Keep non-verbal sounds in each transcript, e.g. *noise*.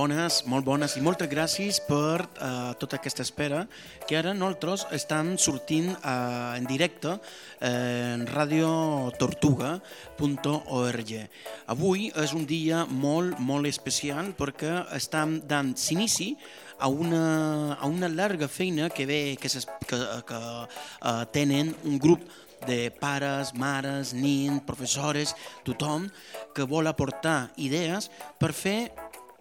bones, molt bones i moltes gràcies per uh, tota aquesta espera que ara nosaltres estem sortint uh, en directe uh, en radiotortuga.org. Avui és un dia molt, molt especial perquè estem dant s'inici a una, a una llarga feina que ve que, ses, que, que uh, tenen un grup de pares, mares, nins, professores, tothom que vol aportar idees per fer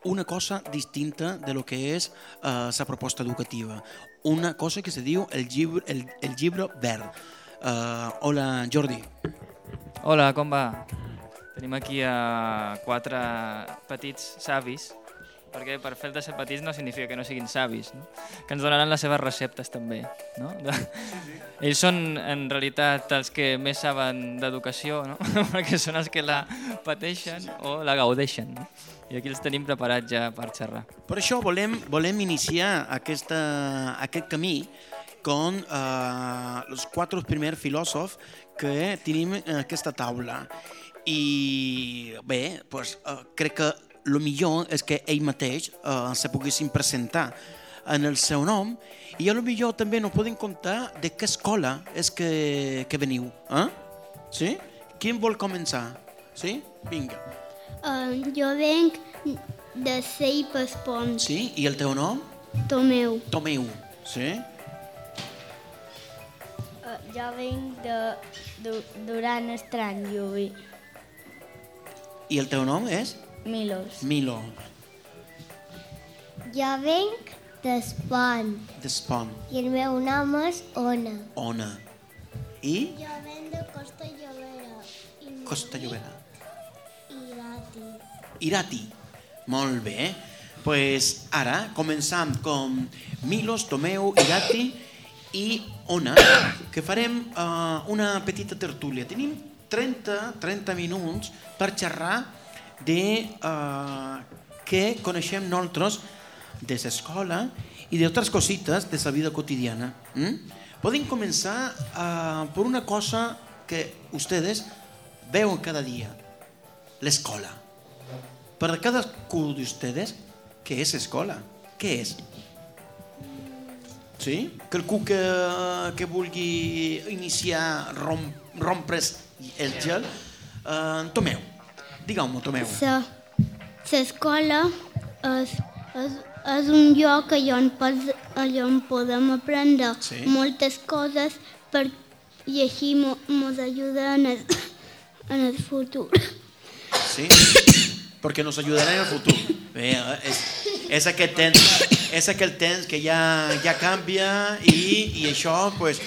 una cosa distinta de lo que és la uh, proposta educativa. Una cosa que se diu el llibre, el, el llibre verd. Uh, hola, Jordi. Hola, com va? Tenim aquí a quatre petits savis perquè per fet de ser petits no significa que no siguin savis, no? que ens donaran les seves receptes també. No? De... Ells són en realitat els que més saben d'educació, no? *laughs* perquè són els que la pateixen o la gaudeixen. No? I aquí els tenim preparats ja per xerrar. Per això volem, volem iniciar aquesta, aquest camí con uh, els quatre primers filòsofs que tenim en aquesta taula. I bé, pues, uh, crec que el millor és que ell mateix eh, se poguessin presentar en el seu nom i a lo millor també no poden contar de què escola és que, que veniu. Eh? Sí? Qui vol començar? Sí? Vinga. Uh, jo venc de Sei Pespons. Sí? I el teu nom? Tomeu. Tomeu. Sí? Uh, jo venc de, de Duran Estrany. I el teu nom és? Milos. Milos. Jo venc d'Espon. D'Espon. I el meu nom és Ona. Ona. I? Jo venc de Costa Llobera. I Costa Llobera. Irati. Irati. Molt bé. pues ara començam com Milos, Tomeu, Irati i Ona, que farem uh, una petita tertúlia. Tenim 30, 30 minuts per xerrar de uh, què coneixem nosaltres de l'escola i d'altres cosites de la vida quotidiana. Mm? Podem començar uh, per una cosa que ustedes veuen cada dia, l'escola. Per a cadascú d'ustedes, què és escola? Què és? Sí? Qualcú que, que vulgui iniciar, rom, rompre's el gel? Uh, Tomeu. Digueu-m'ho, Tomeu. L'escola és, és, és un lloc allà on, pos, allà on podem aprendre Sí. moltes coses per, i així ens ajuda en el, *coughs* en el futur. Sí? Perquè nos ajudarà en el futur. Bé, eh, és, és, aquest temps, és aquell temps que ja, ja canvia i, i això, pues,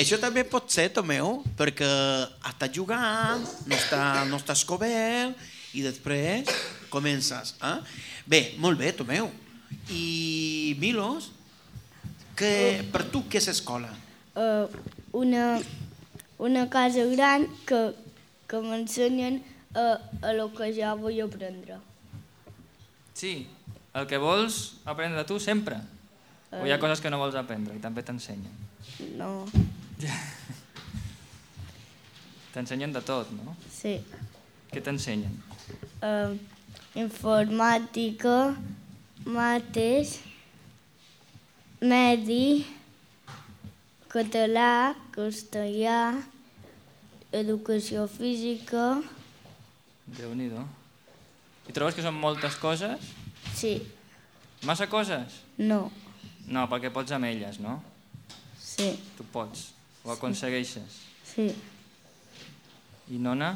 això també pot ser, Tomeu, perquè estàs jugant, no, està, no estàs cobert i després comences. Eh? Bé, molt bé, Tomeu. I Milos, que, per tu què és escola? Uh, una, una casa gran que, que m'ensenyen a, a lo que ja vull aprendre. Sí, el que vols aprendre tu sempre. O hi ha coses que no vols aprendre i també t'ensenyen. No, *laughs* T'ensenyen de tot, no? sí. Què t'ensenyen? Uh, informàtica, mates, medi, català, castellà, educació física, Déu-n'hi-do. I trobes que són moltes coses? sí, Massa coses? no, No, perquè pots amb elles, no? sí, Tu pots. Ho aconsegueixes. sí. I Nona,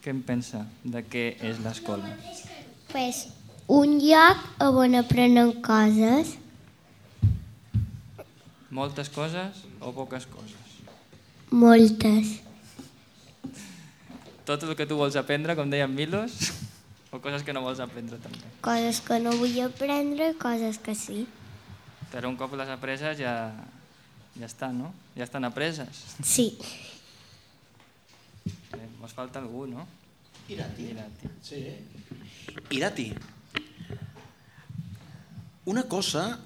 què en pensa de què és l'escola? Pues, un lloc on aprenen coses. Moltes coses o poques coses? Moltes. Tot el que tu vols aprendre, com deia en Milos, o coses que no vols aprendre també? Coses que no vull aprendre, coses que sí. Però un cop les apreses ja, ja està, no? Ja estan apreses. Sí. Eh, mos falta algú, no? Irati. Irati. Sí. Irati, una cosa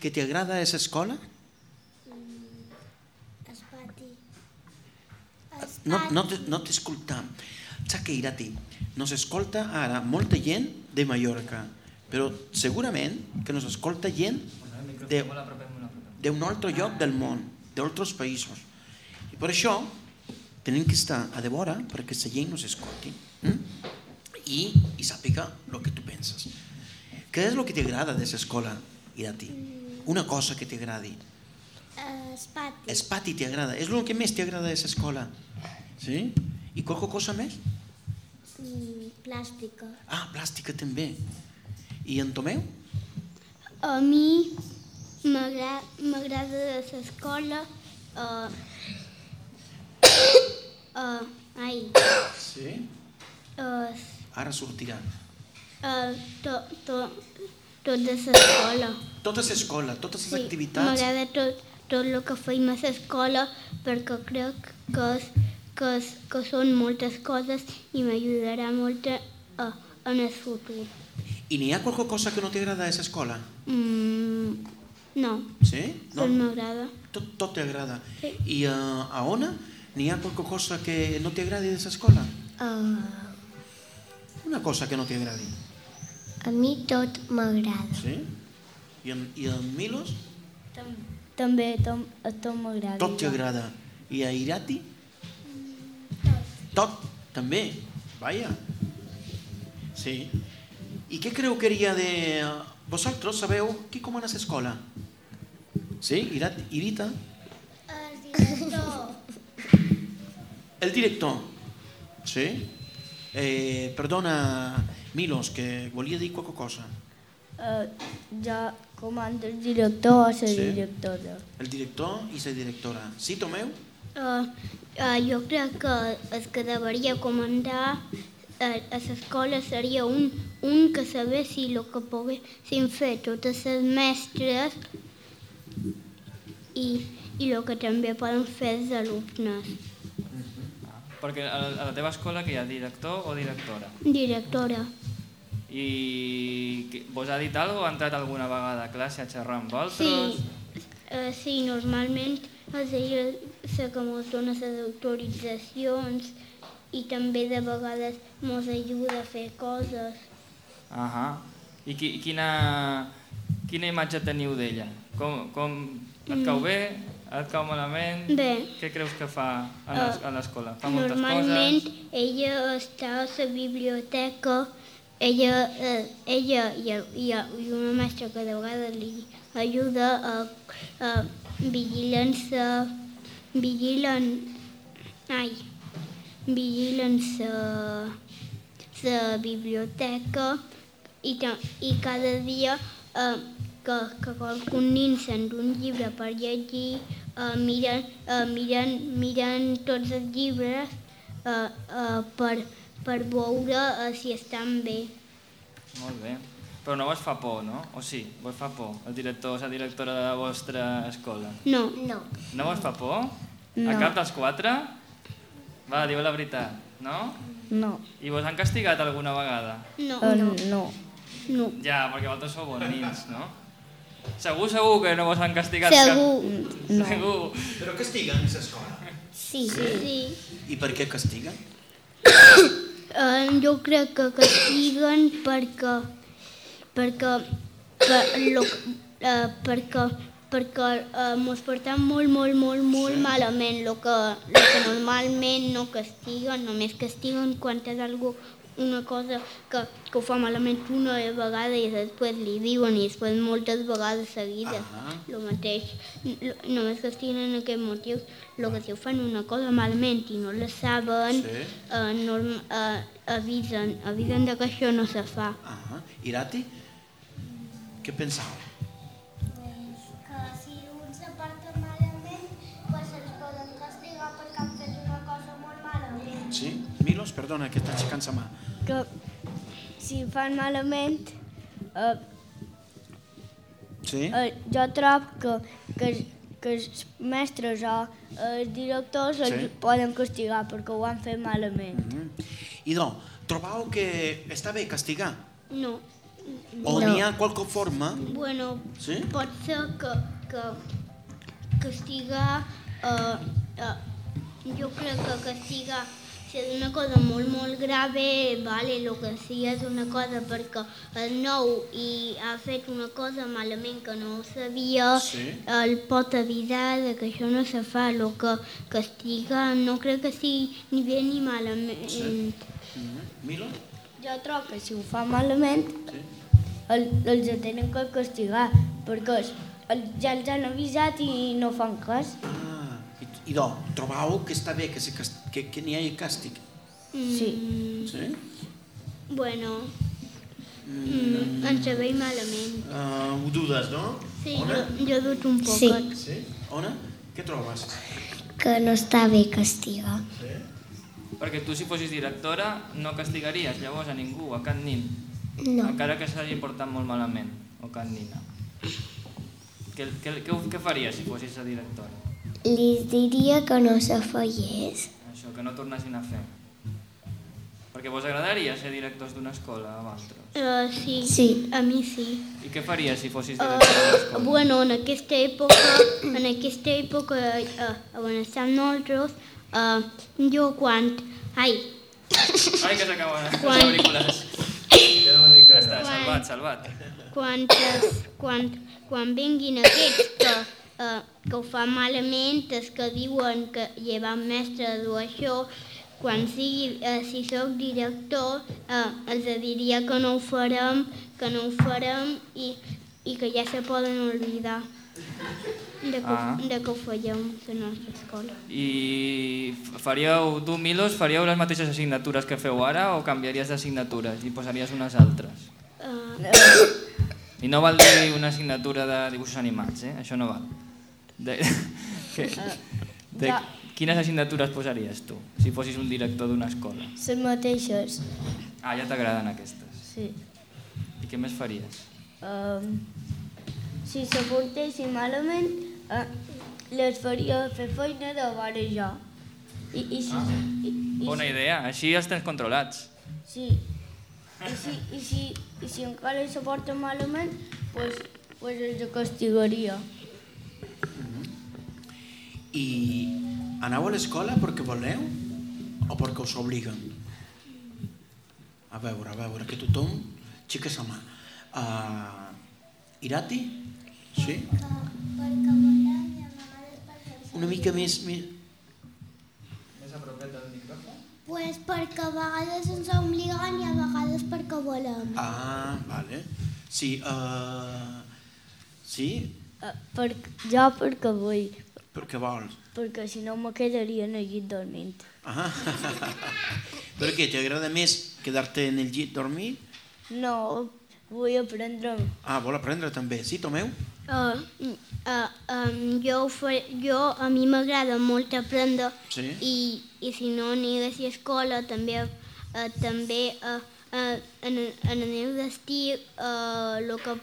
que te agrada és escola? Es pati. No, no, te- no t'escoltam. Saps que, Irati, nos escolta ara molta gent de Mallorca, però segurament que nos escolta gent de, d'un altre lloc del món, d'altres països. I per això tenim que estar a de vora perquè la gent nos escolti mm? i, i sàpiga el que tu penses. Què és el que t'agrada de l'escola, Irati? Una cosa que t'agradi. Es pati. El pati t'agrada. És el que més t'agrada de l'escola. Sí? I qualque cosa més? Mm, plàstica. Ah, plàstica també. I en Tomeu? A mi m'agrada l'escola uh, uh, *coughs* ai, Sí. uh, Ara sortirà. uh, tot, tot, tot de l'escola. Tota l'escola, totes les Sí, activitats. m'agrada tot, tot el que feim a l'escola perquè crec que, és, que, és, que són moltes coses i m'ajudarà molt a, en el futur. I n'hi ha qualque cosa que no t'agrada a l'escola? Mm, no, Sí? no. No? m'agrada. Tot, tot t'agrada. Sí. I uh, a Ona n'hi ha qualque cosa que no t'agradi de l'escola? Uh, Una cosa que no t'agradi. a mi tot m'agrada. Sí? I en, i en Milos? Tam també tom, a tot m'agrada. Tot t'agrada. I a Irati? Tot. També. Vaja. Sí. I què creu que haria de... Vosaltres sabeu qui comana l'escola? Sí? Irita? El director. El director. Sí? Eh, perdona, Milos, que volia dir qualque cosa. Uh, jo comando el director o la Sí. directora. El director i la directora. Sí, Tomeu? Uh, uh, jo crec que el que deveria comandar uh, a l'escola seria un, un que sabés si el que poguessin fer totes les mestres i, i el que també poden fer els alumnes. Perquè a la, teva escola que hi ha director o directora? Directora, I que- vos ha dit alguna cosa? Ha entrat alguna vegada a classe a xerrar amb sí, vosaltres? uh, sí, normalment és ella la que ens dona les autoritzacions i també de vegades ens ajuda a fer coses. Ahà. I qui, quina, quina imatge teniu d'ella? Com, com, et cau bé? Et cau malament? Bé. Què creus que fa a a l'escola? Fa moltes Normalment coses? ella està a la biblioteca, ella, eh, ella i, i, i una mestra que de vegades li ajuda a, a vigilen sa, vigilen, ai, vigilen sa biblioteca i, i cada dia eh, que, que qualcun nin s'endú un llibre per llegir, eh, miren, eh, miren, miren tots els llibres eh, eh, per, per veure eh, si estan bé. Molt bé. Però no vos fa por, no? O sí, vos fa por el director o la directora de la vostra escola? No, No. No vos fa por? No. A cap dels quatre? Va, diu la veritat, no? No. I vos han castigat alguna vegada? no, Uh, no, no. no. Ja, perquè vosaltres sou bons nins, no? Segur, segur que no vos han castigat Segur. cap... No. Segur. Però castiguen a l'escola. Sí. Sí. I per què castiguen? Eh, jo crec que castiguen perquè perquè per, lo, eh, perquè perquè eh, mos portem molt, molt, molt, molt malament. Lo que, lo que normalment no castiguen, només castiguen quan és algú una cosa que, que ho fa malament una vegada i després li diuen i després moltes vegades seguides Ah. el mateix. Lo- Només castiguen en aquest motiu el que si ho fan una cosa malament i no la saben, Sí. eh, norm, eh, avisen, avisen de que això no se fa. Ah, Irati? Què pensau? Pues que si un se porta malament, pues ens poden castigar perquè han fet una cosa molt malament. Sí? Milos, perdona, que està aixecant sa mà. Que si fan malament, uh, Sí? uh, jo trobo que, que, que els mestres o els directors Sí. els poden castigar perquè ho han fet malament. Mm. I doncs, trobau que està bé castigar? No, O No. n'hi ha qualque forma? bueno, Sí? pot ser que, que castigar, eh, eh, jo crec que castigar si és una cosa molt, molt grave, vale, el que sí és una cosa perquè és nou i ha fet una cosa malament que no ho sabia, Sí. el pot avisar de que això no se fa, el que castiga no crec que sigui ni bé ni malament. Sí. Milo? Jo trobo que si ho fa malament, el, els tenen que castigar, perquè els, el, ja els han avisat i no fan cas. Ah, idò, trobau que està bé que, se, que, que n'hi hagi càstig? Sí. Sí? Bueno, mm, ens veig malament. Uh, ho dudes, no? Sí, Ona? jo, jo dut un Sí. poquet. Sí? Ona? Què trobes? Que no està bé castigar. Perquè tu, si fossis directora, no castigaries llavors a ningú, a cap nin. No. Encara que s'hagi portat molt malament, o cap nina. Què, què, què, què faries si fossis la directora? Li diria que no se fallés. Això, que no tornessin a fer. Perquè vos agradaria ser directors d'una escola a vosaltres? Uh, sí, Sí. a mi sí. I què faries si fossis directora d'una Uh, escola? bueno, en aquesta època, *coughs* en aquesta època uh, on estem nosaltres, uh, jo quan... Ai, Ai, que s'acaben els Quan- auriculars. *coughs* Ja està, salvat, salvat. quan, quan, quan vinguin aquests que, uh, que ho fan malament, els que diuen que llevan mestres o això, quan sigui, uh, si sóc director, uh, els diria que no ho farem, que no ho farem i, i que ja se poden oblidar de que, Ah. de que ho fallem a la nostra escola. I faríeu, tu, Milos, faríeu les mateixes assignatures que feu ara o canviaries d'assignatures i posaries unes altres? Uh, I no val dir una assignatura de dibuixos animats, eh? Això no val. De, *laughs* que, de, ja. quines assignatures posaries tu, si fossis un director d'una escola? Les mateixes. Ah, ja t'agraden aquestes. Sí. I què més faries? Um, si se portessin malament, uh, les faria fer feina de jo. I, i si, i, i, Bona idea, així els tens controlats. Sí. I si, i si, i si encara se porten malament, pues, pues els castigaria. I aneu a l'escola perquè voleu o perquè us obliguen? A veure, a veure, que tothom xica sa mà. Uh, Irati? Sí? A. Una mica més... més... Pues perquè a vegades ens obliguen i a vegades perquè volem. Ah, vale. Sí, uh, sí? Uh, per, jo perquè vull, Perquè vols? perquè si no me quedaria en el llit dormint. Ah, *laughs* per què? T'agrada més quedar-te en el llit dormir? No, vull aprendre. Ah, vol aprendre també. Sí, Tomeu? Uh, uh, um, jo, ho fa, jo a mi m'agrada molt aprendre Sí. i, i si no anés a escola també, uh, també uh, uh, en, en el meu destí uh, lo que,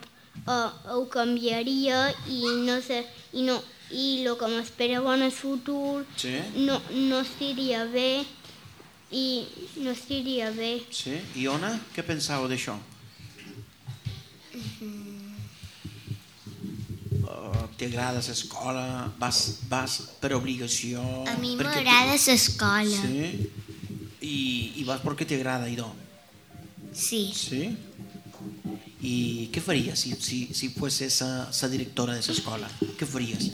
uh, ho canviaria i no sé, i no, i el que m'espera bon el futur Sí. no, no estiria bé i no estiria bé. Sí? I Ona, què pensau d'això? Uh, T'agrada l'escola? Vas, vas per obligació? A mi m'agrada l'escola. Sí? I, I vas perquè t'agrada, idò? Sí. Sí? I què faries si, si, si fossis la, la directora de l'escola? Què faries?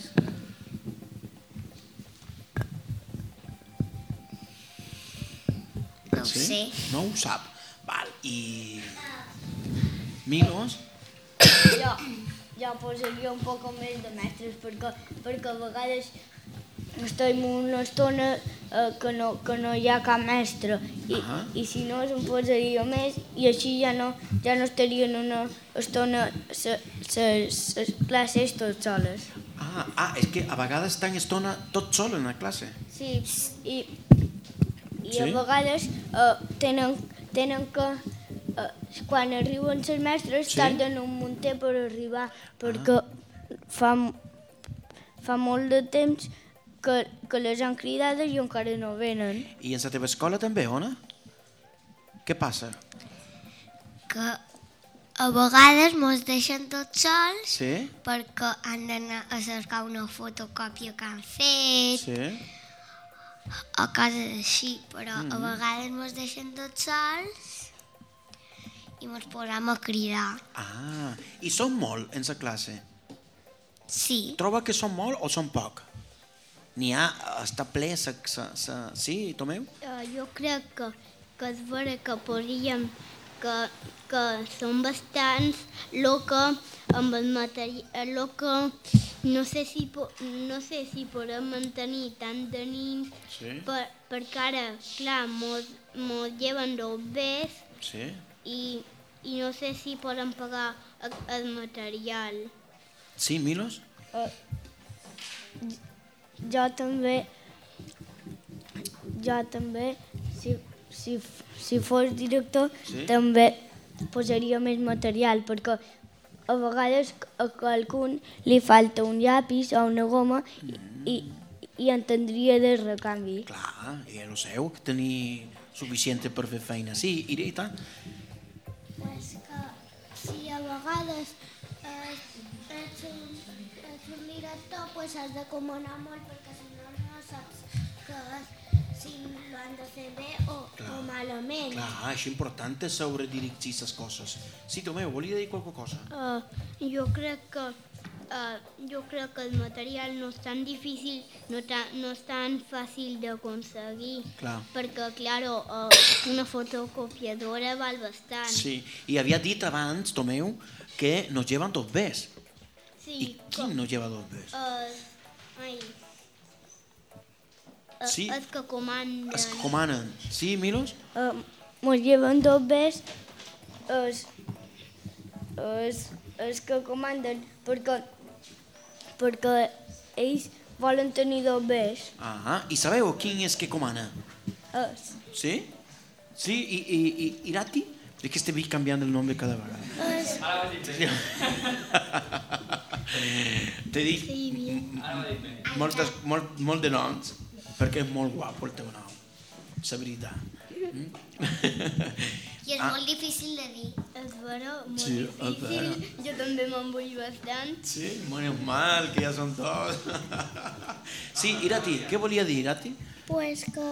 No ho sap. Val, i... Milos? Jo, jo posaria un poc més de mestres perquè, perquè a vegades estem una estona eh, que, no, que no hi ha cap mestre i, Ahà. i si no se'n posaria més i així ja no, ja no estarien una estona les classes tot soles. Ah, ah, és que a vegades estan estona tot sol en la classe. Sí, i, i Sí? a vegades eh, tenen, tenen que eh, quan arriben els mestres Sí? tarden un munter per arribar perquè fa, fa molt de temps que, que les han cridades i encara no venen. I en la teva escola també, Ona? Què passa? Que a vegades mos deixen tots sols Sí? perquè han d'anar a cercar una fotocòpia que han fet Sí? A coses així, però a vegades mos deixen tots sols i mos posam a cridar. Ah, i són molt en la classe. Sí, Troba que són molt o són poc? N'hi ha, està ple, sa, sa, sa... sí, Tomeu? Uh, jo crec que, que és vera que podríem que, que són bastants lo que amb el material lo que no sé si po, no sé si podem mantenir tant de nins Sí. per, perquè ara clar mos, mos lleven dos bes Sí. i, i no sé si podem pagar el, el material Sí, Milos? Jo també, jo també, si, si, si fos director, Sí. també posaria més material, perquè a vegades a qualcun li falta un llapis o una goma i, i, i entendria de recanvi. Clar, i lo seu, tenir suficient per fer feina. Sí, Irita? Pues que si a vegades eh, ets, un, ets un director, pues has de comanar molt perquè si no no saps que han de fer bé o, o malament. Clar, és important saber dirigir les coses. Sí, Tomeu, volia dir qualque cosa? Uh, jo crec que uh, jo crec que el material no és tan difícil, no, ta, no és tan fàcil d'aconseguir. Clar. Perquè, claro, uh, una fotocopiadora val bastant. Sí, i havia dit abans, Tomeu, que nos llevan dos bes. sí I qui nos lleva dos bes? Uh, ai. Uh, Sí. Els que comanden. Es comanen. Sí, Milos? Uh, mos lleven dos bes els, els, els que comanden perquè, perquè ells volen tenir dos bes. Ah, i sabeu quin és que comana? Els, Sí? Sí, i, i, i Irati? És que estic canviant el nom cada vegada. És, T'he dit Sí, moltes, molt, molt de noms, perquè és molt guapo el teu nom. La veritat. Mm? i és *laughs* Ah. molt difícil de dir. És vera, molt Sí, difícil. vera. Jo també me'n vull bastant. Sí, menos mal, que ja són dos. *laughs* Sí, Irati, què volia dir, Irati? pues que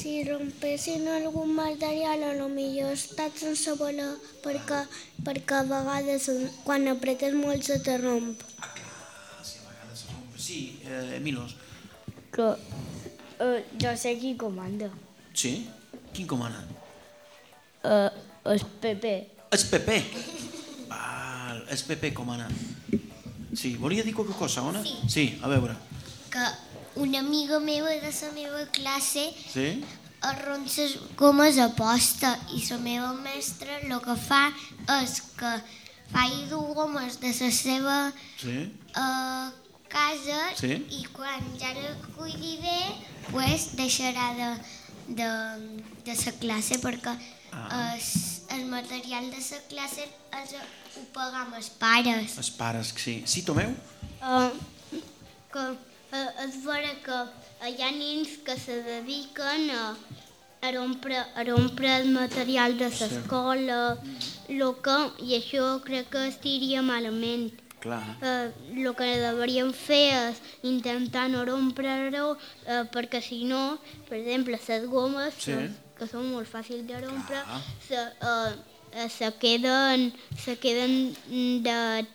si rompessin algun material a lo millor està sense voler perquè, perquè a vegades quan apretes molt se te romp. Sí, a vegades es rompe. Sí, eh, Milos. que uh, jo sé qui comanda. Sí? Quin comana? Uh, el PP. És Pepe. Val, és Pepe comana. Sí, volia dir qualque cosa, Ona? Sí. Sí, a veure. Que una amiga meva de la meva classe Sí? arronsa les gomes a posta i la meva mestra el que fa és que fa dur gomes de la seva Sí? uh, casa Sí. i quan ja la cuidi bé pues deixarà de, de, de la classe perquè Ah. el, el material de la classe és, ho pagam els pares. Els pares, sí. Sí, Tomeu? Uh, que uh, és vera que hi ha nens que se dediquen a, a, rompre, a rompre el material de l'escola, lo que, i això crec que estiria malament. Clar. Eh, el que deberíem fer és intentar no rompre-ho eh, perquè si no, per exemple, les gomes, Sí. que, que són molt fàcils de rompre, Clar. se, eh, eh, se, queden, se queden de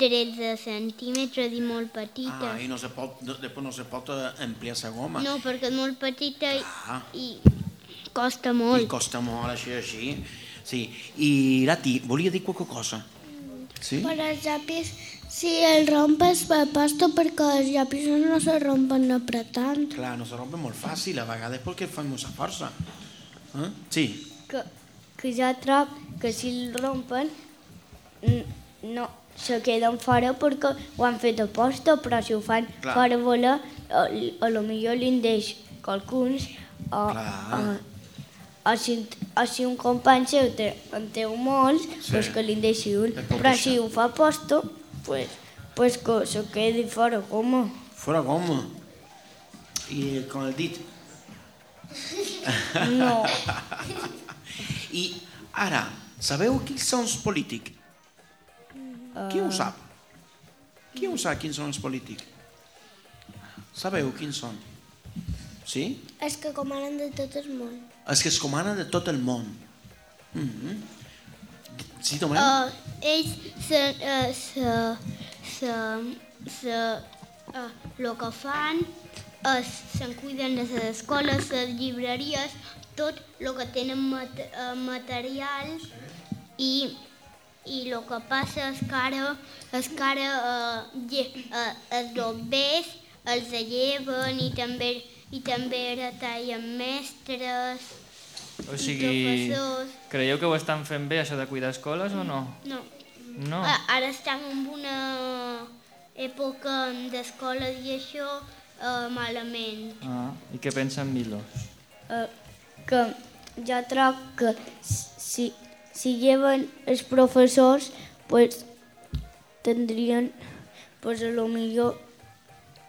13 centímetres i molt petites. Ah, i no se pot, no, després no se pot eh, ampliar la goma. No, perquè és molt petita i, i costa I molt. costa molt, així, així. Sí. I Irati, volia dir qualque cosa? Sí? Per els llapis, si el rompes per posta perquè els llapis no se rompen apretant. Clar, no se rompe molt fàcil, a vegades perquè fan molta força. Eh? Sí, Que, que jo trob que si el rompen no se queden fora perquè ho han fet a posta, però si ho fan Clar. fora voler, a, a lo millor li en deix qualcuns o, Clar. o, o, si, o si un company seu té, en té molts, Sí. sí. pues que li en deixi un. Però deixar. si ho fa a posta, pues, pues que se quedi fora com fora goma. I con el dit. No. *laughs* I ara, sabeu quins són els polítics? Qui ho sap? Qui ho sap quins són els polítics? Sabeu quins són? Sí? Els que comanen de tot el món. Els que es comanen de tot el món. Mm -hmm. Sí, Tomeu? Uh, ells se, uh, se, se, se, uh, lo que fan és se'n cuiden de les escoles, les llibreries, tot el que tenen mat uh, material i, i el que passa és que ara, és que ara uh, uh, els bombers els lleven i també, i també retallen mestres O sigui, creieu que ho estan fent bé, això de cuidar escoles, o no? No, No. A- Ara estan en una època d'escoles i això eh, malament. Ah, I què pensen Milos? Eh, que jo troc que si, si lleven els professors, pues, tindrien, pues, a lo millor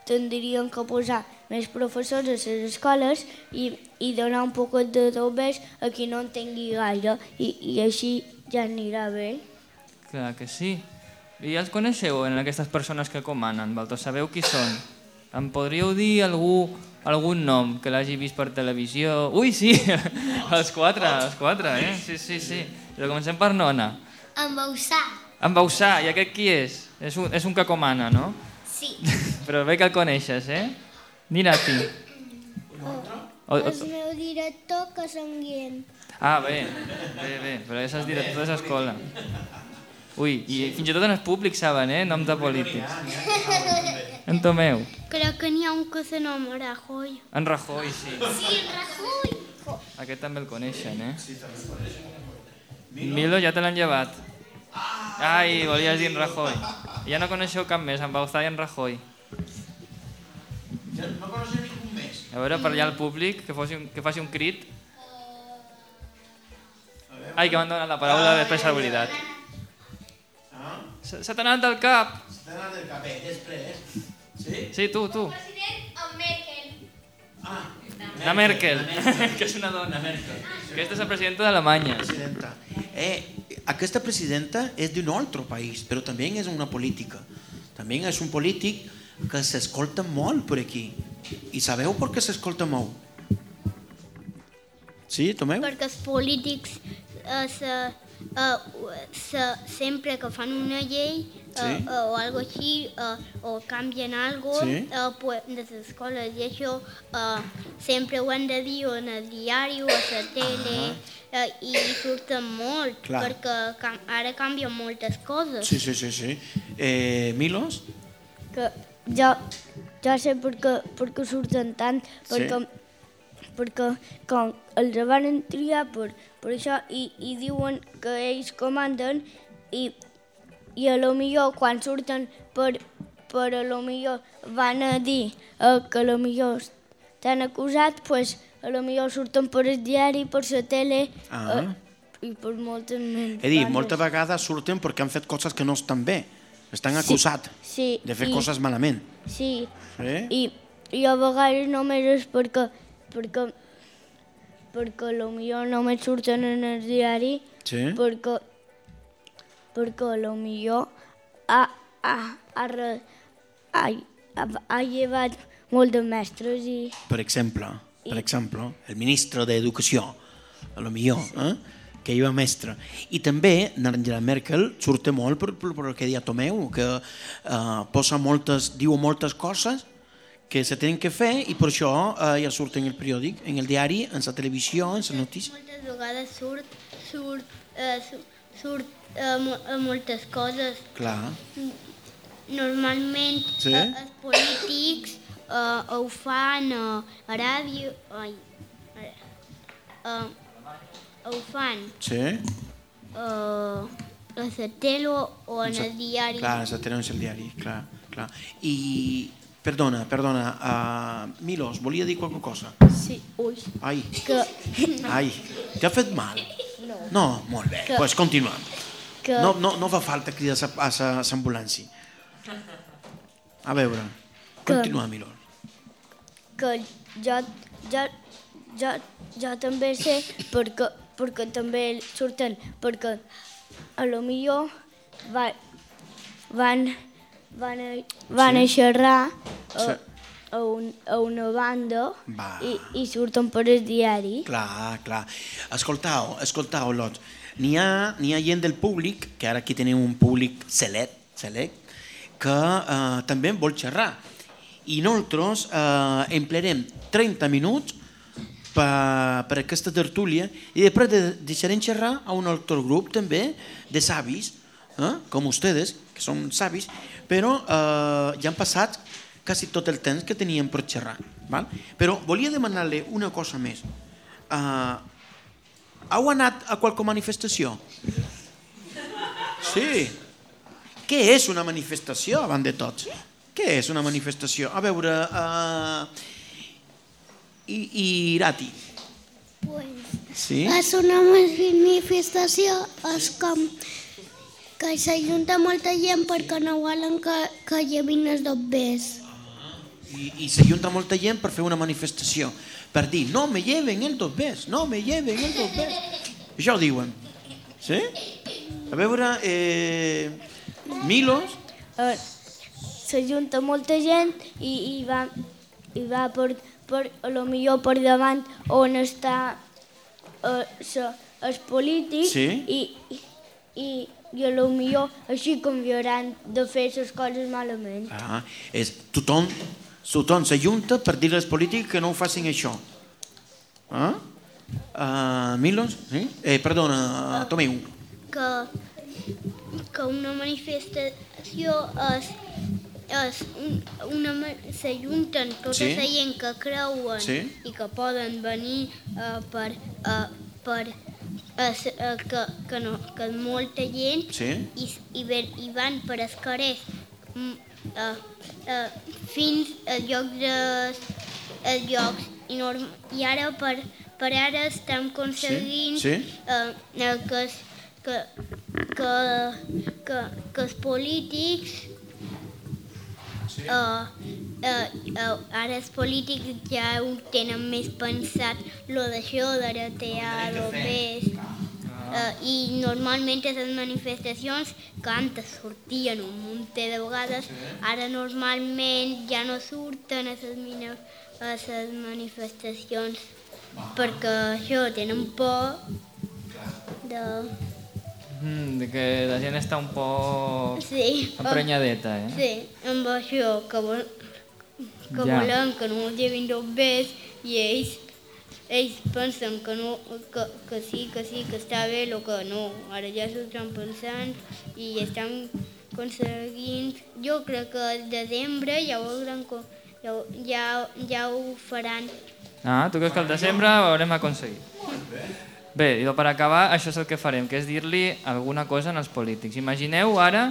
tindrien que posar més professors a les escoles i, i donar un poc de dobbers a qui no en tingui gaire i, i així ja anirà bé. Clar que sí. I els coneixeu, en aquestes persones que comanen? Valto, sabeu qui són? Em podríeu dir algú, algun nom que l'hagi vist per televisió? Ui, sí! *laughs* els quatre, els quatre, eh? Sí, sí, sí. Però comencem per Nona. Embausar. En Bausà, i aquest qui és? És un, és un que comana, no? Sí. *laughs* Però bé que el coneixes, eh? Ninati. O, o, El meu director, que són Guillem. ah, bé, bé, bé, però és el director de l'escola. Ui, i fins i tot en el públic saben, eh? Noms de polítics. En Tomeu. Crec que n'hi ha un que se n'anoma Rajoy. En Rajoy, sí. Sí, Rajoy. Aquest també el coneixen, eh? Milo, ja te l'han llevat. Ai, volies dir en Rajoy. Ja no coneixeu cap més, en Bauzá i en Rajoy. Ja no coneixem més. A veure, per allà al públic, que, faci un, que faci un crit. Ai, que m'han donat la paraula, després s'ha oblidat. T'ha anat del cap. S'ha anat del cap, eh? Després. Sí? Sí, tu, tu. Ah, La Merkel, *laughs* que és una dona. Aquesta és la presidenta d'Alemanya. presidenta. Eh, aquesta presidenta és d'un altre país, però també és una política. També és un polític que s'escolta molt per aquí. I sabeu per què s'escolta molt? Sí, Tomeu? Perquè els polítics eh, se, eh, se, sempre que fan una llei eh, Sí. eh, o algo així, eh, o canvien algo Sí. eh, pues, de les escoles i això eh, sempre ho han de dir en el diari o a la tele eh, i surten molt Clar. perquè ara canvien moltes coses. Sí, sí, sí. sí. Eh, Milos? que jo, jo sé per què, per què surten tant, perquè, perquè com els van triar per, per això i, i diuen que ells comanden i, i a lo millor quan surten per, per a lo millor van a dir eh, que a lo millor t'han acusat, pues, a lo millor surten per el diari, per la tele Ah. eh, i per moltes més He dit, moltes vegades surten perquè han fet coses que no estan bé. Estan acusats sí, de fer i- coses malament. Sí, Sí? I, i a vegades només és perquè, perquè, perquè potser només surten en el diari, Sí? perquè, perquè potser ha, ha, ha, ha, ha, ha llevat molt de mestres i... Per exemple, per exemple, el ministre d'Educació, a lo millor, eh? Que iba mestre. I també Angela Merkel surt molt per, per, per que deia Tomeu, que eh, posa moltes, diu moltes coses que se tenen que fer i per això eh, ja surt en el periòdic, en el diari, en la televisió, en les notícies. Moltes vegades surt, surt, eh, su- surt eh, a moltes coses. Clar, Normalment Sí? eh, els polítics eh, ho fan a, a ràdio... Ai, eh, ho fan sí? eh, a la tele o en el diari. Clar, se tenen el diari, clar, clar. I, perdona, perdona, uh, Milos, volia dir qualque cosa? Sí, ui, Ai, que, *laughs* ai, t'ha fet mal? No. No, molt bé, doncs pues continua. que, No, no, no fa falta cridar a l'ambulància. A veure, Que- continua, Milos. que jo, jo, jo, jo també sé perquè, perquè també surten, perquè a lo millor va, van, van, a, van a xerrar Sí. a, un, a una banda Va. i, i surten per el diari. Clar, clar. Escoltau, escoltau, Lot. N'hi ha, ha gent del públic, que ara aquí tenim un públic select, select que eh, també vol xerrar. I nosaltres eh, emplearem 30 minuts per, per aquesta tertúlia i després de, deixarem xerrar a un altre grup també de savis, eh, com ustedes, que són savis, però eh, ja han passat quasi tot el temps que teníem per xerrar. Val? Però volia demanar-li una cosa més. Uh, heu anat a qualque manifestació? Sí. Què és una manifestació, abans de tot? Què és una manifestació? A veure... Uh, i, I Irati. Pues, Sí? és una manifestació, és com que s'ajunta molta gent perquè no volen que, que llevin els dobbers. I, i s'ajunta molta gent per fer una manifestació, per dir, no me lleven el dos bes, no me lleven el dos bes. Això diuen. Sí? A veure, eh, Milos, Eh, S'ajunta molta gent i, i va, i va per, per, a lo millor per davant on està eh, sa, polítics Sí. i, i, i, a lo millor així canviaran de fer les coses malament. ah, és tothom, tothom s'ajunta per dir als polítics que no ho facin això. Ah? Uh, Milos? Sí? Eh, perdona, Tomeu. que, que una manifestació és, és un, una, ma- s'ajunten tota Sí. la gent que creuen Sí. i que poden venir uh, per, uh, per uh, uh, que, que, no, que molta gent Sí. i, i, ven, i van per els carrers uh, uh, fins als llocs, de, als llocs i, norm, i ara per, per ara estem aconseguint sí. eh, eh, que, es- que, que, que, que els polítics eh, eh, eh, ara els polítics ja ho tenen més pensat lo d'això de retear lo més eh, i normalment a les manifestacions que antes sortien un munt de vegades. Ara normalment ja no surten a les, a les manifestacions perquè això tenen por de... Mm, de que la gent està un poc Sí, emprenyadeta, eh? sí, amb això, que, vol, que Ja. volen que no els llevin dos bes i ells, ells pensen que, no, que, que sí, que sí, que està bé, el que no. Ara ja s'ho estan pensant i estan aconseguint... Jo crec que al desembre ja ho, hauran, ja, ho- ja, ja ho faran. Ah, tu creus que al desembre ho haurem aconseguit? Bé, i per acabar, això és el que farem, que és dir-li alguna cosa als polítics. Imagineu ara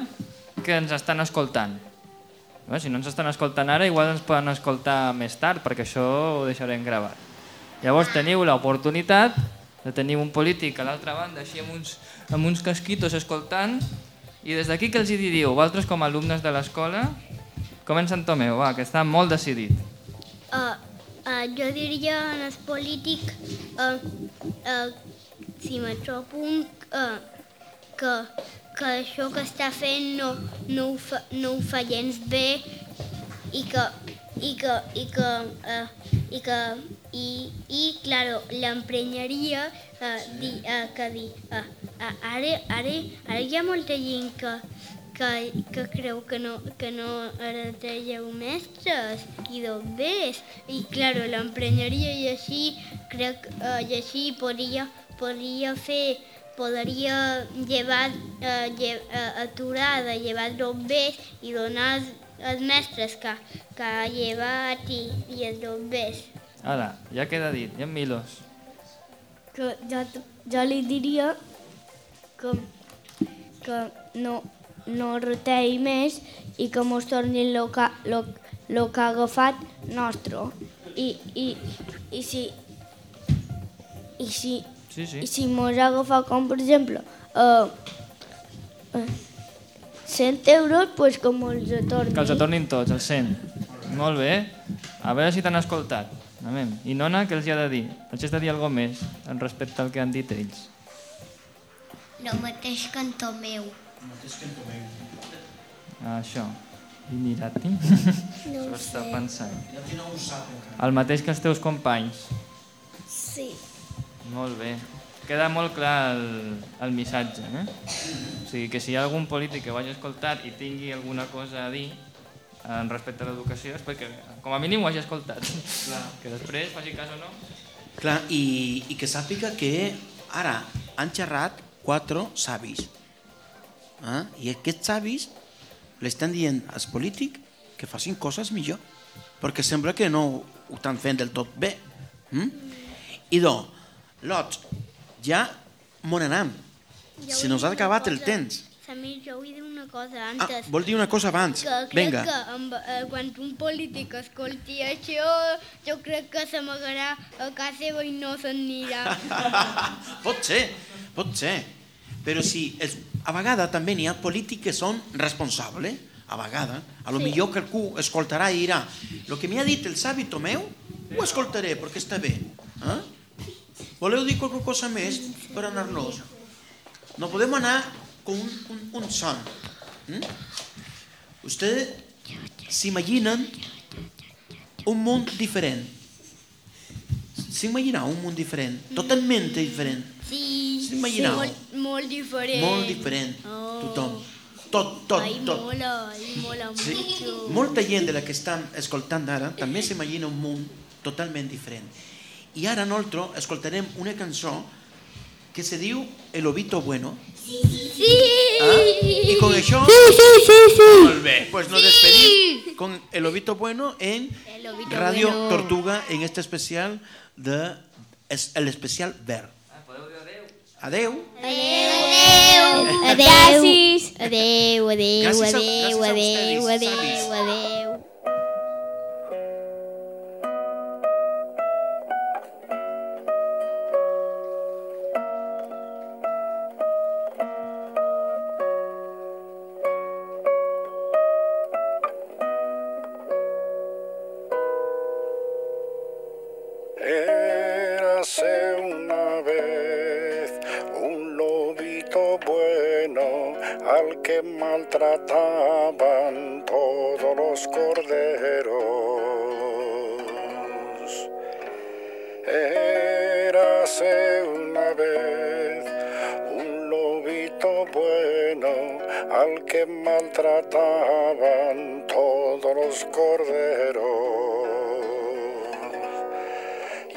que ens estan escoltant. Bé, si no ens estan escoltant ara, igual ens poden escoltar més tard, perquè això ho deixarem gravat. Llavors teniu l'oportunitat de tenir un polític a l'altra banda, així amb uns, amb uns casquitos escoltant, i des d'aquí que els hi diríeu, vosaltres com a alumnes de l'escola, comença en Tomeu, va, que està molt decidit. Uh, uh, jo diria en el polític, uh, uh, si me trobo un, uh, que, que això que està fent no, no, ho, fa, no ho fa gens bé i que, i que, i que, uh, i que i, i claro, l'emprenyaria uh, di, uh, que dir, uh, uh, ara, ara, ara hi ha molta gent que, que, que creu que no, que no heretalleu mestres i dobbers. I, claro, l'emprenyaria i així, crec, eh, i així podria, podria fer, podria llevar, eh, lle, eh, aturar de llevar dobbers i donar als, als mestres que, que ha llevat i, i els dobbers. Ara, ja queda dit, i en Milos. Que jo, jo li diria que, que no, no retegui més i que mos torni el que, lo, lo que ha agafat nostre. I, i, i si i si, Sí, sí. i si mos ha agafat com per exemple uh, uh, 100 euros pues que mos torni. Que els atornin tots, els 100. Molt bé. A veure si t'han escoltat. Anem. I Nona, què els hi ha de dir? Els has de dir alguna més en respecte al que han dit ells. El mateix cantó meu. Ah, Això. Imirati? *laughs* No S'ho ho està sé. pensant. El mateix que els teus companys. Sí. Molt bé. Queda molt clar el, el missatge, eh? O sigui, que si hi ha algun polític que ho hagi escoltat i tingui alguna cosa a dir en respecte a l'educació és perquè com a mínim ho hagi escoltat. Clar. Que després faci cas o no. Clar, i, i que sàpiga que ara han xerrat quatre savis. Eh? I aquests savis li estan dient als polítics que facin coses millor, perquè sembla que no ho estan fent del tot bé. Mm? I do, Lot, ja mon anam. Jo Se nos ha acabat el temps. Samir, jo vull dir una cosa Ah, antes. vol dir una cosa abans. que crec Vinga. que amb, eh, quan un polític escolti això, jo crec que s'amagarà a casa seva i no se'n anirà. *laughs* pot ser, pot ser. Però si és, a vegades també n'hi ha polítics que són responsables, a vegades. A lo Sí. millor que algú escoltarà i dirà el que m'ha dit el savi Tomeu ho escoltaré perquè està bé. Eh? Voleu dir qualque cosa més per anar-nos? No podem anar con un, un, un son. ¿Mm? Ustedes se imaginan un mundo diferente. Se imaginan un mundo diferente, totalmente diferente. Sí, S'imaginava. molt, molt diferent. Molt diferent, Oh. tothom. Tot, tot, Ai, tot. mola, ai, mola Sí. mucho. Molta gent de la que estan escoltant ara també s'imagina un món totalment diferent. I ara nosaltres escoltarem una cançó que se diu El Obito Bueno. Sí! Ah? I con això... Sí, sí, sí, sí. Molt bé, pues nos despedim con El Obito Bueno en Radio Bueno. Tortuga en este especial de es- el especial Ver. Adeu. Adeu. Adeu. Adeu, adeu, Gràcies adeu, gràcies a adeu, ustedes, adeu, savis. adeu. Que maltrataban todos los corderos. Érase una vez un lobito bueno al que maltrataban todos los corderos.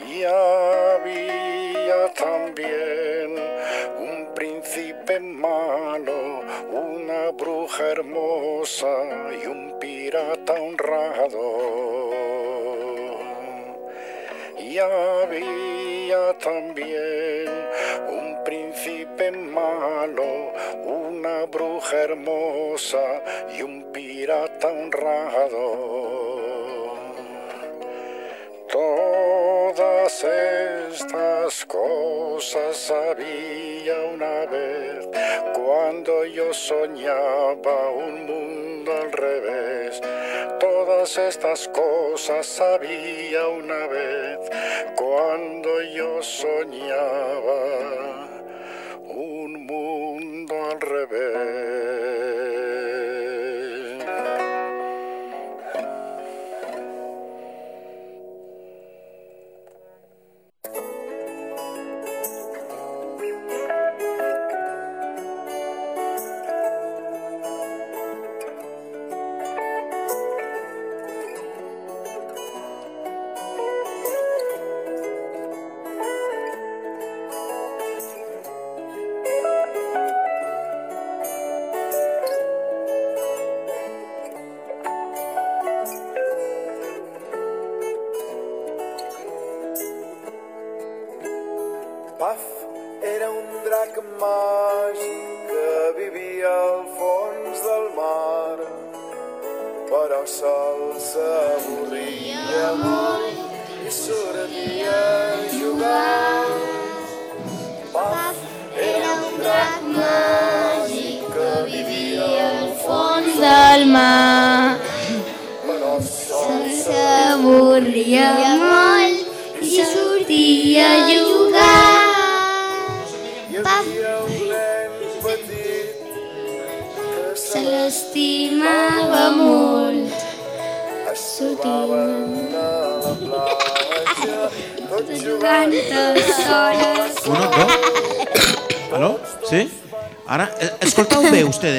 Y había también un príncipe malo, bruja hermosa y un pirata honrado. Y había también un príncipe malo, una bruja hermosa y un pirata honrado. Todas estas cosas había una vez cuando yo soñaba un mundo al revés. Todas estas cosas había una vez cuando yo soñaba un mundo al revés.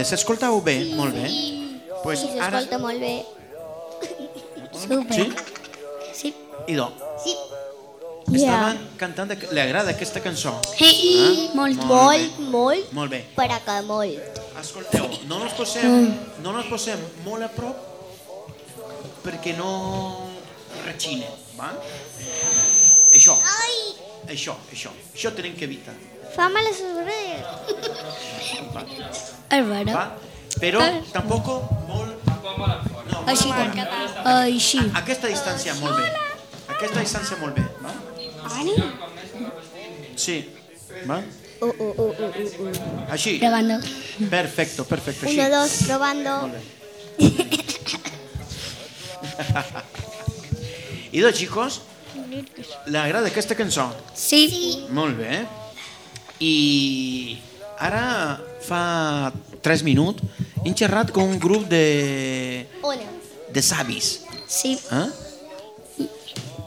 Bé, ustedes, escoltau bé. Molt bé. Pues Sí, ara... s'escolta molt bé. Sí? Sí. Idò. *laughs* Sí. Estaven cantant, de... li agrada aquesta cançó? Sí. Molt, Molt, molt, Molt bé. per a que molt. Escolteu, no nos posem, no nos posem molt a prop perquè no rechine, va? Això, Ai! això, això, això tenim que evitar, Fa mal a les orelles. És vera. va? Però tampoc molt... No, Així, així. a aquesta distància molt bé. Aquesta distància molt bé, va? Sí, va? Uh, uh, uh, uh, uh, uh. Així. Probando. Perfecto, perfecto, així. Uno, dos, probando. Molt bé. *laughs* I dos, chicos, li agrada aquesta cançó? Sí. Molt bé. I ara fa 3 minuts hem xerrat con un grup de, Una. de savis. Sí. Eh?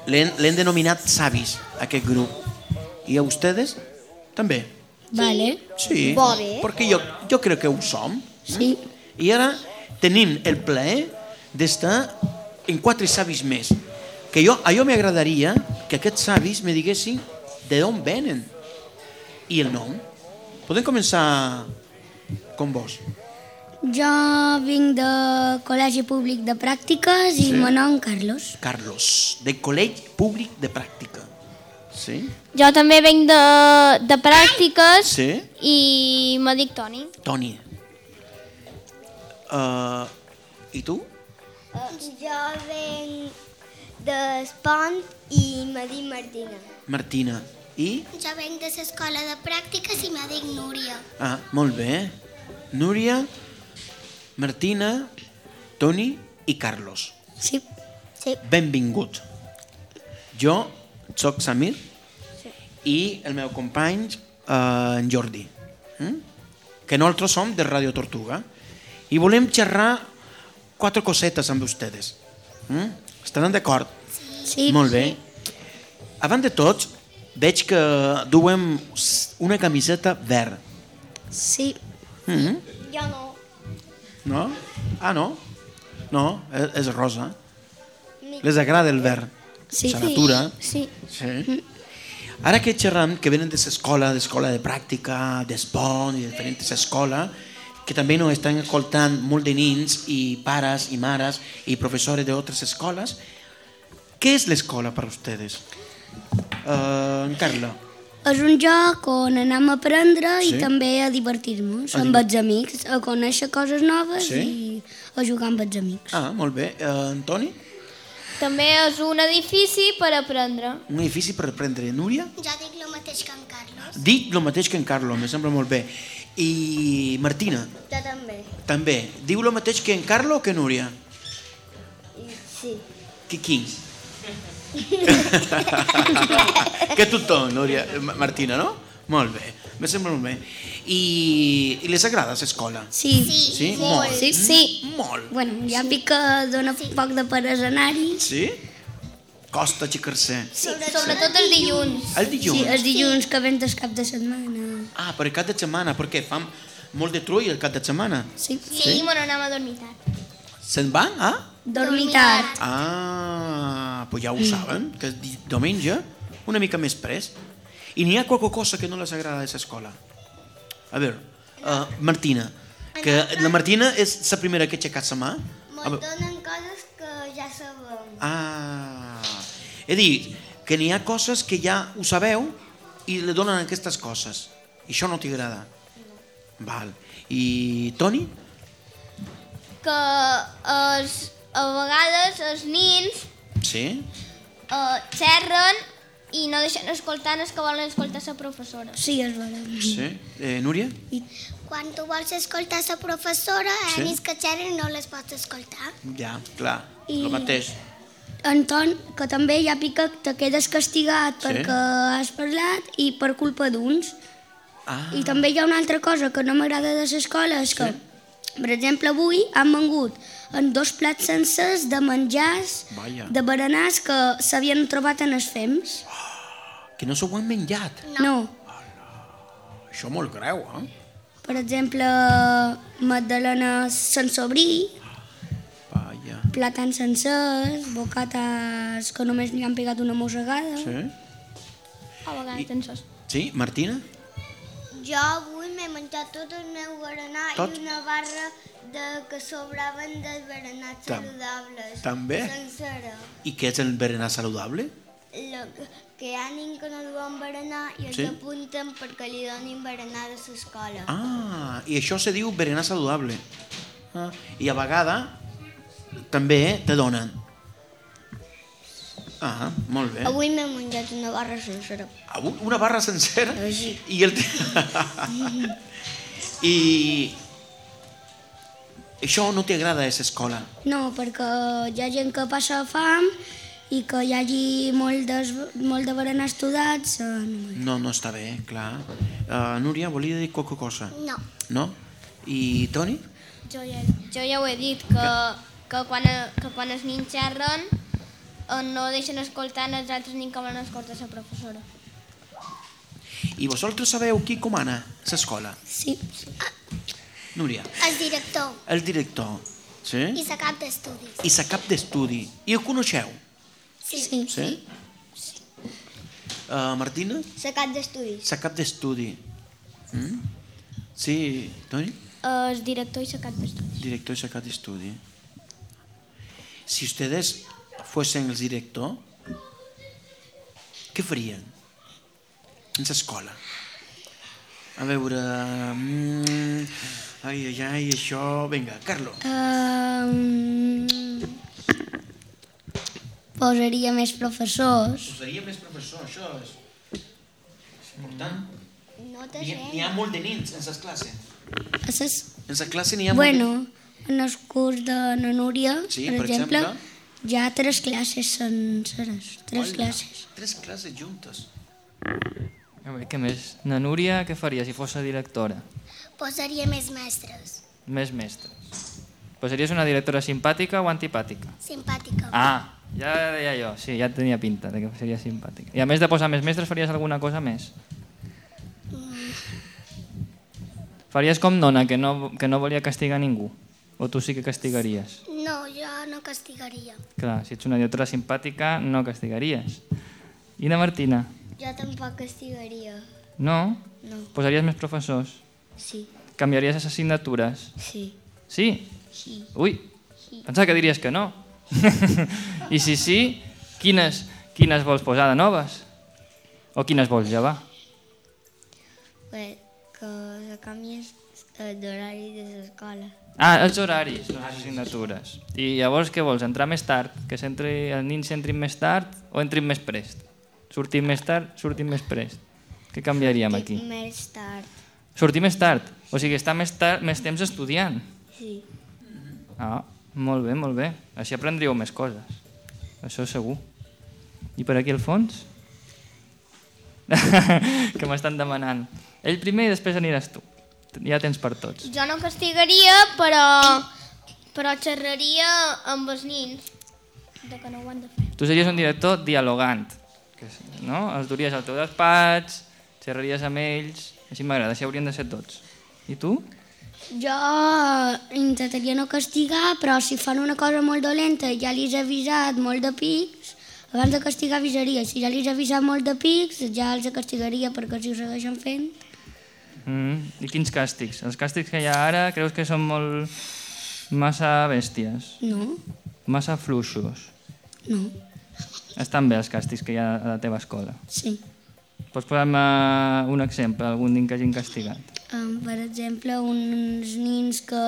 L'hem l'hem denominat savis, aquest grup. I a ustedes també? Vale. Sí, bé. perquè jo, jo crec que ho som. Sí. I ara tenim el plaer d'estar en quatre savis més. Que jo, a jo m'agradaria que aquests savis me diguessin de d'on venen i el nom. Podem començar com vos. Jo vinc de Col·legi Públic de Pràctiques i Sí. meu nom Carlos. Carlos, de Col·legi Públic de Pràctica. Sí? Jo també venc de, de pràctiques Sí? i me dic Toni. Toni. Uh, I tu? Jo venc d'Espont i me dic Martina. Martina. I? Jo venc de l'escola de pràctiques i me dic Núria. Ah, molt bé. Núria, Martina, Toni i Carlos. Sí. Sí. Benvingut. Jo sóc Samir i el meu company eh, en Jordi. Mm? Que nosaltres som de Radio Tortuga i volem xerrar quatre cosetes amb ustedes. Mm? Estaran d'acord? Sí. Molt bé. Abans de tot, veig que duem una camiseta verd. Sí. Mm -hmm. Jo no. No? Ah, no? No, és, és rosa. Les agrada el verd. Sí. La natura. Sí. Sí. Ara que xerram que venen de l'escola, d'escola de pràctica, d'espont i de diferents escoles, que també no estan escoltant molt de nins i pares i mares i professores d'altres escoles, què és l'escola per a ustedes? Uh, Carla, És un joc on anem a aprendre Sí. i també a divertir-nos amb els amics, a conèixer coses noves Sí. i a jugar amb els amics. ah, molt bé. Uh, Antoni, També és un edifici per aprendre. un edifici per aprendre. Núria? Jo dic el mateix que en Carlos. Dic el mateix que en Carlo, me sembla molt bé. I Martina, Jo també. també. Diu el mateix que en Carlo o que Núria? Sí. Que qui? *laughs* que tothom, Núria, Ma- Martina, no? Molt bé, me sembla molt bé. I, i les agrada l'escola? Sí. Sí? Molt. Sí. sí. Molt. Bueno, ja sí. que dona poc de peres anar-hi. Sí? Costa aixecar-se. Sí. Sobretot els dilluns. El Sí, dilluns? els dilluns que vens el cap de setmana. Ah, per cap de setmana, perquè fan molt de trull el cap de setmana. Sí. Sí, sí. me n'anem a dormir tard. Se'n van, ah? Dormir tard. Ah, pues ja ho saben, que diumenge, una mica més pres. I n'hi ha qualque cosa que no les agrada de l'escola. A veure, uh, Martina, que la Martina és la primera que ha aixecat la mà. A Me'n donen coses que ja sabem. Ah, he dit que n'hi ha coses que ja ho sabeu i le donen aquestes coses. I això no t'agrada. Val. I Toni? Que els, a vegades els nins Sí? eh, xerren i no deixen escoltar els que volen escoltar la professora. Sí, és veritat. Sí? Eh, Núria? Quan tu vols escoltar la professora, Sí. sí. que xerren no les pots escoltar. Ja, clar, I- el mateix. Anton, que també hi ha pica que te quedes castigat Sí. perquè has parlat i per culpa d'uns. Ah, I també hi ha una altra cosa que no m'agrada de l'escola, és que Per exemple, avui han vengut en dos plats sencers de menjars Vaja. de berenars que s'havien trobat en els fems. Que no s'ho han menjat. No. Això molt greu, eh? Per exemple, magdalenes sense obrir, Vaja. plàtans sencers, bocates que només li han pegat una mossegada. Sí? A vegades en sos. Sí, Martina? Jo avui m'he menjat tot el meu berenar Tot? i una barra de que sobraven dels berenats Tam- saludables. també? Sencera. I què és el berenar saludable? Lo, que hi ha nens que no duen berenar i els Sí. apunten perquè li donin berenar a l'escola. Ah, i això se diu berenar saludable. Ah, I a vegada també te donen. Ah, molt bé. Avui m'he menjat una barra sencera. Avui una barra sencera Sí. i el *laughs* i això no t'agrada a l'escola No, perquè hi ha gent que passa fam i que hi hagi molt, des, molt de berenars tudats. Eh, no. no, no està bé, clar uh, Núria, volia dir qualque cosa? No. no? i Toni? Jo ja, jo ja ho he dit, que, que, quan, que quan els nins xerren eh, no deixen escoltar els altres nins que volen escoltar la professora. i vosaltres sabeu qui comana l'escola? Sí. Núria, El director el director sí? i la cap d'estudis. i sa cap d'estudi i el coneixeu? Sí. Sí. Sí? Uh, Martina? La cap d'estudis. Sa cap d'estudi. Mm? Sí, Toni? El director i la cap d'estudi. Director y sacar de estudio. Si ustedes fuesen el director, què farien en l'escola? A veure... Mm, ai, ai, ai, això... Vinga, Carlo. Um, posaria més professors. Posaria més professor, això és, és important. No te N'hi ha, n'hi ha molt de nins en les classes. A ses, En la classe n'hi ha bueno, molt en el curs de na Núria, Sí, per, per exemple, exemple. hi ha tres classes senceres. Tres Hola, classes. Tres classes juntes. A veure, què més? Na Núria, què faria si fos la directora? Posaria més mestres. Més mestres. Posaries una directora simpàtica o antipàtica? Simpàtica. Ah, ja deia jo, sí, ja tenia pinta de que seria simpàtica. I a més de posar més mestres, faries alguna cosa més? Faries com Nona, que no, que no volia castigar ningú? O tu sí que castigaries? No, jo no castigaria. Clar, si ets una directora simpàtica, no castigaries. I na Martina? Jo tampoc castigaria. No? No. Posaries més professors? Sí. Canviaries assignatures? Sí. Sí? Sí. Ui, pensava que diries que no. *laughs* I si sí, quines, quines vols posar de noves? O quines vols llevar? Bé, que se canvies d'horari de l'escola. Ah, els horaris, les assignatures. I llavors què vols, entrar més tard? Que s'entri, els nins entrin més tard o entrin més prest? Sortim més tard, sortim més prest. Què canviaríem aquí? Més tard. Sortir més tard, o sigui, estar més, tard, més temps estudiant. Sí. Ah, molt bé, molt bé. Així aprendríeu més coses. Això segur. I per aquí al fons? *laughs* que m'estan demanant. Ell primer i després aniràs tu. Ja tens per tots. Jo no castigaria, però, però xerraria amb els nins de que no ho han de fer. Tu series un director dialogant. Que, no? Els duries al teu despatx, xerraries amb ells... Així m'agrada, així haurien de ser tots. I tu? Jo intentaria no castigar, però si fan una cosa molt dolenta i ja li he avisat molt de pics, abans de castigar avisaria. Si ja li he avisat molt de pics, ja els castigaria perquè si ho segueixen fent... Mm. I quins càstigs? Els càstigs que hi ha ara creus que són molt... massa bèsties? No, Massa fluixos? no, Estan bé els càstigs que hi ha a la teva escola? sí. Pots posar-me un exemple, algun nin que hagin castigat? Um, per exemple, uns nins que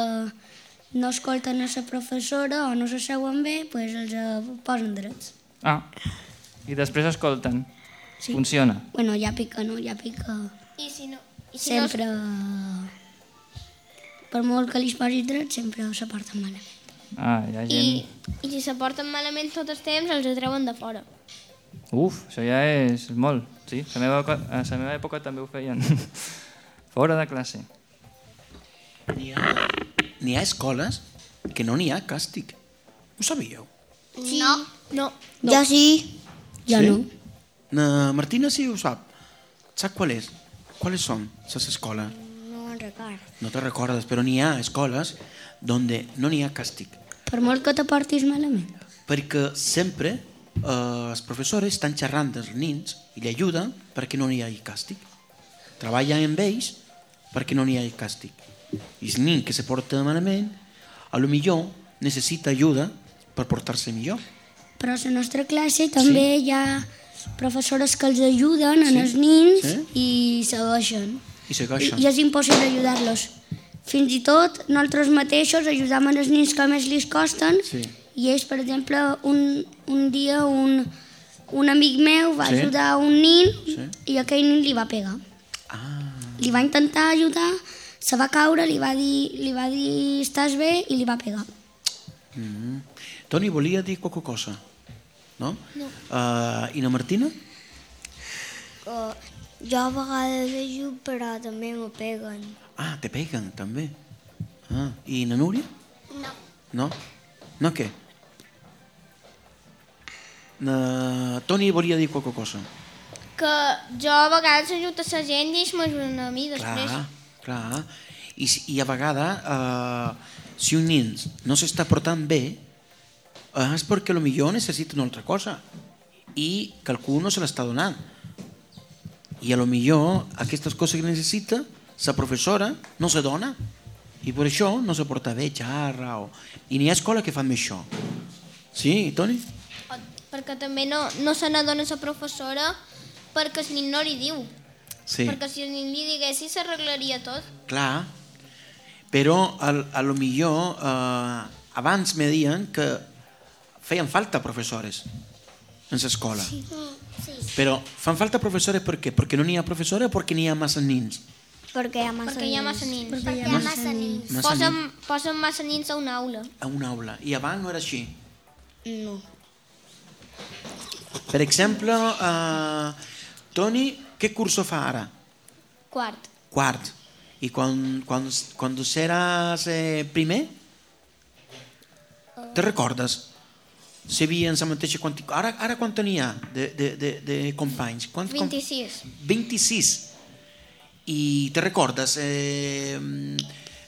no escolten a la professora o no s'asseuen bé, pues els eh, posen drets. Ah, i després escolten. Sí. Funciona. Bueno, ja pica, no? Ja pica. I si no... I si Sempre... Per molt que li posis dret, sempre se porten malament. Ah, hi ha no... I, gent... I si se porten malament tot el temps, els treuen de fora. Uf, això ja és molt. Sí, *laughs* a la meva, a la meva època també ho feien. Fora de classe. N'hi ha, ha escoles que no n'hi ha càstig. Ho sabíeu? No. No. Jo sí. Jo sí? no. Na Martina sí ho sap. Sap qual és? Quales són les escoles? No me'n record. No te recordes, però n'hi ha escoles donde no n'hi ha càstig. Per molt que te portis malament. Perquè sempre eh, els professors estan xerrant dels nins i li ajuden perquè no n'hi hagi càstig. Treballen amb ells perquè no n'hi hagi càstig. I el nin que se porta malament, a lo millor necessita ajuda per portar-se millor. Però a la nostra classe també hi ha professores que els ajuden en els nins Sí. i segueixen. I segueixen. I, I és impossible ajudar-los. Fins i tot nosaltres mateixos ajudam els nins que més li costen Sí. I ells, per exemple, un, un dia un, un amic meu va Sí. ajudar un nin Sí. i aquell nin li va pegar. Ah, Li va intentar ajudar, se va caure, li va dir, li va dir estàs bé i li va pegar. mm. Toni, volia dir qualque cosa? No? no. Uh, I na Martina? Uh, jo a vegades ajudo, però també me peguen. Ah, te peguen, també. Ah, I na Núria? No. No? No què? Na... Toni volia dir qualque cosa. Que jo a vegades ajudo a la gent i ells m'ajuden a mi després. Clar, clar. I, i a vegades, eh, si un nin no s'està portant bé, eh, és perquè millor necessita una altra cosa i que algú no se l'està donant. I a lo millor aquestes coses que necessita, la professora no se dona. I per això no se porta bé, xarra, o... i n'hi ha escola que fan això. Sí, Toni? Perquè també no, no se n'adona la professora perquè el nin no li diu. Sí. Perquè si li diguessi s'arreglaria tot. Clar, però a, a lo millor eh, abans me diuen que feien falta professores en l'escola. Sí. Sí. Però fan falta professores per què? Perquè no n'hi ha professores o perquè n'hi ha massa nins? Perquè hi ha massa Perquè hi ha massa nins. Perquè hi ha massa nins. Massa Posen, nins posen massa nins a una aula. a una aula. I abans no era així. No. Per exemple, eh, Toni, què curso fa ara? Quart. Quart. I quan, quan, quan seràs eh, primer? Te recordes? Si havien la mateixa quantitat... Ara, ara quant tenia de, de, de, de companys? Quant, com- 26. 26. I te recordes eh,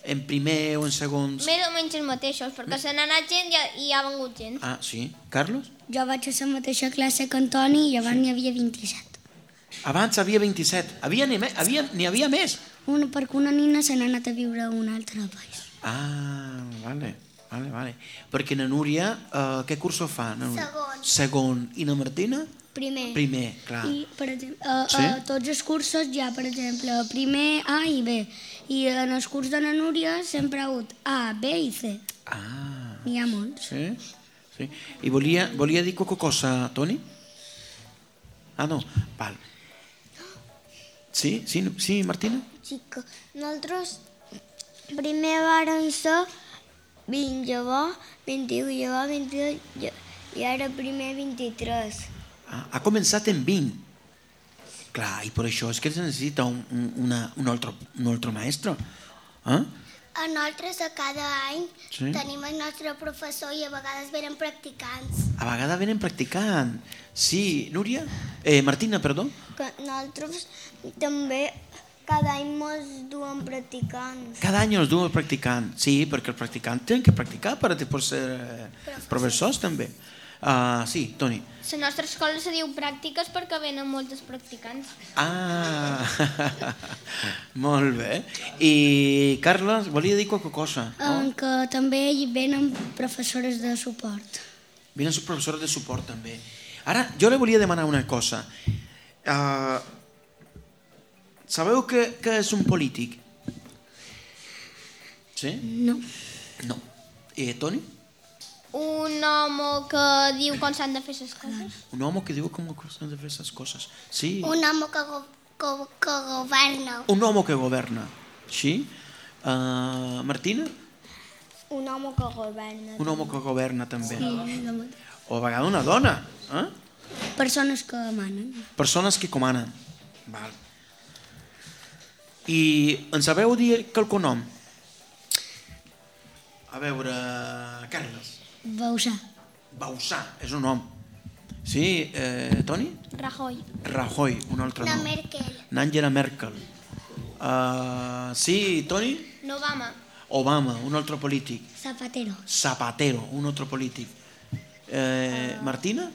en primer o en segon? Més o menys els mateixos, perquè se n'ha anat gent i ha, i ha vengut gent. Ah, sí. Carlos? Jo vaig a la mateixa classe que Antoni i abans n'hi havia 27. Abans havia 27. Havia, n'hi havia, havia, més. Una, perquè una nina se n'ha anat a viure a un altre país. Ah, vale, vale, vale. Perquè na Núria, eh, què curso fa? Na Núria? Segon. Segon. I na Martina? Primer. Primer, clar. I, per exemple, a, Sí? a tots els cursos hi ha, per exemple, primer A i B. I en el curs de la Núria sempre ha hagut A, B i C. Ah, N'hi ha molts. sí? Sí. I volia, volia dir qualque cosa, Toni? Ah, no, val. Sí, sí, sí, Martina? Que nosaltres primer varen ser 20 llavors, 21 llavors, 22 lla- i ara primer 23. Ah, ha començat en 20. Clar, i per això és que es necessita un, un, una, un, altre, un altre maestro. Eh? A nosaltres a cada any Sí. tenim el nostre professor i a vegades venen practicants. A vegades venen practicant. Sí, Núria? Eh, Martina, perdó? Que nosaltres també cada any mos duen practicants. Cada any els duen practicant. Sí, perquè els practicants tenen que practicar per a ser eh, professors també. Uh, sí, Toni. La nostra escola se diu pràctiques perquè venen moltes practicants. Ah, *laughs* molt bé. I Carles, volia dir qualque cosa. En que també hi venen professores de suport. Venen els professors de suport també. Ara, jo li volia demanar una cosa. Uh, sabeu que, que és un polític? Sí? No. No. Eh, Toni? Un home que diu com s'han de fer les coses. Un home que diu com s'han de fer aquestes coses. Sí. Un home que, go que, que governa. Un home que governa. Sí? Uh, Martina? Un home que governa. Un home que governa també. Sí, O a vegades una dona. Eh? persones que manen. Persones que comanen. Val. I en sabeu dir qualque nom? A veure, Carles. Bausà. Bausà, és un nom. Sí, eh, Toni? Rajoy. Rajoy, un altre La nom. Merkel. N'Angela Merkel. Uh, sí, Toni? Obama. Obama, un altre polític. Zapatero. Zapatero, un altre polític. Eh, Martina?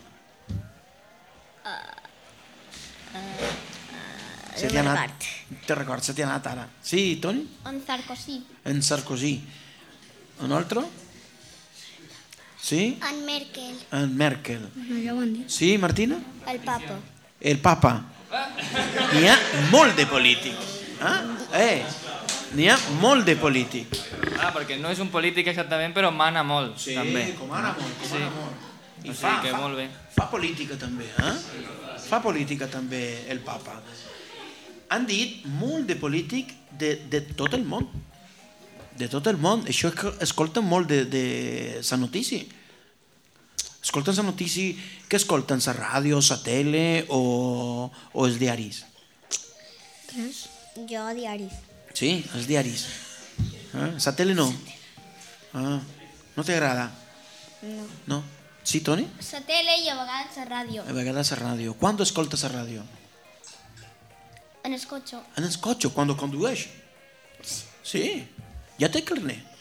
Se t'hi ha anat. Te records, se t'hi ha anat ara. Sí, Toni? En Sarkozy. En Sarkozy. Un altre? Sí? En Merkel. En Merkel. No, ja ho han dit. Sí, Martina? El papa. El papa. N'hi ha molt de polític. Ah? Eh, n'hi ha molt de polític. Ah, perquè no és un polític exactament, però mana molt, també. com ara molt, com Sí. ara molt. I O fa, sigui que fa, molt bé. fa política també, eh? Fa política també el papa. Han dit molt de polític de, de tot el món. De tot el món. Això escolten molt de, de sa notícia. Escolten sa notícia, què escolten? Sa ràdio, sa tele o, o els diaris? Jo diaris. Sí, els diaris. Sa tele no? Ah, no t'agrada? No. No? Sí, Toni? La tele i a vegades la ràdio. A vegades la ràdio. Quan escoltes la ràdio? En el cotxe. En el cotxe, quan condueix. Sí. Ja té carnet?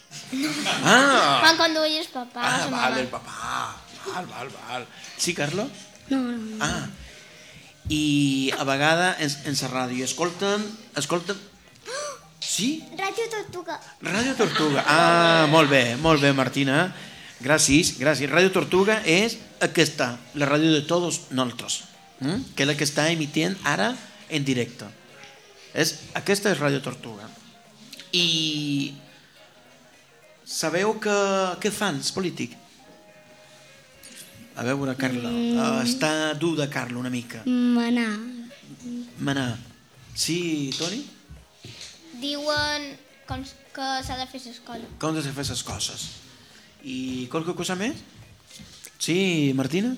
Ah, Quan conduïs papà, ah vale, el papà. Val, val, val. Sí, Carlo? No, no, no. Ah. I a vegades en, en la ràdio escolten... Escolten... Sí? Ràdio Tortuga. Ràdio Tortuga. Ah, molt bé, molt bé, Martina. Gràcies, gràcies. Ràdio Tortuga és aquesta, la ràdio de tots nosaltres, mm? que és la que està emitint ara en directe. És, aquesta és Ràdio Tortuga. I sabeu que, què fan els polítics? A veure, Carla, mm. està dur de Carla una mica. Manar. Manar. Sí, Toni? Diuen com que s'ha de fer l'escola. Com has de fer les coses. I qualque cosa més? Sí, Martina?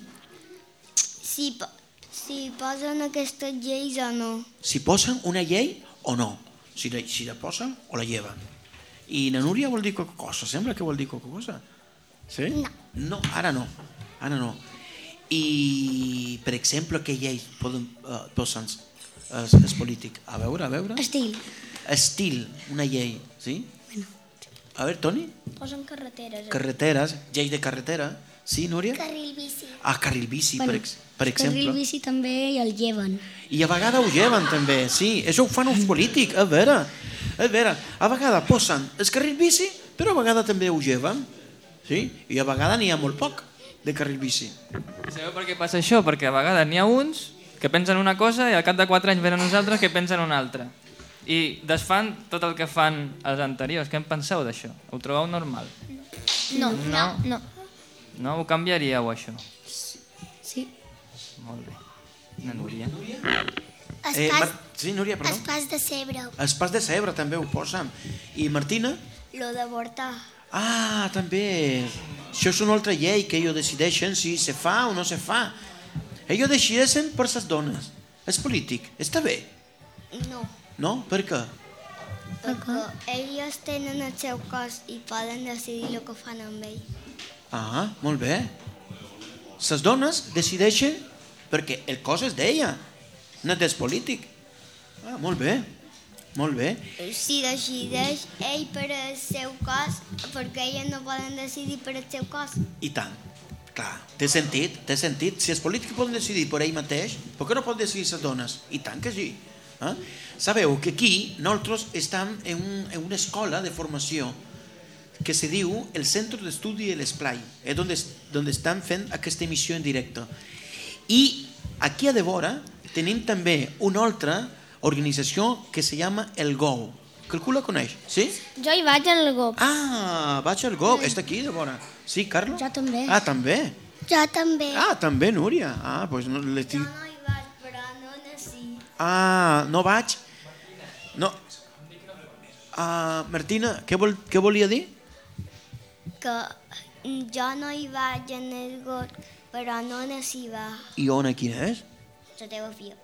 Si, po- si posen aquestes lleis o no. Si posen una llei o no. Si la, si la posen o la lleven. I na Núria vol dir qualque cosa. Sembla que vol dir qualque cosa. Sí? No. No, ara no. Ara no. I, per exemple, què lleis poden, uh, posen els, els polítics? A veure, a veure. Estil. Estil, una llei, sí? A veure, Toni? Posen carreteres. eh? Carreteres, llei de carretera. Sí, Núria? Carril bici. Ah, carril bici, per, ex per exemple. Carril bici també i el lleven. I a vegades ho lleven també, sí, això ho fan els polítics, a veure, a veure, a vegades posen el carril bici, però a vegades també ho lleven, sí, i a vegades n'hi ha molt poc de carril bici. I sabeu per què passa això? Perquè a vegades n'hi ha uns que pensen una cosa i al cap de 4 anys venen uns altres que pensen una altra. I desfan tot el que fan els anteriors. Què en penseu d'això? Ho trobeu normal? No, no, no. No? Ho canviaríeu, això? Sí. Molt bé. Na Núria. Es Eh, Mar- sí, Núria, perdó. es pas de cebre. Els pas de cebre també ho posen. I Martina? Lo d'avortar. Ah, també. Això és una altra llei que ells decideixen si se fa o no se fa. Ells decideixen per les dones. És polític. Està bé, No, no? Per què? perquè ells tenen el seu cos i poden decidir el que fan amb ell. Ah, molt bé. Les dones decideixen perquè el cos és d'ella, no és polític. Ah, molt bé, molt bé. Si decideix ell per el seu cos, perquè elles no poden decidir per el seu cos. I tant. Clar, té sentit, té sentit. Si els polítics poden decidir per ell mateix, per què no poden decidir les dones? I tant que sí. Eh? Sabeu que aquí nosaltres estem en, un, en una escola de formació que se diu el Centre d'Estudi de l'Esplai, és on, es, on estan fent aquesta emissió en directe. I aquí a devora tenim també una altra organització que se llama el GO. Que algú la coneix? Sí? Jo hi vaig al GOP. Ah, vaig al GO, és d'aquí de vora. Sí, Carlos? Jo també. Ah, també? Jo també. Ah, també, Núria. Ah, doncs no Jo l'estic... no hi vaig, però no nací. Ah, no vaig? No. Ah, Martina, què, vol, què volia dir? Que jo no hi vaig en el però no nací va. I on, quina és? *laughs* La teva filla.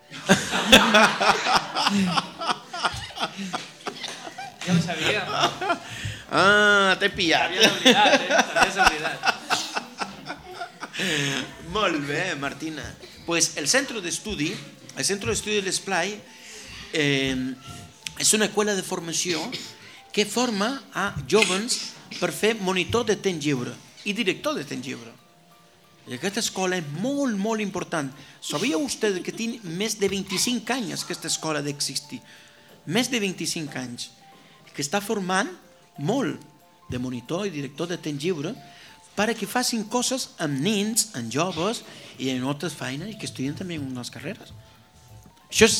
Ja ho sabia. Ah, t'he pillat. T'havies oblidat, eh? T'havies oblidat. Molt bé, Martina. Pues el centro d'estudi, el centro d'estudi de l'Esplai, eh, és una escola de formació que forma a jovens per fer monitor de temps lliure i director de temps lliure. I aquesta escola és molt, molt important. Sabia vostè que tinc més de 25 anys aquesta escola d'existir? Més de 25 anys. Que està formant molt de monitor i director de temps lliure perquè facin coses amb nens, amb joves i en altres feines i que estudien també en unes carreres. Això és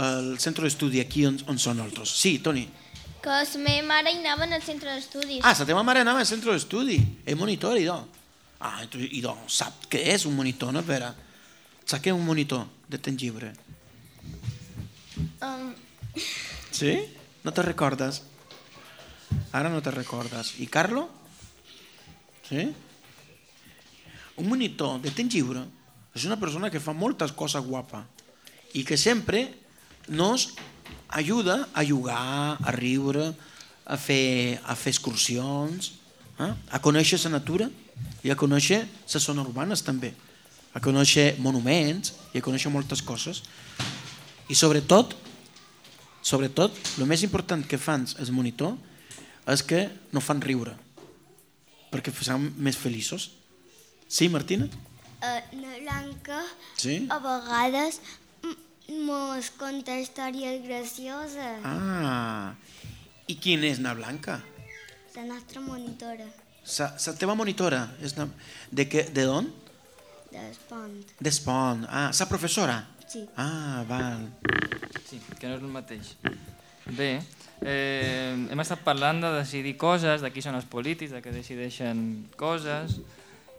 el centre d'estudi aquí on, on són nosaltres. Sí, Toni. Que la meva mare anava al centre d'estudis. Ah, la teva mare anava al centre d'estudi, és monitor, idò. Ah, i idò, sap què és un monitor, no, Vera? Sap què és un monitor de temps lliure? Um, Sí? No te recordes? Ara no te recordes. I Carlo? Sí? Un monitor de temps lliure és una persona que fa moltes coses guapa i que sempre nos ajuda a jugar, a riure, a fer, a fer excursions, eh? a conèixer la natura i a conèixer les zones urbanes també, a conèixer monuments i a conèixer moltes coses. I sobretot, sobretot, el més important que fan els monitor és que no fan riure, perquè són més feliços. Sí, Martina? Uh, na Blanca Sí? a vegades mos conta històries gracioses. Ah, i quin és na Blanca? La nostra monitora Sa, sa teva monitora és na... de, què, de d'on? d'Espont. D'Espont. Ah, sa professora? Sí. Ah, val. Sí, que no és el mateix. Bé, eh, hem estat parlant de decidir coses, de qui són els polítics, de que decideixen coses,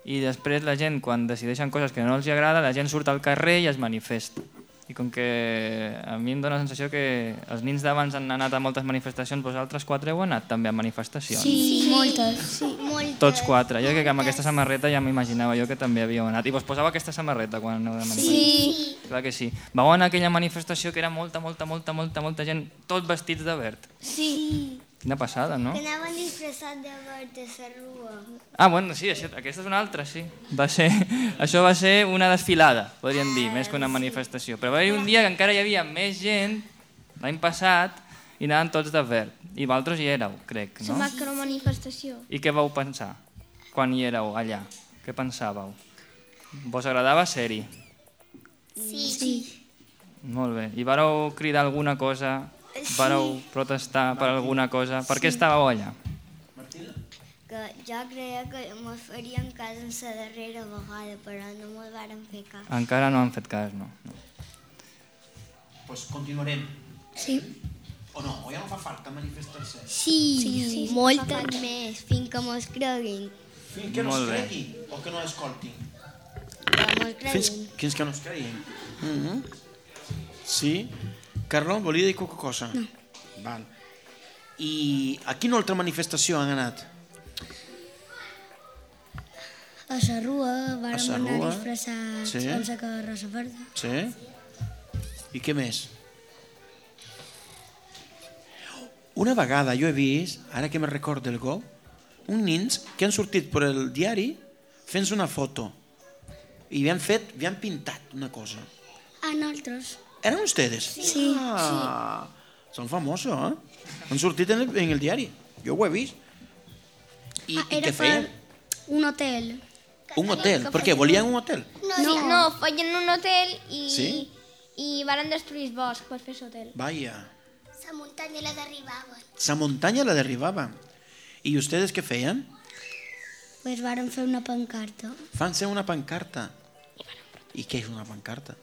i després la gent, quan decideixen coses que no els agrada, la gent surt al carrer i es manifesta. I com que a mi em dóna la sensació que els nins d'abans han anat a moltes manifestacions, vosaltres quatre heu anat també a manifestacions. Sí, moltes. Sí. Moltes. Tots quatre. Jo crec que amb aquesta samarreta ja m'imaginava jo que també havíeu anat. I vos posava aquesta samarreta quan aneu de manifestació? sí. Clar que sí. Vau anar a aquella manifestació que era molta, molta, molta, molta, molta gent, tots vestits de verd. Sí. Quina passada, no? Que anaven disfressats de verd de la rua. Ah, bueno, sí, això, aquesta és una altra, sí. Va ser, *laughs* això va ser una desfilada, podríem dir, més que una manifestació. Però va haver un dia que encara hi havia més gent, l'any passat, i anaven tots de verd. I vosaltres hi éreu, crec, no? macromanifestació. I què vau pensar quan hi éreu allà? Què pensàveu? Vos agradava ser-hi? Sí. Sí. Molt bé. I vareu cridar alguna cosa? Vareu protestar per alguna cosa? Per què estàveu allà? Que jo creia que mos farien cas en la darrera vegada, però no mos varen fer cas. Encara no han fet cas, no. no. Pues continuarem. Sí. O no? O ja no fa falta manifestar-se? Sí, sí, sí. moltes. més, fins que mos creguin. Fins que no Molt es bé. cregui o que no escoltin. Que mos Fins, creguin. fins que no es creguin. Mm -hmm. Sí? Carlo, volia dir qualque cosa? No. Val. I a quina altra manifestació han anat? A la rua A vàrem sa anar disfressats sí. sense que rosa verda. Sí? I què més? Una vegada jo he vist, ara que me recordo del go, uns nins que han sortit per el diari fent una foto i havien fet, havien pintat una cosa. A nosaltres. ¿Eran ustedes? Sí. Ah, Son famosos, ¿eh? Han sortit en el, en el diari. Jo ho he vist. I, Ah, i era feien? per un hotel. Un hotel. Per què? Volien un hotel? No, sí, no, feien un hotel i, Sí? i varen destruir el bosc per fer l'hotel. Vaya. La muntanya la derribaven. La muntanya la derribava. I ustedes què feien? Pues vàrem fer una pancarta. Fan ser una pancarta. I què és una pancarta?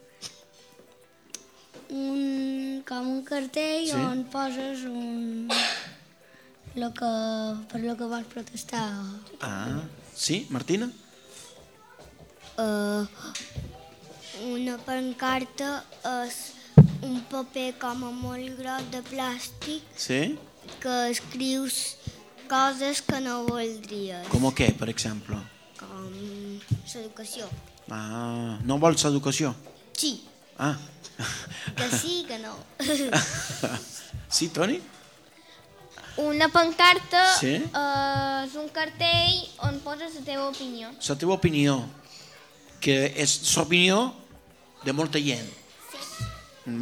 Un, com un cartell Sí. on poses un... Lo que, per lo que vols protestar. Ah, sí, Martina? Uh, una pancarta és un paper com a molt gros de plàstic Sí? que escrius coses que no voldries, Com què, per exemple? com l'educació. Ah, no vols educació? Sí, Ah. *laughs* que sí, que no. *laughs* sí, Toni? Una pancarta Sí. eh, és un cartell on poses la teva opinió. La teva opinió, que és l'opinió de molta gent.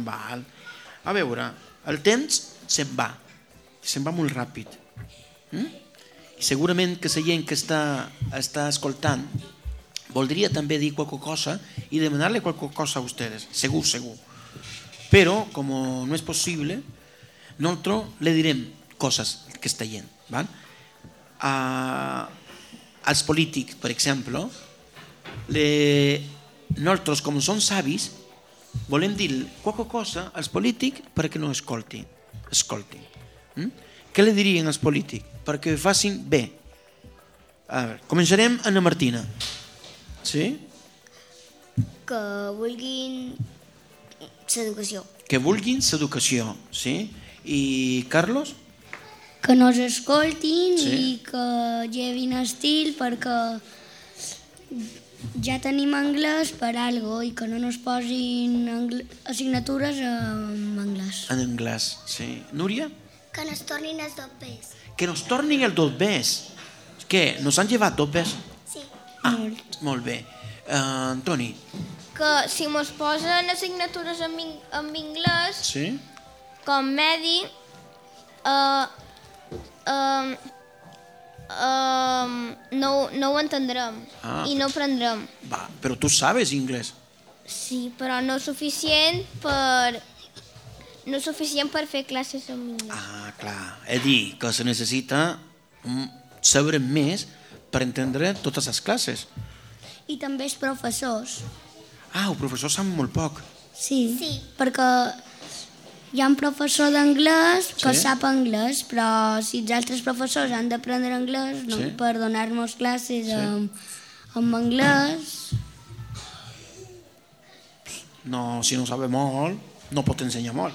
Val. A veure, el temps se'n va. Se'n va molt ràpid. Mm? Segurament que la gent que està, està escoltant voldria també dir qualque cosa i demanar-le qualque cosa a ustedes. Segur, segur. Però, com no és possible, nosotros le direm coses que està gent. Val? A, als polítics, per exemple, le, nosaltres, com som savis, volem dir qualque cosa als polítics perquè no escoltin. escoltin. Mm? Què li dirien als polítics? Perquè facin bé. A veure, començarem amb la Martina. Sí? Que vulguin l'educació. Que vulguin l'educació. Sí? I Carlos? Que no s'escoltin Sí. i que llevin estil perquè ja tenim anglès per algo i que no nos posin assignatures en anglès. En anglès. Sí. Núria? Que no es tornin els dobles. Que nos tornin el dos bes. Què? Nos han llevat dos bes? Ah, molt bé. Uh, Antoni? Que si mos posen assignatures en, in- en anglès, Sí? com medi, uh, um, um, no, no ho entendrem Ah. i no aprendrem. Va, però tu sabes inglès. Sí, però no suficient per... No suficient per fer classes en anglès. Ah, clar. És dir, que se necessita saber més per entendre totes les classes. I també els professors. Ah, el professor sap molt poc. Sí, Sí. perquè hi ha un professor d'anglès que Sí. sap anglès, però si els altres professors han d'aprendre anglès no, Sí. per donar-nos classes Sí. en, en anglès, No, si no sabe molt, no pot ensenyar molt.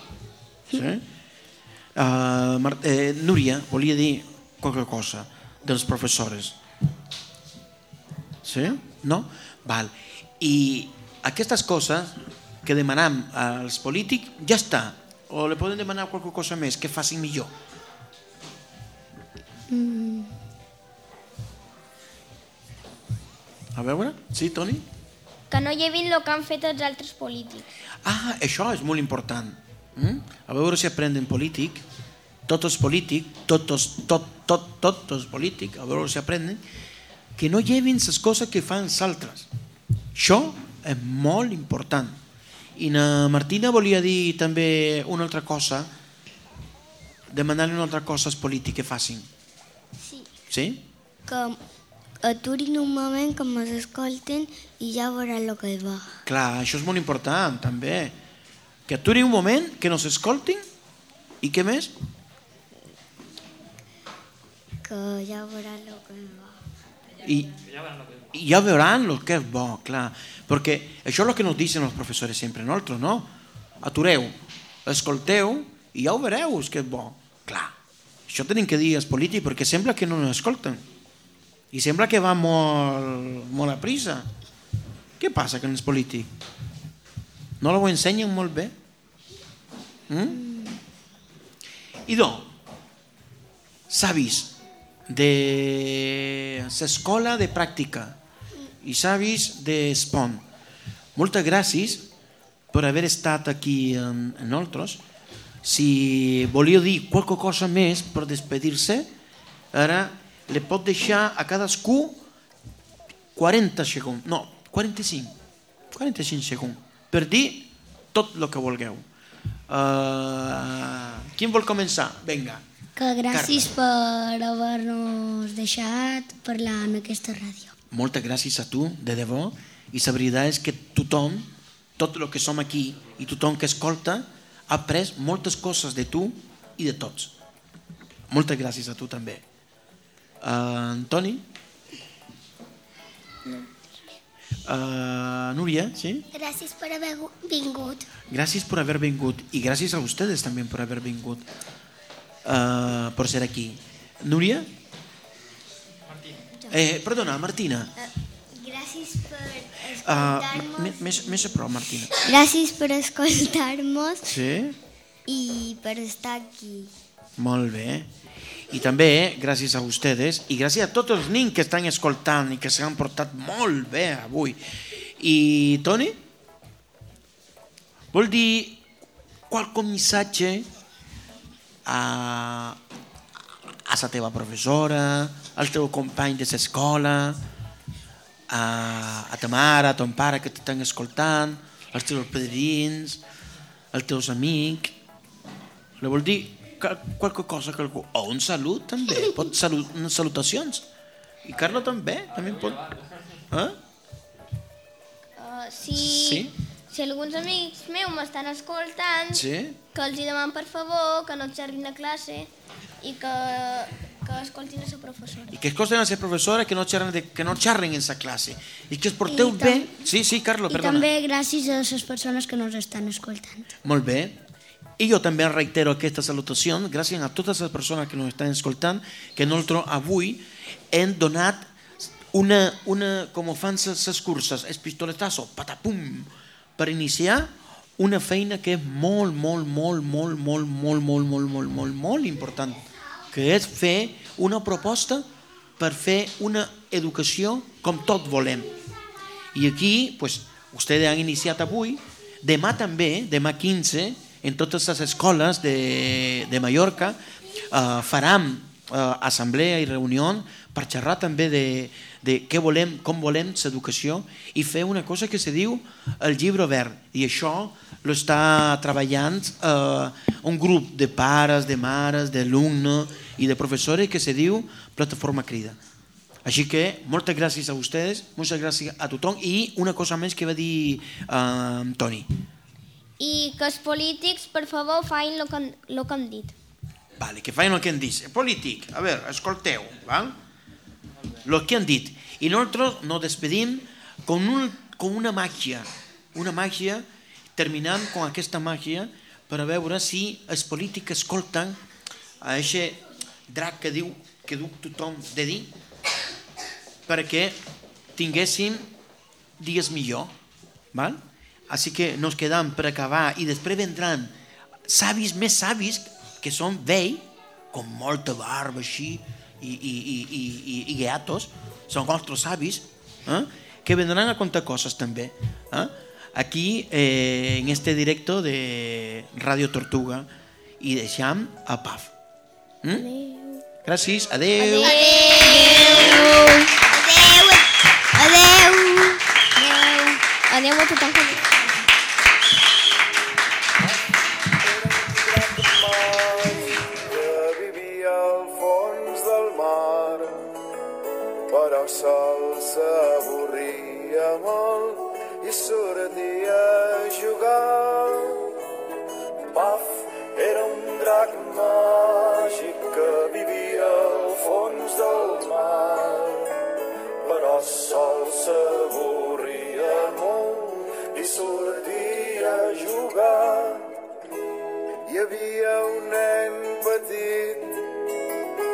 Sí? Uh, Mar eh, Núria volia dir qualque cosa dels professors. Sí? No? Val. I aquestes coses que demanam als polítics ja està. O le poden demanar qualque cosa més que facin millor. A veure? Sí, Toni? Que no llevin el que han fet els altres polítics. Ah, això és molt important. Mm? A veure si aprenen polític, tots els polítics, tots, tot, tot, tots els polítics, a veure si aprenen, que no llevin les coses que fan els altres. Això és molt important. I na Martina volia dir també una altra cosa, demanar-li una altra cosa als polítics que facin. Sí. Sí? Que aturin un moment que ens escolten i ja veuran el que va. Clar, això és molt important, també. Que aturi un moment, que nos escoltin, i què més? Que ja veuran el que va. Y ya verán lo que es bo, clar. Porque això és el que nos dicen els professors sempre, nosaltres, no? Atureu, escolteu i ja ho que és bo. Clar, això tenim que dir als polítics perquè sembla que no ens escolten. I sembla que va molt, molt a prisa. Què passa amb els polítics? No ho ensenyen molt bé? Mm? Idò, savis de l'escola de pràctica i savis de Spon. Moltes gràcies per haver estat aquí en nosaltres. Si volia dir qualque cosa més per despedir-se, ara li pot deixar a cadascú 40 segons, no, 45, 45 segons, per dir tot el que vulgueu. Uh, qui vol començar? Vinga. Que gràcies per haver-nos deixat parlar en aquesta ràdio. Moltes gràcies a tu, de debò, i la veritat és que tothom, tot el que som aquí i tothom que escolta, ha après moltes coses de tu i de tots. Moltes gràcies a tu també. Uh, Antoni? Uh, Núria, sí? Gràcies per haver gu- vingut. Gracias por haber vingut y gracias a ustedes también por haber vingut, uh, por ser aquí. Núria? Eh, perdona, Martina. Gràcies per Uh, escoltar-nos. més, més a prop, Martina. Gràcies per escoltar-nos Sí? i per estar aquí. Molt bé. I també, gràcies a ustedes, i gràcies a tots els nens que estan escoltant i que s'han portat molt bé avui. I, Toni, vol dir qualque missatge a, a la teva professora, al teu company de l'escola, a, a ta mare, a ton pare que t'estan escoltant, als teus padrins, als teus amics. Le vol dir qual- qualque cosa que algú... O un salut també, pot salut, unes salutacions. I Carla també, també pot... Eh? Uh, si, Sí? Si alguns amics meus m'estan escoltant, Sí? que els hi deman per favor que no xerrin a classe i que, que escoltin a la professora. I que escolten a la professora que no xerren, de, que no xerren en sa classe. I que es porteu I bé... Sí, sí, Carla, I perdona. també gràcies a les persones que nos estan escoltant. Molt bé. I jo també reitero aquesta salutació gràcies a totes les persones que ens estan escoltant que nosaltres avui hem donat una, una com fan les curses, el pistoletazo, patapum, per iniciar una feina que és molt, molt, molt, molt, molt, molt, molt, molt, molt, molt, molt important, que és fer una proposta per fer una educació com tot volem. I aquí, pues, ustedes han iniciat avui, demà també, demà 15, en totes les escoles de, de Mallorca, eh, faran eh, assemblea i reunió per xerrar també de, de què volem, com volem l'educació i fer una cosa que se diu el llibre verd. I això lo està treballant eh, un grup de pares, de mares, d'alumnes i de professors que se diu Plataforma Crida. Així que moltes gràcies a vostès, moltes gràcies a tothom i una cosa més que va dir eh, Toni. I que els polítics, per favor, fain el que, lo que han dit. Vale, que feien el que han dit. Polític, a veure, escolteu, val? Lo que han dit. I nosaltres nos despedim con, un, con una màgia, una màgia, terminant con aquesta màgia per a veure si els polítics escolten a aquest drac que diu que diu tothom de dir perquè tinguéssim dies millor. Val? Així que nos quedam per acabar i després vendran savis més savis que són vell, com molta barba així, y, i, i, i, gatos, que vendrán a contar cosas también. ¿ah? Aquí, eh, en este directo de Radio Tortuga y de Sham a Paf. ¿Mm? Gracias, adeu. Adeu. Adeu. Adeu. Paf era un drac màgic que vivia al fons del mar, però sol s'avorria molt i sortia a jugar. Hi havia un nen petit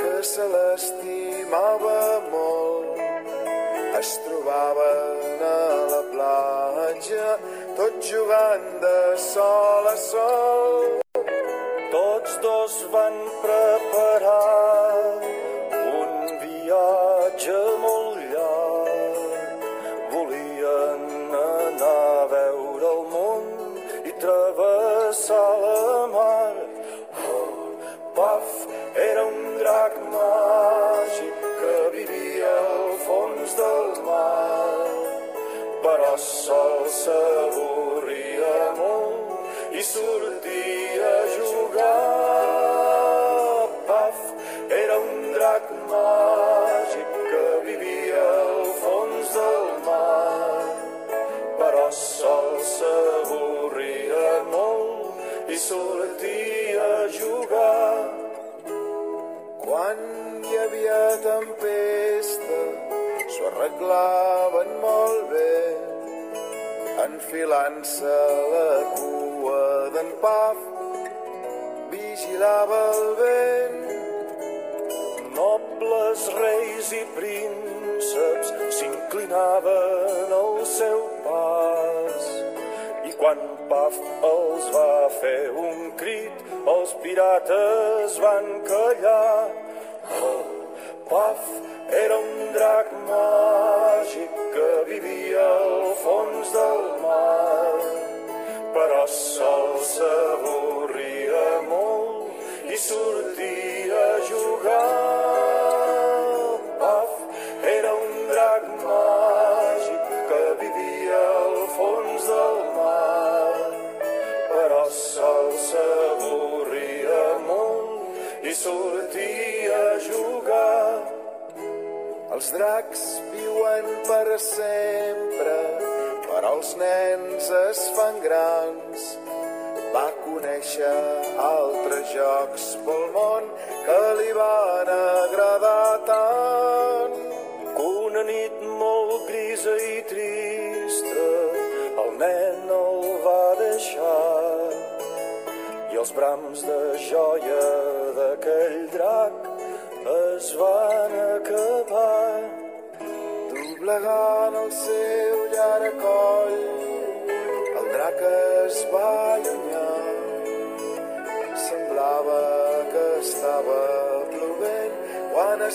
que se l'estimava molt. Es trobaven a la platja, tots jugant de sol a sol. Tots dos van preparar un viatge molt llarg. Volien anar a veure el món i travessar la mar. Oh, Paf era un drac màgic que vivia al fons del mar. Però sol s'avorria molt i sortia a jugar. Paf era un drac màgic pirates van callar.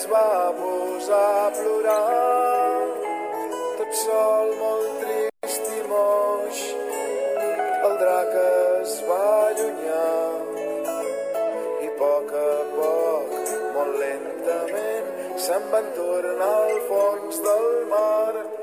Es va posar a plorar. Tot sol, molt trist i moix, el drac es va allunyar i a poc a poc, molt lentament, se'n van tornar al fons del mar.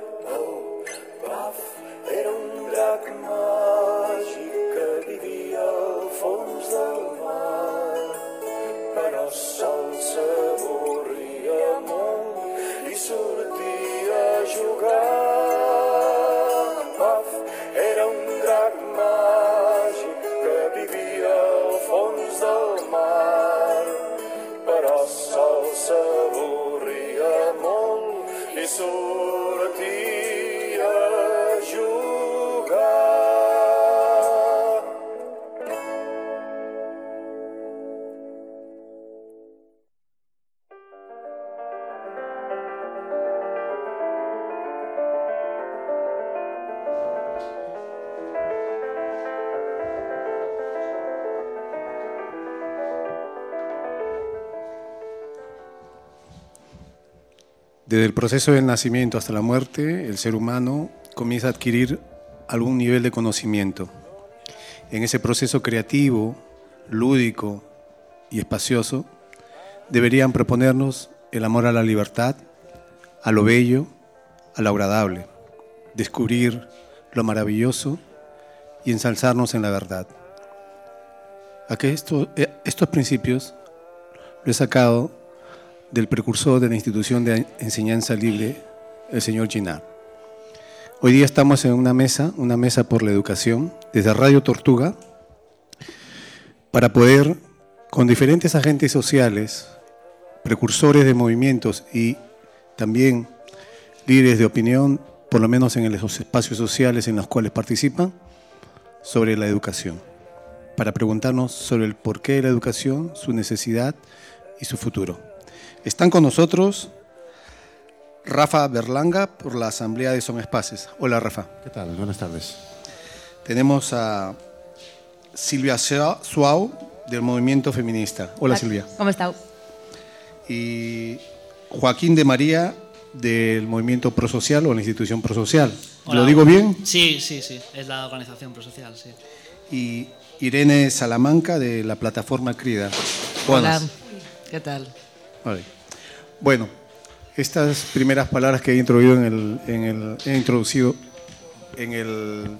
Desde el proceso del nacimiento hasta la muerte, el ser humano comienza a adquirir algún nivel de conocimiento. En ese proceso creativo, lúdico y espacioso, deberían proponernos el amor a la libertad, a lo bello, a lo agradable, descubrir lo maravilloso y ensalzarnos en la verdad. A eh, estos principios lo he sacado del precursor de la institución de enseñanza libre, el señor Ginard. Hoy día estamos en una mesa, una mesa por la educación, desde Radio Tortuga, para poder, con diferentes agentes sociales, precursores de movimientos y también líderes de opinión, por lo menos en los espacios sociales en los cuales participan, sobre la educación, para preguntarnos sobre el porqué de la educación, su necesidad y su futuro. Están con nosotros Rafa Berlanga por la Asamblea de Son Espaces. Hola Rafa. ¿Qué tal? Buenas tardes. Tenemos a Silvia Sua- Suau del Movimiento Feminista. Hola Silvia. Com esteu? Y Joaquín de María del Movimiento Prosocial o la institución Prosocial. Hola. ¿Lo digo bien? Sí, sí, sí. Es la organización prosocial, sí. Y Irene Salamanca de la plataforma CRIDA. Hola. Buenas. Què tal? Bueno, estas primeras palabras que he introducido en el, en el- he introducido en el,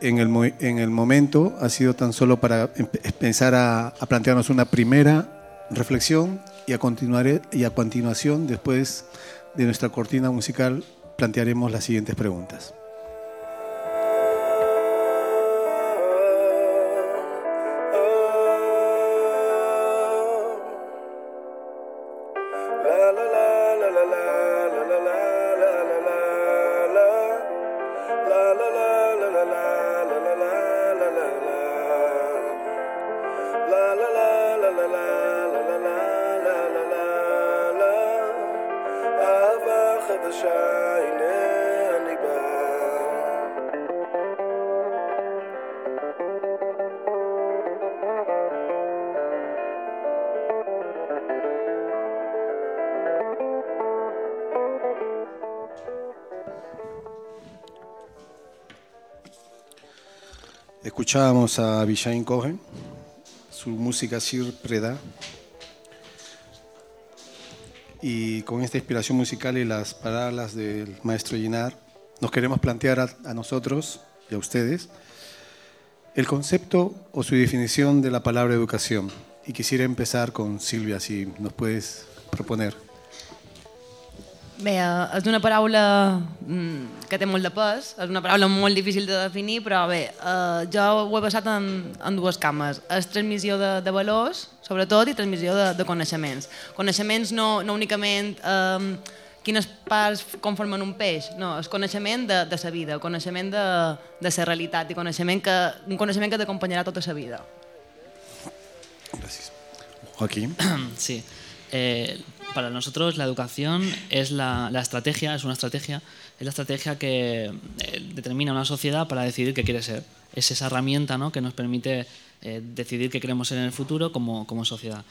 en el, mo- en el momento ha sido tan solo para empe- pensar a, a plantearnos una primera reflexión y a, continuar, y a continuación, después de nuestra cortina musical, plantearemos las siguientes preguntas. Escuchábamos a Villain Cohen, su música Sir Preda. Y con esta inspiración musical y las palabras del maestro Ginar, nos queremos plantear a, a nosotros y a ustedes el concepto o su definición de la palabra educación. Y quisiera empezar con Silvia, si nos puedes proponer. Bé, eh, és una paraula mm, que té molt de pes, és una paraula molt difícil de definir, però bé, eh, jo ho he passat en, en dues cames. És transmissió de, de valors, sobretot, i transmissió de, de coneixements. Coneixements no, no únicament eh, quines parts conformen un peix, no, és coneixement de, de sa vida, coneixement de, de sa realitat i coneixement que, un coneixement que t'acompanyarà tota sa vida. Gràcies. Joaquín. Sí. Eh, para nosotros la educación es la, la estrategia, es una estrategia, es la estrategia que eh, determina una sociedad para decidir qué quiere ser. Es esa herramienta ¿no? que nos permite eh, decidir qué queremos ser en el futuro como, como sociedad.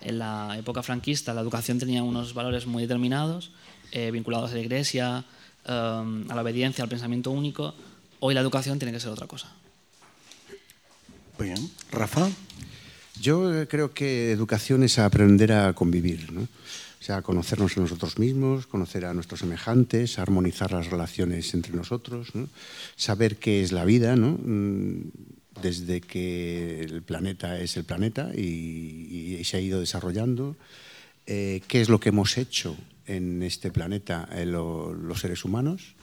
En la época franquista la educación tenía unos valores muy determinados, eh, vinculados a la iglesia, eh, a la obediencia, al pensamiento único. Hoy la educación tiene que ser otra cosa. Bien. Rafa. Yo eh, creo que educación es aprender a convivir, ¿no? O sea, conocernos a nosotros mismos, conocer a nuestros semejantes, armonizar las relaciones entre nosotros, ¿no? saber qué es la vida, ¿no? Mm, desde que el planeta es el planeta y, se ha ido desarrollando, eh, qué es lo que hemos hecho en este planeta eh, lo- los seres humanos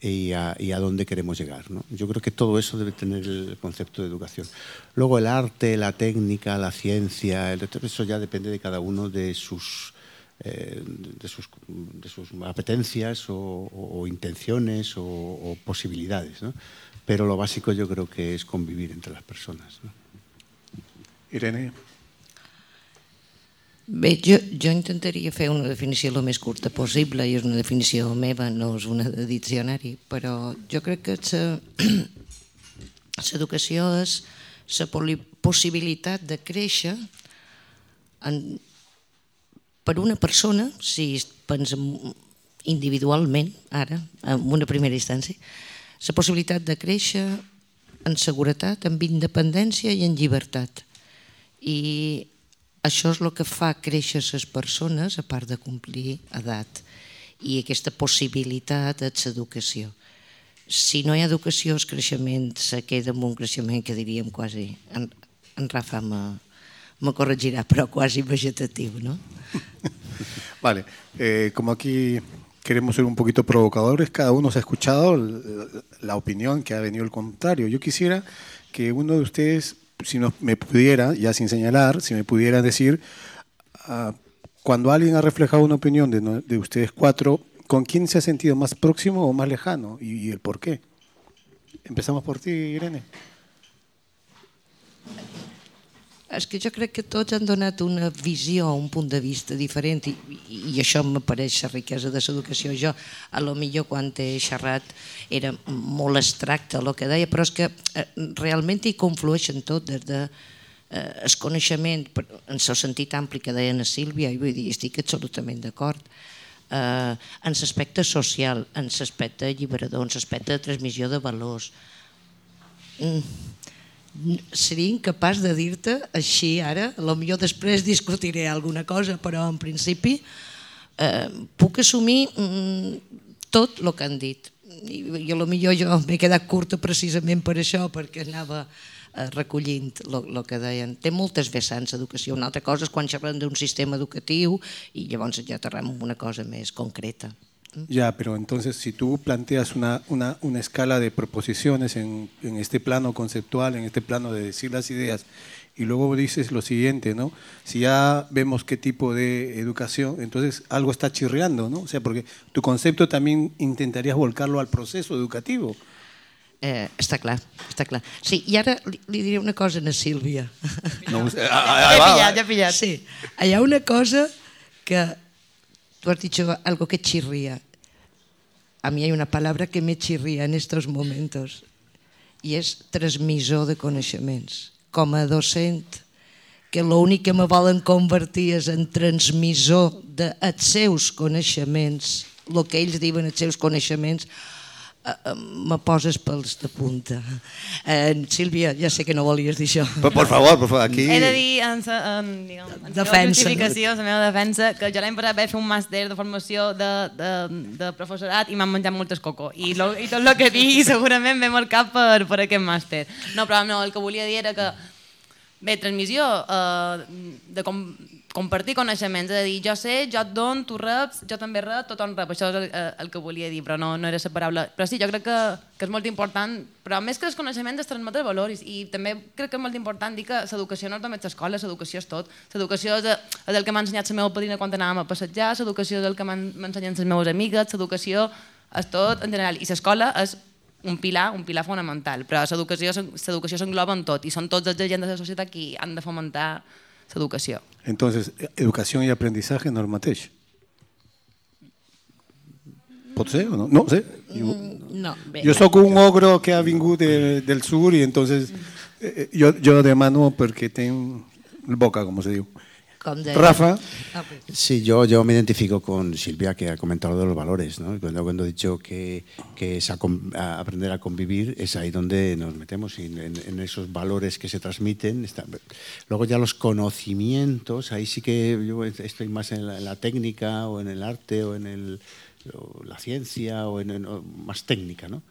y a, y a dónde queremos llegar. ¿no? Yo creo que todo eso debe tener el concepto de educación. Luego el arte, la técnica, la ciencia, el- eso ya depende de cada uno de sus, eh, de sus, de sus apetencias o, o- o intenciones o, o posibilidades. ¿no? Pero lo básico yo creo que es convivir entre las personas. ¿no? Irene. Bé, jo, jo intentaria fer una definició el més curta possible i és una definició meva, no és una de diccionari, però jo crec que l'educació *clears throat* és la possibilitat de créixer en, per una persona, si pensa individualment, ara, en una primera instància, la possibilitat de créixer en seguretat, amb independència i en llibertat. I això és el que fa créixer les persones, a part de complir edat. I aquesta possibilitat és l'educació. Si no hi ha educació, el creixement se queda amb un creixement que diríem quasi... En, en Rafa me, corregirà, però quasi vegetatiu, no? *laughs* Vale, eh, como aquí queremos ser un poquito provocadores, cada uno se ha escuchado l- la opinión que ha venido el contrario. Yo quisiera que uno de ustedes, si no, me pudiera, ya sin señalar, si me pudiera decir, ah, cuando alguien ha reflejado una opinión de, de ustedes cuatro, ¿con quién se ha sentido más próximo o más lejano? Y, y el por qué. Empezamos por ti, Irene. És que jo crec que tots han donat una visió, un punt de vista diferent i, i això m'apareix la riquesa de l'educació. Jo, a lo millor, quan he xerrat, era molt abstracte el que deia, però és que eh, realment hi conflueixen tot, des de eh, el coneixement, en el sentit ampli que deia la Sílvia, i vull dir, estic absolutament d'acord, eh, en l'aspecte social, en l'aspecte alliberador, en l'aspecte de transmissió de valors. Mm, seria incapaç de dir-te així ara, a lo millor després discutiré alguna cosa, però en principi eh, puc assumir mm, tot el que han dit. I, i a lo millor jo m'he quedat curta precisament per això, perquè anava eh, recollint el que deien. Té moltes vessants educació. Una altra cosa és quan xerrem d'un sistema educatiu i llavors ja aterrem una cosa més concreta. Ya, pero entonces si tú planteas una, una, una escala de proposiciones en, en este plano conceptual, en este plano de decir las ideas, y luego dices lo siguiente, ¿no? Si ya vemos qué tipo de educación, entonces algo está chirriando, ¿no? O sea, porque tu concepto también intentarías volcarlo al proceso educativo. Eh, està clar, està clar. Sí, i ara li, li diré una cosa a na Sílvia. *laughs* No, ja va, pillat, ja pillat. Sí, hi ha una cosa que tú has dicho algo que chirría. A mí hay una palabra que me chirría en estos momentos i és transmissor de coneixements. Com a docent, que l'únic que me volen convertir és en transmissor dels seus coneixements, el que ells diuen els seus coneixements, me poses pels de punta. Eh, Sílvia, ja sé que no volies dir això. Por, por favor, por favor, aquí... He de dir, en, sa, en, diguem, en la Defensa. justificació, la meva defensa, que jo l'any passat vaig fer un màster de formació de, de, de professorat i m'han menjat moltes coco. I, lo, I tot el que digui *laughs* segurament ve marcat per, per aquest màster. No, però no, el que volia dir era que, bé, transmissió eh, de com, compartir coneixements, és a dir, jo sé, jo et dono, tu reps, jo també rep, tothom rep, això és el, el que volia dir, però no, no era la paraula. Però sí, jo crec que, que és molt important, però més que els coneixements és transmetre valors i, i també crec que és molt important dir que l'educació no és només l'escola, l'educació és tot. L'educació és, és el que m'ha ensenyat la meva padrina quan anàvem a passejar, l'educació és el que m'han ensenyat les meves amigues, l'educació és tot en general, i l'escola és un pilar, un pilar fonamental, però l'educació s'engloba en tot i són tots els agents de la societat qui han de fomentar l'educació. Entonces, eh, educación y aprendizaje no el mateix. Pot ser o no? No sé. Jo, No, bé, jo sóc un ogro que ha vingut de, del sur i entonces eh, jo, jo demano perquè tenc boca, com se diu. Com de... Rafa. Sí, yo, yo me identifico con Silvia que ha comentado de los valores. ¿no? Cuando, cuando he dicho que, que es a com- a aprender a convivir, es ahí donde nos metemos, y en, en- en esos valores que se transmiten. está- Luego ya los conocimientos, ahí sí que yo estoy más en la, en la técnica o en el arte o en el, o la ciencia o en, en- o más técnica, ¿no?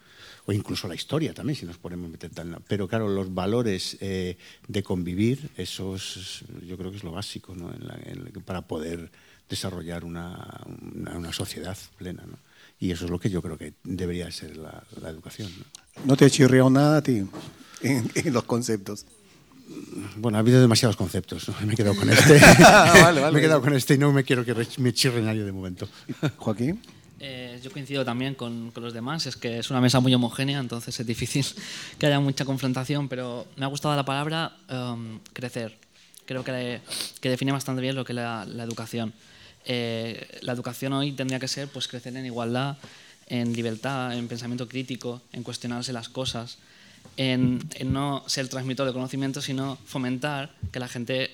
O incluso la historia también, si nos ponemos a meter tan... Pero claro, los valores eh, de convivir, eso es, yo creo que es lo básico ¿no? En la- en la- para poder desarrollar una, una, una sociedad plena. ¿no? Y eso es lo que yo creo que debería ser la, la educación. ¿no? ¿No te ha chirriado nada a ti en, en los conceptos? Bueno, ha habido demasiados conceptos, ¿no? me he quedado con *laughs* este. Vale, vale. *laughs* Me he quedado con este y no me quiero que me chirre nadie de momento. Joaquín. Eh, yo coincido también con, con los demás, es que es una mesa muy homogénea, entonces es difícil *laughs* que haya mucha confrontación, pero me ha gustado la palabra em, crecer. Creo que, que define bastante bien lo que es la, la educación. Eh, la educación hoy tendría que ser pues, crecer en igualdad, en libertad, en pensamiento crítico, en cuestionarse las cosas, en, en no ser transmisor de conocimiento, sino fomentar que la gente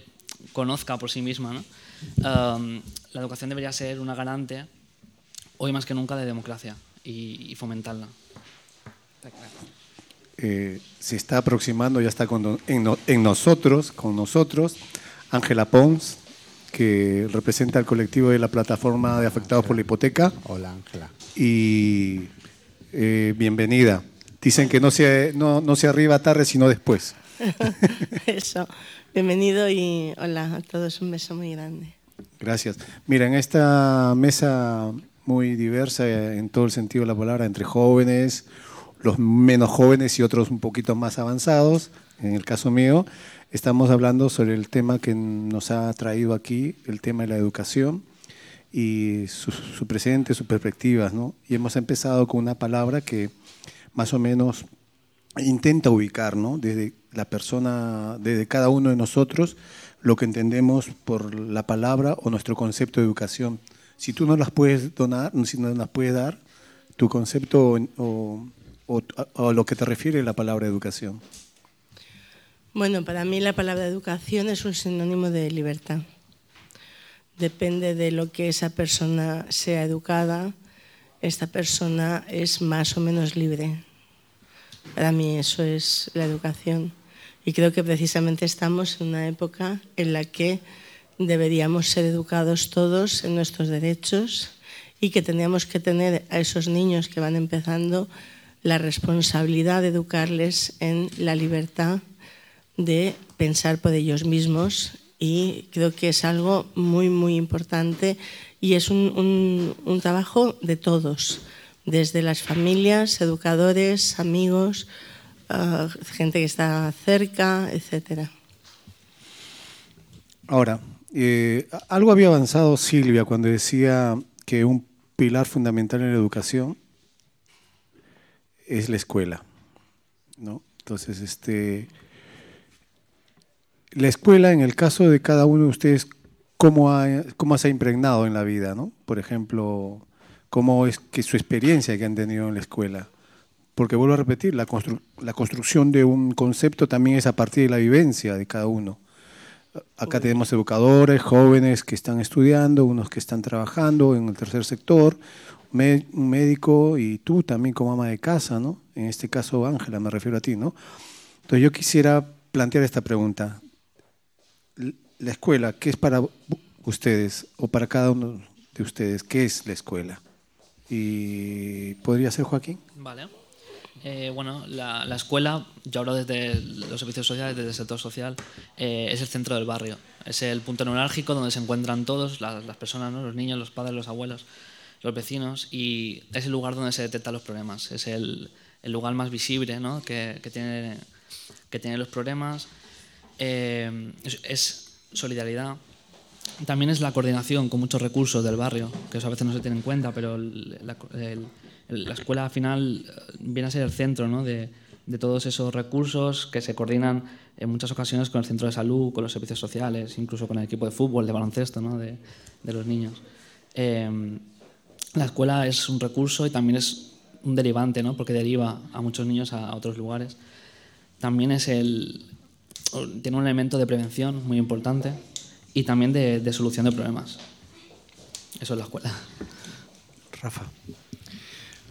conozca por sí misma. ¿no? Em, la educación debería ser una garante hoy más que nunca de democracia y, y fomentarla. eh, se está aproximando, ya está con- en, no- en nosotros, con nosotros, Ángela Pons, que representa al colectivo de la plataforma de afectados por la hipoteca. Hola, Ángela. Y eh, bienvenida. Dicen que no se, no, no se arriba tarde, sino después. *laughs* Eso. Bienvenido y hola a todos. Un beso muy grande. Gracias. Mira, en esta mesa muy diversa en todo el sentido de la palabra, entre jóvenes, los menos jóvenes y otros un poquito más avanzados, en el caso mío, estamos hablando sobre el tema que nos ha traído aquí, el tema de la educación y su, su presente, sus perspectivas, ¿no? Y hemos empezado con una palabra que más o menos intenta ubicar, ¿no? Desde la persona, desde cada uno de nosotros, lo que entendemos por la palabra o nuestro concepto de educación. Si tú no las puedes donar, si no las puedes dar, tu concepto o, o, a lo que te refiere la palabra educación. Bueno, para mí la palabra educación es un sinónimo de libertad. Depende de lo que esa persona sea educada, esta persona es más o menos libre. Para mí eso es la educación. Y creo que precisamente estamos en una época en la que deberíamos ser educados todos en nuestros derechos y que tendríamos que tener a esos niños que van empezando la responsabilidad de educarles en la libertad de pensar por ellos mismos y creo que es algo muy, muy importante y es un, un- trabajo de todos, desde las familias, educadores, amigos, ah, gente que está cerca, etcétera. Ahora, eh, algo había avanzado Silvia cuando decía que un pilar fundamental en la educación es la escuela, ¿no? Entonces, este, la escuela, en el caso de cada uno de ustedes, ¿cómo, ha, cómo se ha impregnado en la vida, ¿no? Por ejemplo, ¿cómo es que su experiencia que han tenido en la escuela? Porque vuelvo a repetir, la, constru- la construcción de un concepto también es a partir de la vivencia de cada uno. Acá tenemos educadores, jóvenes que están estudiando, unos que están trabajando en el tercer sector, un médico y tú también como ama de casa, ¿no? En este caso, Ángela, me refiero a ti, ¿no? Entonces yo quisiera plantear esta pregunta. La escuela, ¿qué es para ustedes o para cada uno de ustedes? ¿Qué es la escuela? Y podría ser Joaquín. Vale. Eh, bueno, la, la escuela, yo hablo desde los servicios sociales, desde el sector social, eh, es el centro del barrio. Es el punto neurálgico donde se encuentran todos, las, personas, ¿no? los niños, los padres, los abuelos, los vecinos, y es el lugar donde se detectan los problemas. Es el, lugar más visible ¿no? que, que tiene, los problemas. Eh, es, solidaridad. También es la coordinación con muchos recursos del barrio, que eso a veces no se tiene en cuenta, pero el- la escuela al final eh, viene a ser el centro ¿no? de, todos esos recursos que se coordinan en muchas ocasiones con el centro de salud, con los servicios sociales, incluso con el equipo de fútbol, de baloncesto ¿no? de, los niños. Eh, la escuela es un recurso y también es un derivante, ¿no? porque deriva a muchos niños a, a otros lugares. También es el, tiene un elemento de prevención muy importante y también de, de solución de problemas. Eso es la escuela. Rafa.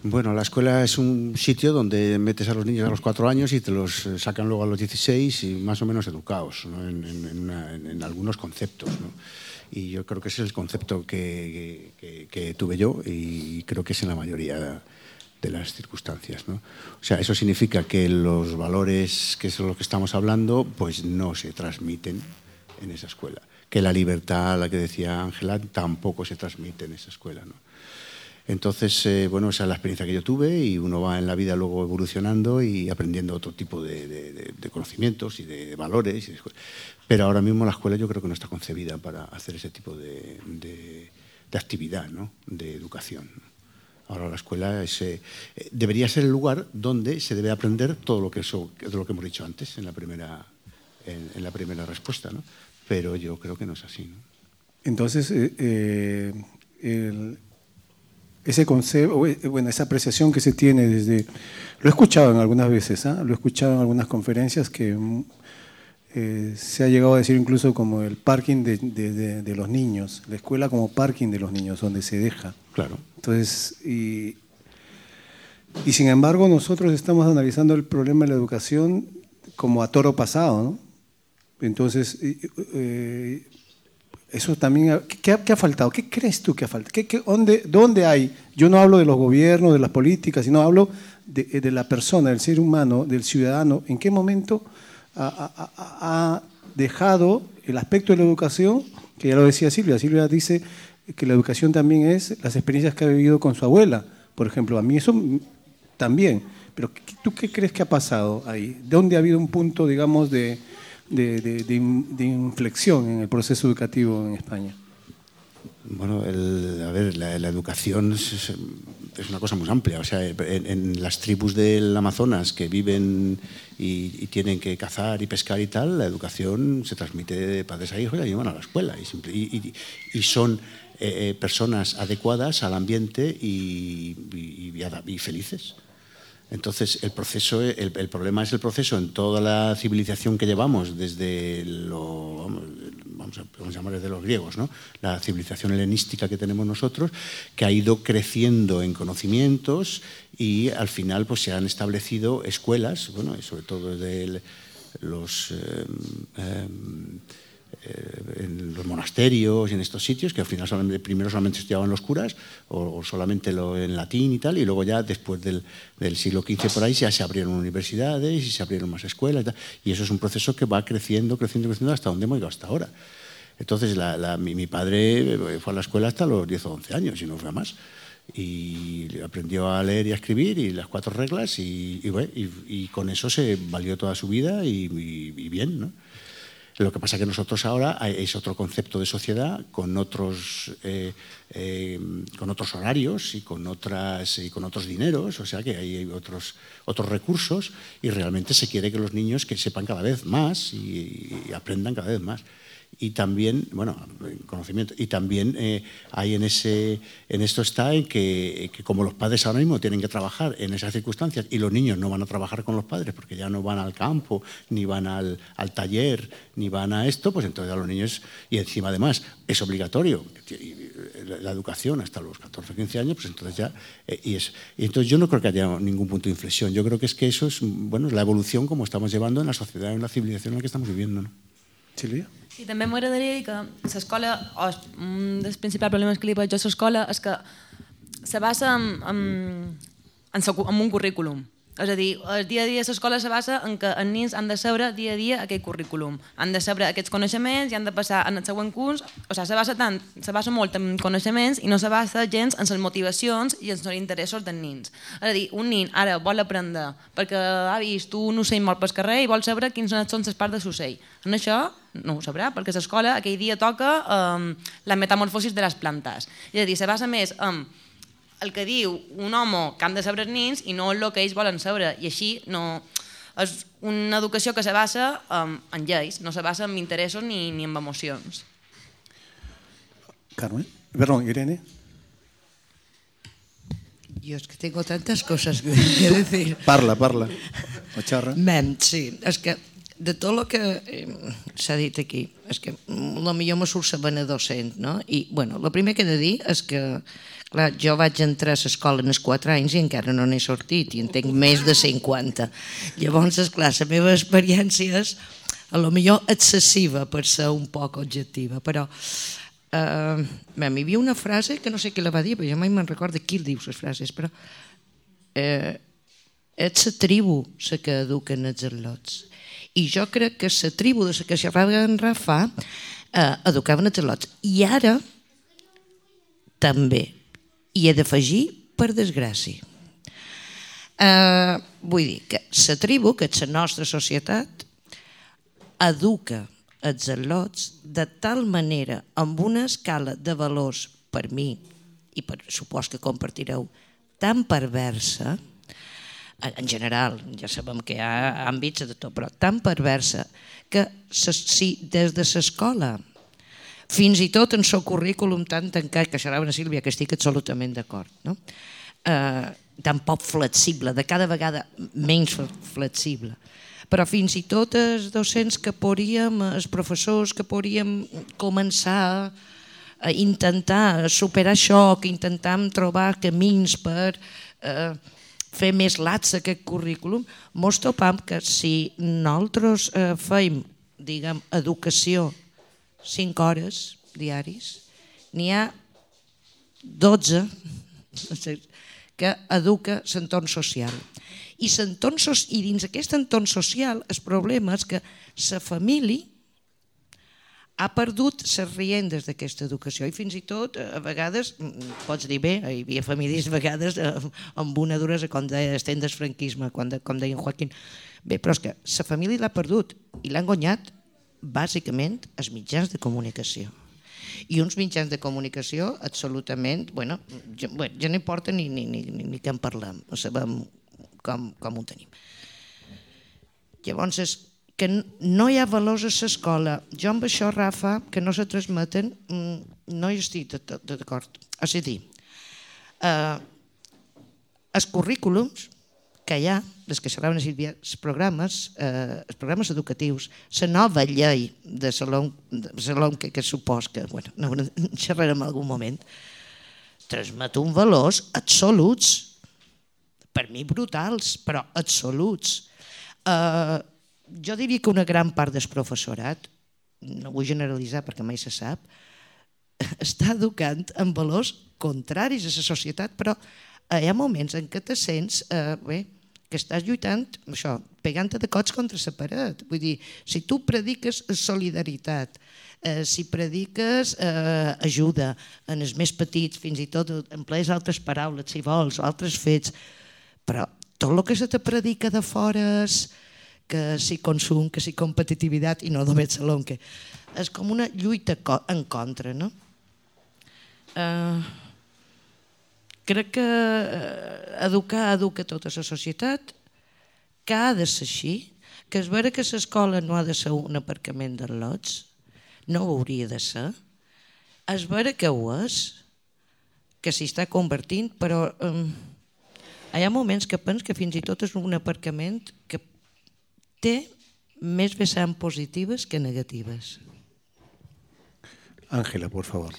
Bueno, la escuela es un sitio donde metes a los niños a los cuatro años y te los eh, sacan luego a los 16 y más o menos educados en, algunos conceptos. Y yo creo que ese es el concepto que, tuve yo y creo que es en la mayoría de las circunstancias. O sea, eso significa que los valores, que es de lo que estamos hablando, pues no se transmiten en esa escuela. Que la libertad, la que decía Ángela, tampoco se transmite en esa escuela. Entonces, eh, bueno, esa es la experiencia que yo tuve y uno va en la vida luego evolucionando y aprendiendo otro tipo de, conocimientos y de valores. Pero ahora mismo la escuela yo creo que no está concebida para hacer ese tipo de, actividad, ¿no? de educación. Ahora la escuela es, eh, debería ser el lugar donde se debe aprender todo lo que, lo que hemos dicho antes en la primera, en, la primera respuesta. ¿no? Pero yo creo que no es así. Entonces, eh, el- ese concepto, eh, bueno, esa apreciación que se tiene desde, lo he escuchado en algunas veces, ¿ah? lo he escuchado en algunas conferencias que mm, eh, se ha llegado a decir incluso como el parking de, de- de- de los niños, la escuela como parking de los niños, donde se deja. Claro. Entonces, y, y sin embargo nosotros estamos analizando el problema de la educación como a toro pasado, ¿no? Entonces, eh, eso también, ¿qué, ha- faltado? ¿Qué crees tú que ha faltado? ¿Qué, dónde, ¿Dónde hay? Yo no hablo de los gobiernos, de las políticas, sino hablo de, de la persona, del ser humano, del ciudadano. ¿En qué momento ha, dejado el aspecto de la educación, que ya lo decía Silvia? Silvia dice que la educación también es las experiencias que ha vivido con su abuela, por ejemplo. A mí eso también. Pero ¿qué- ¿tú qué crees que ha pasado ahí? ¿Dónde ha habido un punto, digamos, de, de- de- de in- de inflexión en el proceso educativo en España? Bueno, el- a ver, la, la educación es, es- una cosa muy amplia. O sea, en, en las tribus del Amazonas que viven y, y tienen que cazar y pescar y tal, la educación se transmite de padres a hijos y la llevan a la escuela. Y, y- y- son eh, eh, personas adecuadas al ambiente y felices. Entonces, el proceso, el, el problema es el proceso en toda la civilización que llevamos, desde lo, vamos, a, vamos llamar desde los griegos, ¿no? la civilización helenística que tenemos nosotros, que ha ido creciendo en conocimientos y al final pues, se han establecido escuelas, bueno, y sobre todo desde los... eh, eh, en los monasterios y en estos sitios, que al final solamente, primero solamente estudiaban los curas, o, o solamente lo en latín y tal, y luego ya después del, del siglo XV por ahí ya se abrieron universidades y se abrieron más escuelas y tal. Y eso es un proceso que va creciendo, creciendo, creciendo hasta donde hemos llegado hasta ahora. Entonces, la- la- mi, mi padre fue a la escuela hasta los 10 o 11 años, y no fue más. Y aprendió a leer y a escribir y las cuatro reglas, y, y y- y con eso se valió toda su vida y bien, ¿no? Lo que pasa es que nosotros ahora es otro concepto de sociedad con otros, eh, eh, con otros horarios y con, otras, y con otros dineros, o sea que hay otros, otros recursos y realmente se quiere que los niños que sepan cada vez más y aprendan cada vez más. Y también, bueno, conocimiento, y también eh, hay en, ese, en esto está en que, como los padres ahora mismo tienen que trabajar en esas circunstancias y los niños no van a trabajar con los padres porque ya no van al campo, ni van al, al taller, ni van a esto, pues entonces a los niños, y encima además es obligatorio, la educación hasta los 14 o 15 años, pues entonces ya, eh, y, es, y entonces yo no creo que haya ningún punto de inflexión, yo creo que es que eso es, bueno, la evolución como estamos llevando en la sociedad, en la civilización en la que estamos viviendo. ¿no? Silvia? I també m'agradaria dir que l'escola, o un dels principals problemes que li veig a l'escola és que se basa en, en, en, en un currículum. És a dir, el dia a dia a l'escola se basa en que els nens han de saber dia a dia aquell currículum. Han de saber aquests coneixements i han de passar en el següent curs. O sigui, se basa, tant, se basa molt en coneixements i no se basa gens en les motivacions i en els interessos dels nens. És a dir, un nen ara vol aprendre perquè ha vist un ocell mort pel carrer i vol saber quins són les parts de l'ocell. En això no ho sabrà, perquè l'escola aquell dia toca um, la metamorfosis de les plantes. És a dir, se basa més en el que diu un home que han de saber els nens i no el que ells volen saber. I així no... És una educació que se basa um, en lleis, no se basa en interessos ni, ni en emocions. Carmen. Perdón, Irene. Yo es que tengo tantas cosas que *laughs* que decir. Parla, parla. O xarra. Mem, sí, és que de tot el que s'ha dit aquí, és que la millor me surt sabent docent, no? I, bueno, el primer que he de dir és que, clar, jo vaig entrar a l'escola en els 4 anys i encara no n'he sortit, i en tinc més de 50. Llavors, esclar, la meva experiència és a lo millor excessiva per ser un poc objectiva, però eh, mem, hi havia una frase que no sé qui la va dir, però jo mai me'n recordo qui diu les frases, però eh, és la tribu la que eduquen els al·lots. I jo crec que la tribu de la que xerrava en Rafa eh, educaven els al·lots. I ara també hi he d'afegir per desgràcia. Eh, vull dir que la tribu, que és la nostra societat, educa els al·lots de tal manera, amb una escala de valors, per mi, i per supos que compartireu, tan perversa, en en general, ja sabem que hi ha àmbits de tot, però tan perversa que si des de l'escola fins i tot en el currículum tan tancat, que serà una Sílvia, que estic absolutament d'acord, no? eh, tan poc flexible, de cada vegada menys flexible. Però fins i tot els docents que podríem, els professors que podríem començar a intentar superar això, que intentam trobar camins per eh, fer més lats aquest currículum, mos topam que si nosaltres eh, feim, diguem, educació 5 hores diaris, n'hi ha 12 *laughs* que educa l'entorn social. I, l'entorn so I dins aquest entorn social el problema és que la família ha perdut les riendes d'aquesta educació i fins i tot a vegades, pots dir bé, hi havia famílies a vegades eh, amb una duresa com deia del franquisme, com deia en Joaquín. Bé, però és que la família l'ha perdut i l'han guanyat bàsicament els mitjans de comunicació. I uns mitjans de comunicació absolutament, bueno, ja, bueno, ja no importa ni, ni, ni, ni, ni què en parlem, no sabem com, com ho tenim. Llavors, és que no hi ha valors a l'escola. Jo amb això, Rafa, que no se transmeten, mm, no hi estic d'acord. És a dir, eh, els currículums que hi ha, des que Sílvia, els programes, eh, els programes educatius, la nova llei de saló, de saló que, que supos que, bueno, no, xerrarem en algun moment, transmet uns valors absoluts, per mi brutals, però absoluts. Eh, jo diria que una gran part del professorat, no vull generalitzar perquè mai se sap, *laughs* està educant en valors contraris a la societat, però hi ha moments en què te sents eh, bé, que estàs lluitant, això, pegant-te de cots contra la paret. Vull dir, si tu prediques solidaritat, eh, si prediques eh, ajuda en els més petits, fins i tot emplees altres paraules, si vols, altres fets, però tot el que se te predica de fora és que si consum, que si competitivitat, i no només salon, que és com una lluita en contra, no? Eh, crec que eh, educar educa tota la societat, que ha de ser així, que és vera que l'escola no ha de ser un aparcament de lots, no ho hauria de ser, és vera que ho és, que s'hi està convertint, però eh, hi ha moments que pens que fins i tot és un aparcament que té més vessant positives que negatives. Ángela, por favor.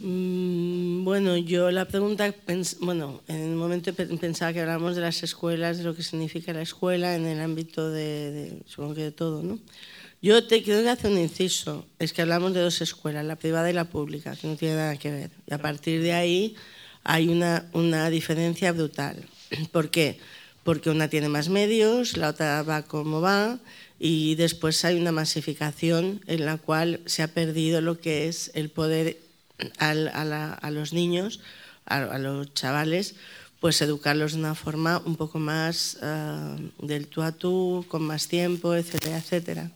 Mm, Bueno, yo la pregunta, bueno, en el momento pe- pensaba que hablamos de las escuelas, de lo que significa la escuela en el ámbito de, de- supongo que de todo, ¿no? Yo te quiero hacer un inciso, es que hablamos de dos escuelas, la privada y la pública, que no tiene nada que ver. Y a partir de ahí hay una, una diferencia brutal. *clears throat* ¿Por qué? Porque una tiene más medios, la otra va como va, y después hay una masificación en la cual se ha perdido lo que es el poder a, los niños, a, los chavales, pues educarlos de una forma un poco más ah, del tú a tú, con más tiempo, etcétera, etcétera.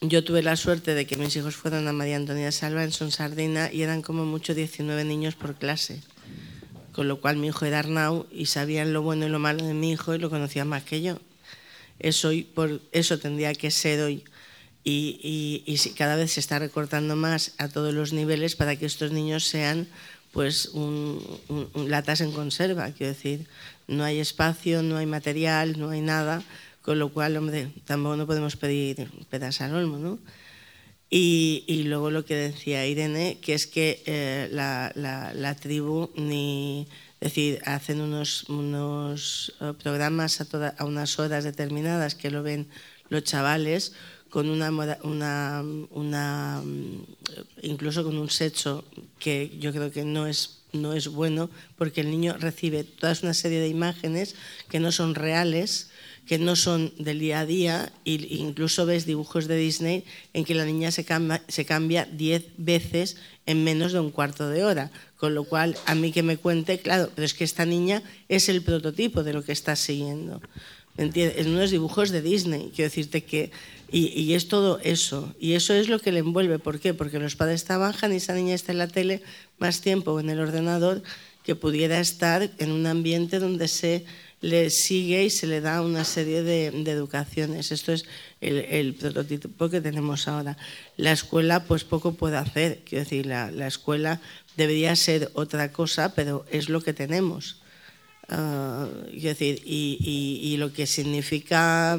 Yo tuve la suerte de que mis hijos fueron a María Antonia Salva en Son Sardina y eran como mucho 19 niños por clase. Con lo cual mi hijo era Arnau y sabían lo bueno y lo malo de mi hijo y lo conocían más que yo. Eso, por, eso tendría que ser hoy. Y, y- cada vez se está recortando más a todos los niveles para que estos niños sean pues un, un- latas en conserva. Quiero decir, no hay espacio, no hay material, no hay nada, con lo cual, hombre, tampoco no podemos pedir pedas al olmo, ¿no? Y, luego lo que decía Irene, que es que eh, la, la- tribu ni decir, hacen unos, unos eh, programas a, toda- a unas horas determinadas que lo ven los chavales con una, una, una mm, incluso con un sexo que yo creo que no es no es bueno porque el niño recibe toda una serie de imágenes que no son reales que no son del día a día e incluso ves dibujos de Disney en que la niña se cambia, se cambia 10 veces en menos de un cuarto de hora. Con lo cual, a mí que me cuente, claro, pero es que esta niña es el prototipo de lo que está siguiendo. ¿Me entiendes? En unos dibujos de Disney. Quiero decirte que. Y, es todo eso. Y eso es lo que le envuelve. ¿Por qué? Porque los padres trabajan y esa niña está en la tele más tiempo en el ordenador que pudiera estar en un ambiente donde se le sigue y se le da una serie de, educaciones. Esto es el, prototipo que tenemos ahora. La escuela, pues poco puede hacer. Quiero decir, la, la escuela debería ser otra cosa, pero es lo que tenemos. Ah, quiero decir, y lo que significa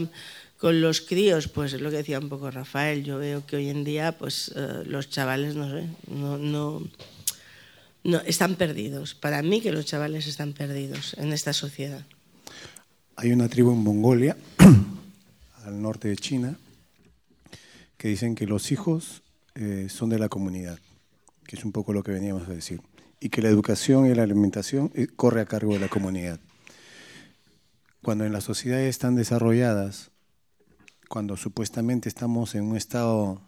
con los críos, pues es lo que decía un poco Rafael. Yo veo que hoy en día, pues eh, los chavales, no sé, no, no, están perdidos. Para mí que los chavales están perdidos en esta sociedad. Hay una tribu en Mongolia, *clears throat* al norte de China, que dicen que los hijos eh, son de la comunidad, que es un poco lo que veníamos a decir, y que la educación y la alimentación eh, corre a cargo de la comunidad. Cuando en las sociedades tan desarrolladas, cuando supuestamente estamos en un estado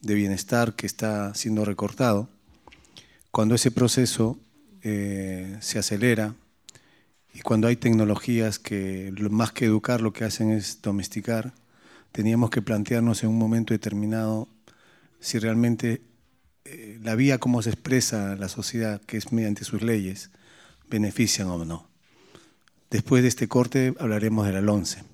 de bienestar que está siendo recortado, cuando ese proceso eh, se acelera, y cuando hay tecnologías que más que educar lo que hacen es domesticar, teníamos que plantearnos en un momento determinado si realmente eh, la vía como se expresa la sociedad, que es mediante sus leyes, benefician o no. Después de este corte hablaremos del alonce. Al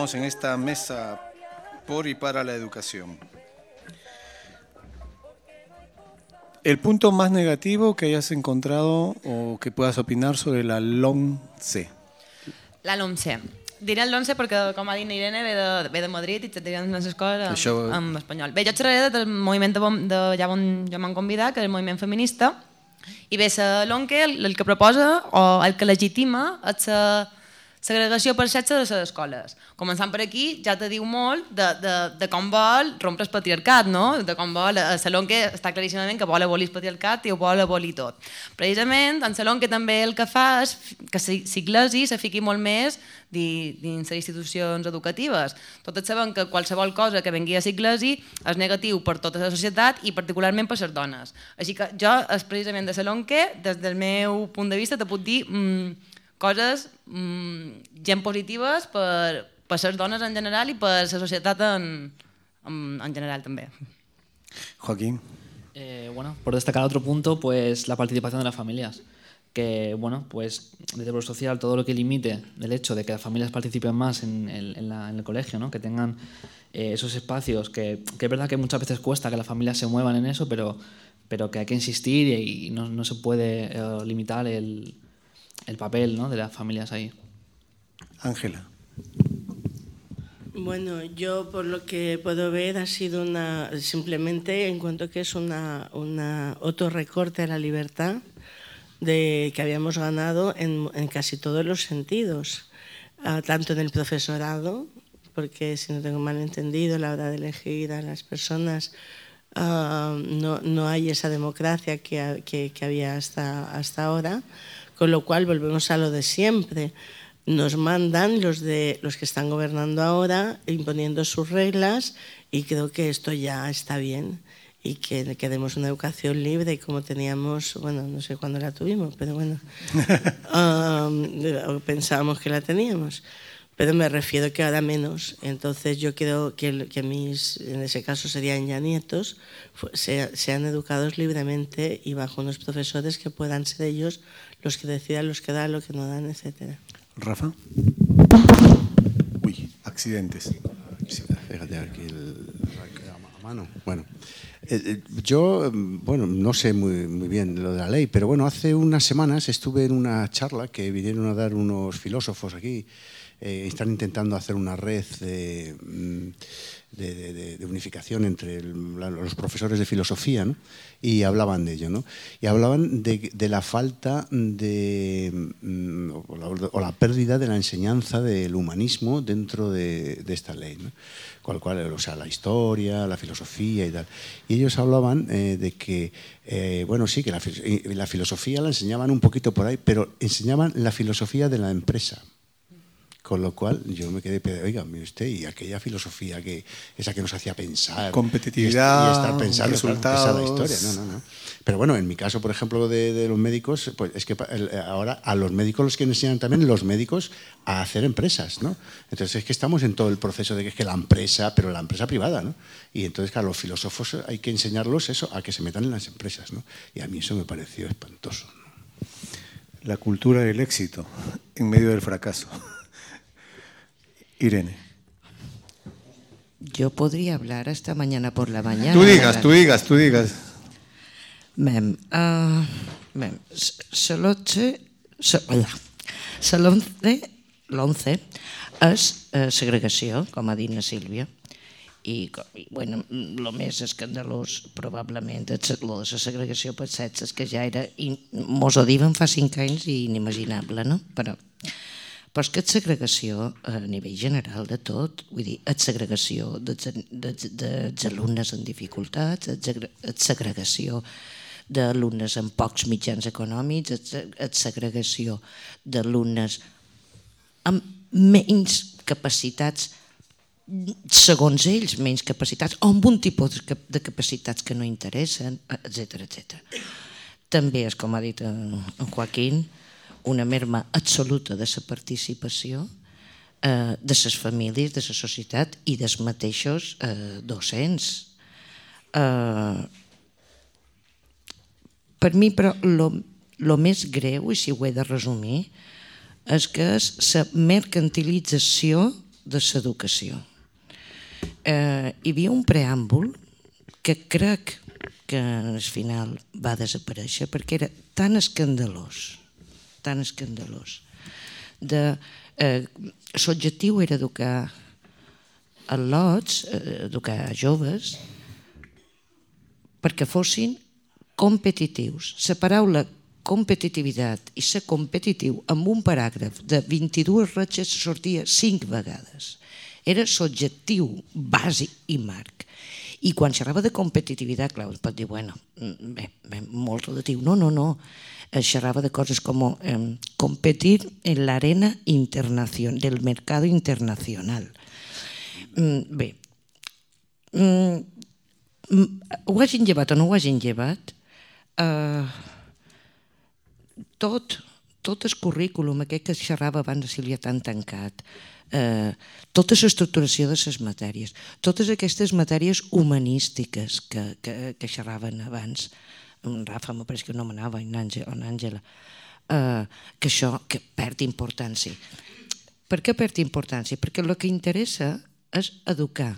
Retornamos en esta mesa por y para la educación. El punto más negativo que hayas encontrado o que puedas opinar sobre la LOMCE. La LOMCE. Diré el LOMCE perquè, com ha dit Irene, ve de, ve de Madrid i les en, Això- en espanyol. Bé, jo xerraré del moviment de, de allà on jo m'han convidat, que és el moviment feminista, i bé, LONCE el, el que proposa o el que legitima és la segregació per sexe de les escoles. Començant per aquí, ja te diu molt de, de, de com vol rompre el patriarcat, no? De com vol, a la LONCE està claríssimament que vol abolir el patriarcat i ho vol abolir tot. Precisament, en la LONCE també el que fa és que s'Iglesi se fiqui molt més di- dins les institucions educatives. Tots sabem que qualsevol cosa que vengui a l'Iglesi és negatiu per tota la societat i particularment per les dones. Així que jo, és precisament de Salon que, des del meu punt de vista, te puc dir mm, coses mm, gent positives per, per les dones en general i per la societat en, en, en general també. Joaquín. Eh, bueno, por destacar otro punto, pues la participación de las familias. Que, bueno, pues desde lo social, todo lo que limite el hecho de que las familias participen más en el, en la- en el colegio, ¿no? que tengan eh, esos espacios, que, que es verdad que muchas veces cuesta que las familias se muevan en eso, pero, pero que hay que insistir y, y no, no se puede eh, limitar el, el papel ¿no? de las familias ahí. Ángela. Bueno, yo por lo que puedo ver ha sido una, simplemente encuentro que es una, una otro recorte a la libertad de, que habíamos ganado en, en casi todos los sentidos, Ah, tanto en el profesorado, porque si no tengo mal entendido, a la hora de elegir a las personas ah, no, no hay esa democracia que, que- que había hasta, hasta ahora, con lo cual volvemos a lo de siempre. Nos mandan los, de, los que están gobernando ahora, imponiendo sus reglas, y creo que esto ya está bien y que, que demos una educación libre como teníamos, bueno, no sé cuándo la tuvimos, pero bueno, *laughs* um, pensábamos que la teníamos. Pero me refiero que ahora menos. Entonces yo quiero que, que mis, en ese caso serían ya nietos, sean educados libremente y bajo unos profesores que puedan ser ellos los que decidan los que dan, lo que no dan, etcétera. Rafa. Uy, accidentes. Fíjate aquí el a mano. Bueno, eh, eh, yo, mm, bueno, no sé muy, muy bien lo de la ley, pero bueno, hace unas semanas estuve en una charla que vinieron a dar unos filósofos aquí. eh, están intentando hacer una red de, mm, de- unificación entre los profesores de filosofía, ¿no? Y hablaban de ello, ¿no? Y hablaban de, de la falta de, mm, o la, o la pérdida de la enseñanza del humanismo dentro de, esta ley, ¿no? Cual, cual, o sea, la historia, la filosofía y tal. Y ellos hablaban eh, de que, eh, bueno, sí, que la, la filosofía la enseñaban un poquito por ahí, pero enseñaban la filosofía de la empresa. Con lo cual yo me quedé, pero, oiga, mire usted, y aquella filosofía que esa que nos hacía pensar. Competitividad, y, est- y estar pensando, resultados. pesada historia. No, no, no. Pero bueno, en mi caso, por ejemplo, de, de los médicos, pues es que el- ahora a los médicos los que enseñan también los médicos a hacer empresas, ¿no? Entonces es que estamos en todo el proceso de que es que la empresa, pero la empresa privada, ¿no? Y entonces, claro, los filósofos hay que enseñarlos eso, a que se metan en las empresas, ¿no? Y a mí eso me pareció espantoso. La cultura del éxito en medio del fracaso. Irene. Yo podría hablar hasta mañana por la mañana. Tú digas, tú digas, tú digas. Mem, uh, mem, s- se l'once, és eh, segregació, com ha dit la Sílvia, i, i bueno, el més escandalós probablement és lo de la segregació per sexes, que ja era, mos ho diuen fa cinc anys i inimaginable, no? Però, però és que és segregació a nivell general de tot, vull dir, és segregació dels, alumnes amb dificultats, és segregació d'alumnes amb pocs mitjans econòmics, és segregació d'alumnes amb menys capacitats segons ells, menys capacitats, o amb un tipus de capacitats que no interessen, etc etc. també és, com ha dit en Joaquín, una merma absoluta de la participació eh, de les famílies, de la societat i dels mateixos eh, docents. Eh, per mi, però, el més greu, i si ho he de resumir, és que és la mercantilització de l'educació. Eh, hi havia un preàmbul que crec que al final va desaparèixer perquè era tan escandalós, tan escandalós. De, eh, L'objectiu era educar a lots, eh, educar joves, perquè fossin competitius. La paraula competitivitat i ser competitiu amb un paràgraf de 22 ratxes sortia 5 vegades. Era l'objectiu bàsic i marc. I quan xerrava de competitivitat, clar, pot dir, bueno, bé, bé molt relatiu. No, no, no. Es xerrava de coses com eh, competir en l'arena internacional, del mercado internacional. Mm, bé, mm, ho hagin llevat o no ho hagin llevat, eh, tot, tot el currículum aquest que xerrava abans de Sílvia tan tancat, eh, tota l'estructuració de les matèries, totes aquestes matèries humanístiques que, que, que xerraven abans, en Rafa m'ho pareix que no manava, en Àngela, eh, que això que perd importància. Per què perd importància? Perquè el que interessa és educar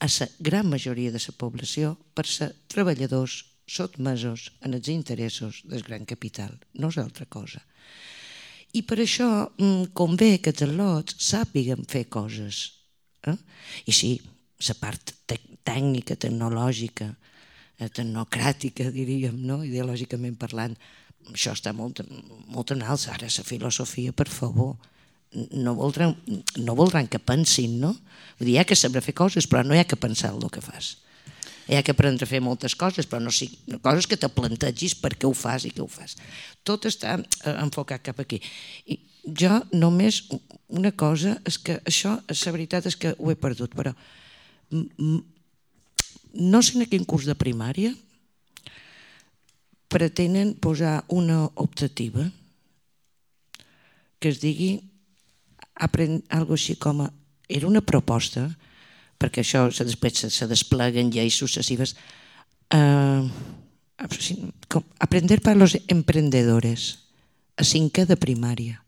a la gran majoria de la població per ser treballadors sotmesos en els interessos del gran capital. No és altra cosa. I per això mm, convé que els lots sàpiguen fer coses. Eh? I sí, la part tècnica, tecnològica, tecnocràtica, diríem, no? ideològicament parlant, això està molt, molt en alça. Ara la filosofia, per favor, no voldran, no voldran que pensin, no? Vull dir, hi ha que saber fer coses, però no hi ha que pensar el que fas. Hi ha que aprendre a fer moltes coses, però no sigui, coses que te plantegis per què ho fas i què ho fas. Tot està eh, enfocat cap aquí. I jo només una cosa és que això, la veritat és que ho he perdut, però no sé en quin curs de primària pretenen posar una optativa que es digui aprendre algo així com a, era una proposta perquè això se, després se, se despleguen lleis successives eh, com, aprender per los emprendedores a cinquè de primària.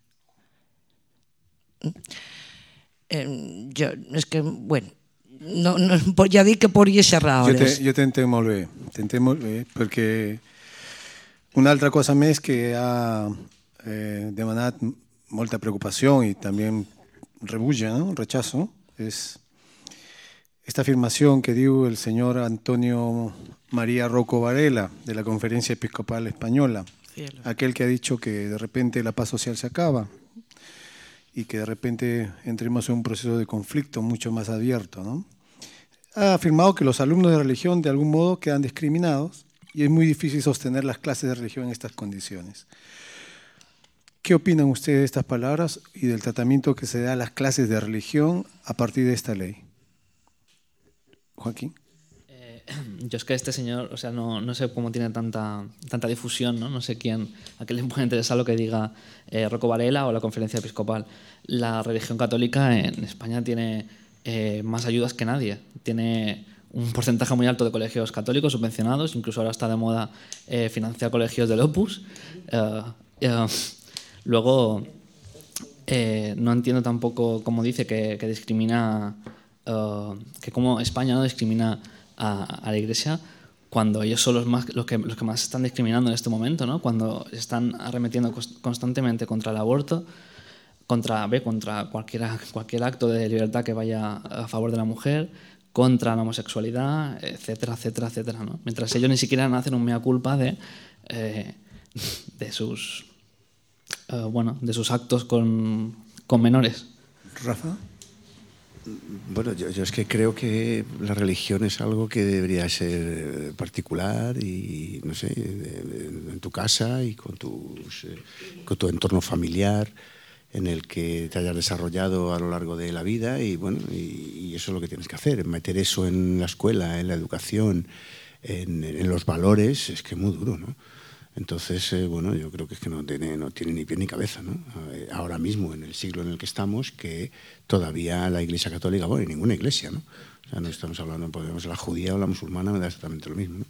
Eh, jo, és que, bueno no, no, ja dic que podria xerrar hores. Jo t'entenc molt bé, t'entenc molt bé, perquè una altra cosa més que ha eh, demanat molta preocupació i també rebulla, ¿no? rechazo, es esta afirmación que dio el señor Antonio María Rocco Varela de la Conferencia Episcopal Española, Cielo. aquel que ha dicho que de repente la paz social se acaba y que de repente entremos en un proceso de conflicto mucho más abierto. ¿no? Ha afirmado que los alumnos de religión de algún modo quedan discriminados y es muy difícil sostener las clases de religión en estas condiciones. ¿Qué opinan ustedes de estas palabras y del tratamiento que se da a las clases de religión a partir de esta ley? Joaquín. *clears throat* Yo es que este señor, o sea, no, no, sé cómo tiene tanta, tanta difusión, ¿no? No sé quién, a quién le puede interesar lo que diga eh, Rocco Varela o la conferencia episcopal. La religión católica en España tiene eh, más ayudas que nadie. Tiene un porcentaje muy alto de colegios católicos subvencionados, incluso ahora está de moda eh, financiar colegios del Opus. Eh, eh, luego, eh, no entiendo tampoco cómo dice que, que discrimina que como España no discrimina a, la Iglesia cuando ellos son los, más, los, que, los que más están discriminando en este momento, ¿no? cuando están arremetiendo constantemente contra el aborto, contra, ve, contra cualquier, cualquier acto de libertad que vaya a favor de la mujer, contra la homosexualidad, etcétera, etcétera, etcétera. ¿no? Mientras ellos ni siquiera hacen un mea culpa de, eh, de, sus, uh, bueno, de sus actos con, con menores. Rafa. Bueno, yo, yo, es que creo que la religión es algo que debería ser particular y, no sé, en tu casa y con, tus, con tu entorno familiar en el que te hayas desarrollado a lo largo de la vida y bueno, y, y eso es lo que tienes que hacer, meter eso en la escuela, en la educación, en, en los valores, es que es muy duro, ¿no? Entonces, eh, bueno, yo creo que es que no tiene, no tiene ni pie ni cabeza, ¿no? Ahora mismo, en el siglo en el que estamos, que todavía la Iglesia Católica, bueno, y ninguna iglesia, ¿no? O sea, no estamos hablando, podemos la judía o la musulmana, me da exactamente lo mismo, ¿no?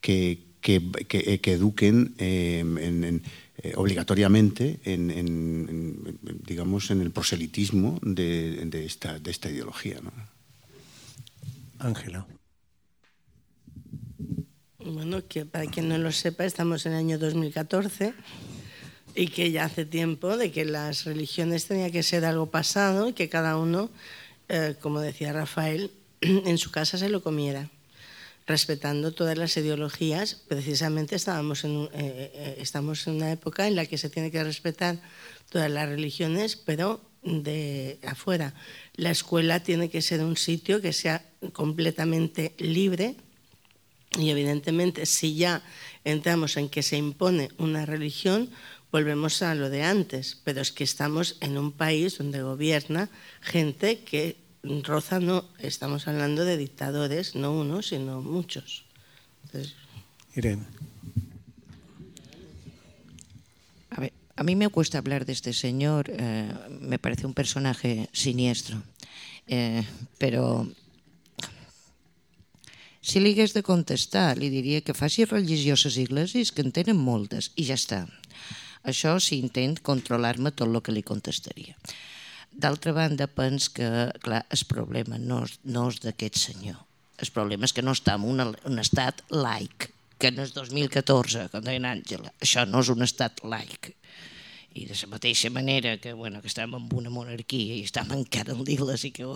Que, eh, que eduquen eh, en- eh, obligatoriamente en, en- en, digamos, en el proselitismo de, de esta, de esta ideología, ¿no? Ángela. Bueno, que para quien no lo sepa, estamos en el año 2014 y que ya hace tiempo de que las religiones tenía que ser algo pasado y que cada uno, eh, como decía Rafael, *clears throat* en su casa se lo comiera, respetando todas las ideologías. Precisamente estábamos en, eh, eh, estamos en una época en la que se tiene que respetar todas las religiones, pero de afuera. La escuela tiene que ser un sitio que sea completamente libre y evidentemente, si ya entramos en que se impone una religión, volvemos a lo de antes. Pero es que estamos en un país donde gobierna gente que roza, no, estamos hablando de dictadores, no uno, sino muchos. Entonces, Irene. A ver, a mí me cuesta hablar de este señor, eh, me parece un personaje siniestro, Eh, pero si li hagués de contestar, li diria que faci les iglesis, que en tenen moltes, i ja està. Això si intent controlar-me tot el que li contestaria. D'altra banda, pens que, clar, el problema no és, no és d'aquest senyor. El problema és que no està en un, un estat laic, que en el 2014, com deia Àngela, això no és un estat laic. I de la mateixa manera que, bueno, que estem en una monarquia i estem encara en l'Igles i que,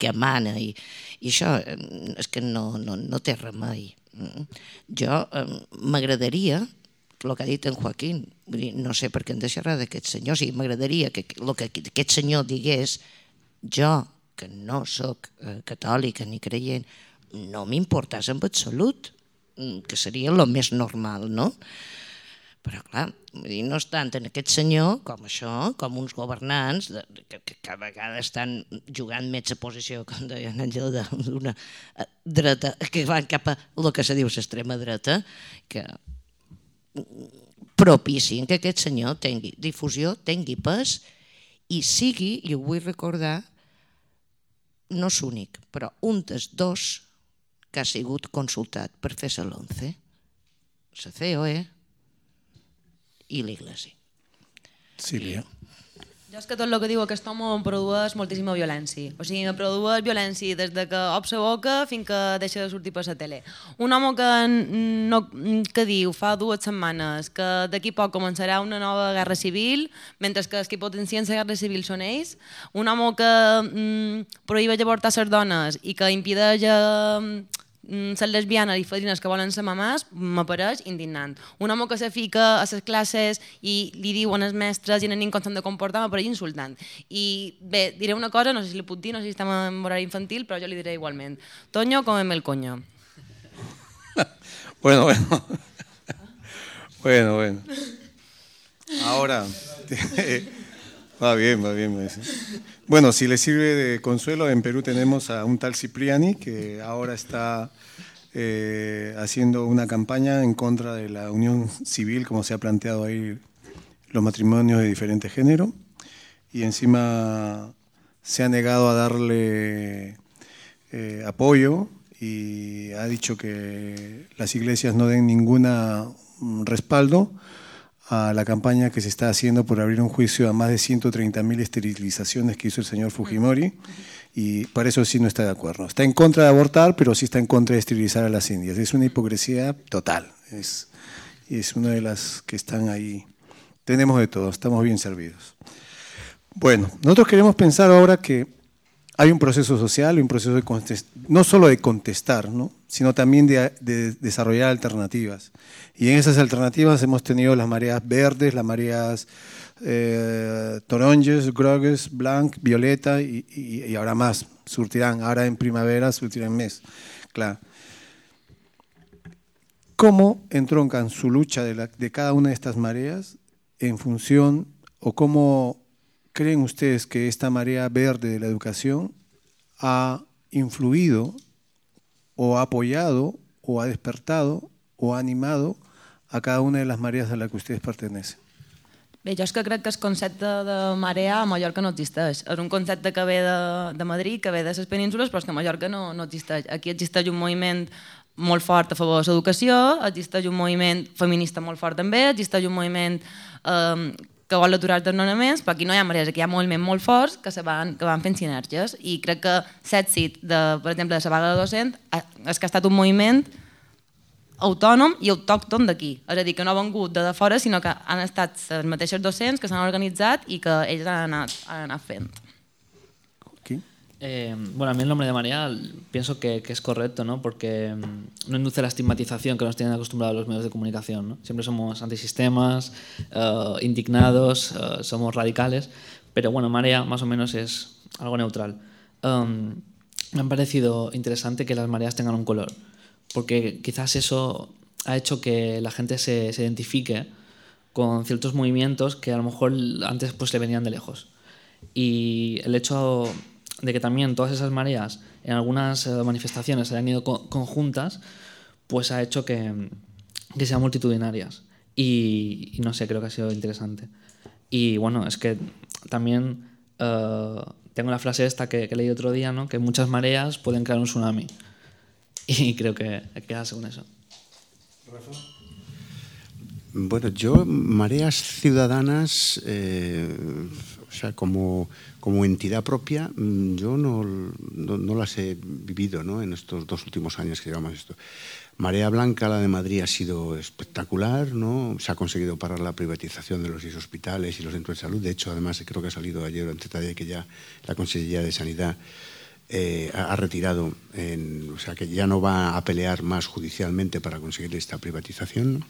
que mana i, i això eh, és que no, no, no té remei. Mm. Jo eh, m'agradaria el que ha dit en Joaquín, vull dir, no sé per què hem de xerrar d'aquest senyor, sigui, m'agradaria que el que aquest senyor digués jo, que no sóc eh, catòlica ni creient, no m'importàs en absolut, mm, que seria el més normal, no? Però, clar, no és tant en aquest senyor com això, com uns governants que, que cada vegada estan jugant més a posició, com deia en Àngel, d'una eh, dreta, que van cap a el que se diu l'extrema dreta, que propicien que aquest senyor tingui difusió, tingui pes i sigui, i ho vull recordar, no és únic, però un dels dos que ha sigut consultat per fer l'ONCE, la COE i l'Iglésia. Sílvia. Jo és que tot el que diu aquest home em produeix moltíssima violència. O sigui, em produeix violència des de que ob sa boca fins que deixa de sortir per la tele. Un home que, no, que diu fa dues setmanes que d'aquí poc començarà una nova guerra civil, mentre que els que potencien la guerra civil són ells. Un home que mm, prohibeix avortar les dones i que impedeix eh, ser lesbianes i fadrines que volen ser mamàs m'apareix indignant. Un home que se fica a les classes i li diuen als mestres i nen com s'han de comportar m'apareix insultant. I bé, diré una cosa, no sé si li puc dir, no sé si estem en horari infantil, però jo li diré igualment. Toño, cómeme el coño. *laughs* Bueno, bueno. *laughs* Bueno, bueno. Ahora, *laughs* va bien, va bien. Bueno, si le sirve de consuelo, en Perú tenemos a un tal Cipriani que ahora está eh, haciendo una campaña en contra de la unión civil, como se ha planteado ahí los matrimonios de diferente género, y encima se ha negado a darle eh, apoyo y ha dicho que las iglesias no den ninguna mm, respaldo a la campaña que se está haciendo por abrir un juicio a más de 130.000 esterilizaciones que hizo el señor Fujimori y para eso sí no está de acuerdo. Está en contra de abortar, pero sí está en contra de esterilizar a las indias. Es una hipocresía total. Es, es una de las que están ahí. Tenemos de todo, estamos bien servidos. Bueno, nosotros queremos pensar ahora que hay un proceso social, un proceso de no solo de contestar, ¿no? sino también de, de desarrollar alternativas. Y en esas alternativas hemos tenido las mareas verdes, las mareas eh, toronges, grogues, blanc, violeta y, y- y ahora más, surtirán, ahora en primavera surtirán mes. Claro. ¿Cómo entroncan su lucha de, la- de cada una de estas mareas en función o cómo creen ustedes que esta marea verde de la educación ha influido o ha apoyado o ha despertado o ha animado a cada una de las mareas a las que ustedes pertenecen. Bé, jo és que crec que el concepte de marea a Mallorca no existeix. És un concepte que ve de, de Madrid, que ve de les penínsules, però és que a Mallorca no, no existeix. Aquí existeix un moviment molt fort a favor de l'educació, existeix un moviment feminista molt fort també, existeix un moviment eh, que vol aturar els desnonaments, però aquí no hi ha marees, aquí hi ha moviments molt forts que, se van, que van fent sinergies i crec que l'èxit, de, per exemple, de la vaga de docent és que ha estat un moviment autònom i autòcton d'aquí. És a dir, que no ha vengut de, de fora, sinó que han estat els mateixos docents que s'han organitzat i que ells han anat, han anat fent. Eh, bueno, a mí el nombre de María pienso que, es correcto, ¿no? Porque mm, no induce la estigmatización que nos tienen acostumbrados los medios de comunicación. Siempre somos antisistemas, uh, indignados, uh, somos radicales, pero bueno, Marea más o menos es algo neutral. Um, me ha parecido interesante que las mareas tengan un color porque quizás eso ha hecho que la gente se, se, identifique con ciertos movimientos que a lo mejor antes pues le venían de lejos. Y el hecho de que también todas esas mareas en algunas eh, manifestaciones hayan ido co conjuntas, pues ha hecho que, que sean multitudinarias. Y, no sé, creo que ha sido interesante. Y bueno, es que también uh, tengo la frase esta que, que leí otro día, ¿no? que muchas mareas pueden crear un tsunami. *laughs* Y creo que hay que quedarse con eso. Bueno, yo, mareas ciudadanas, eh, o sea, como, como entidad propia, mm, yo no, no, no, las he vivido ¿no? en estos dos últimos años que llevamos esto. Marea Blanca, la de Madrid, ha sido espectacular, ¿no? Se ha conseguido parar la privatización de los hospitales y los centros de salud. De hecho, además, creo que ha salido ayer ante tarde que ya la Consejería de Sanidad eh, ha retirado, o sea que ya no va a pelear más judicialmente para conseguir esta privatización.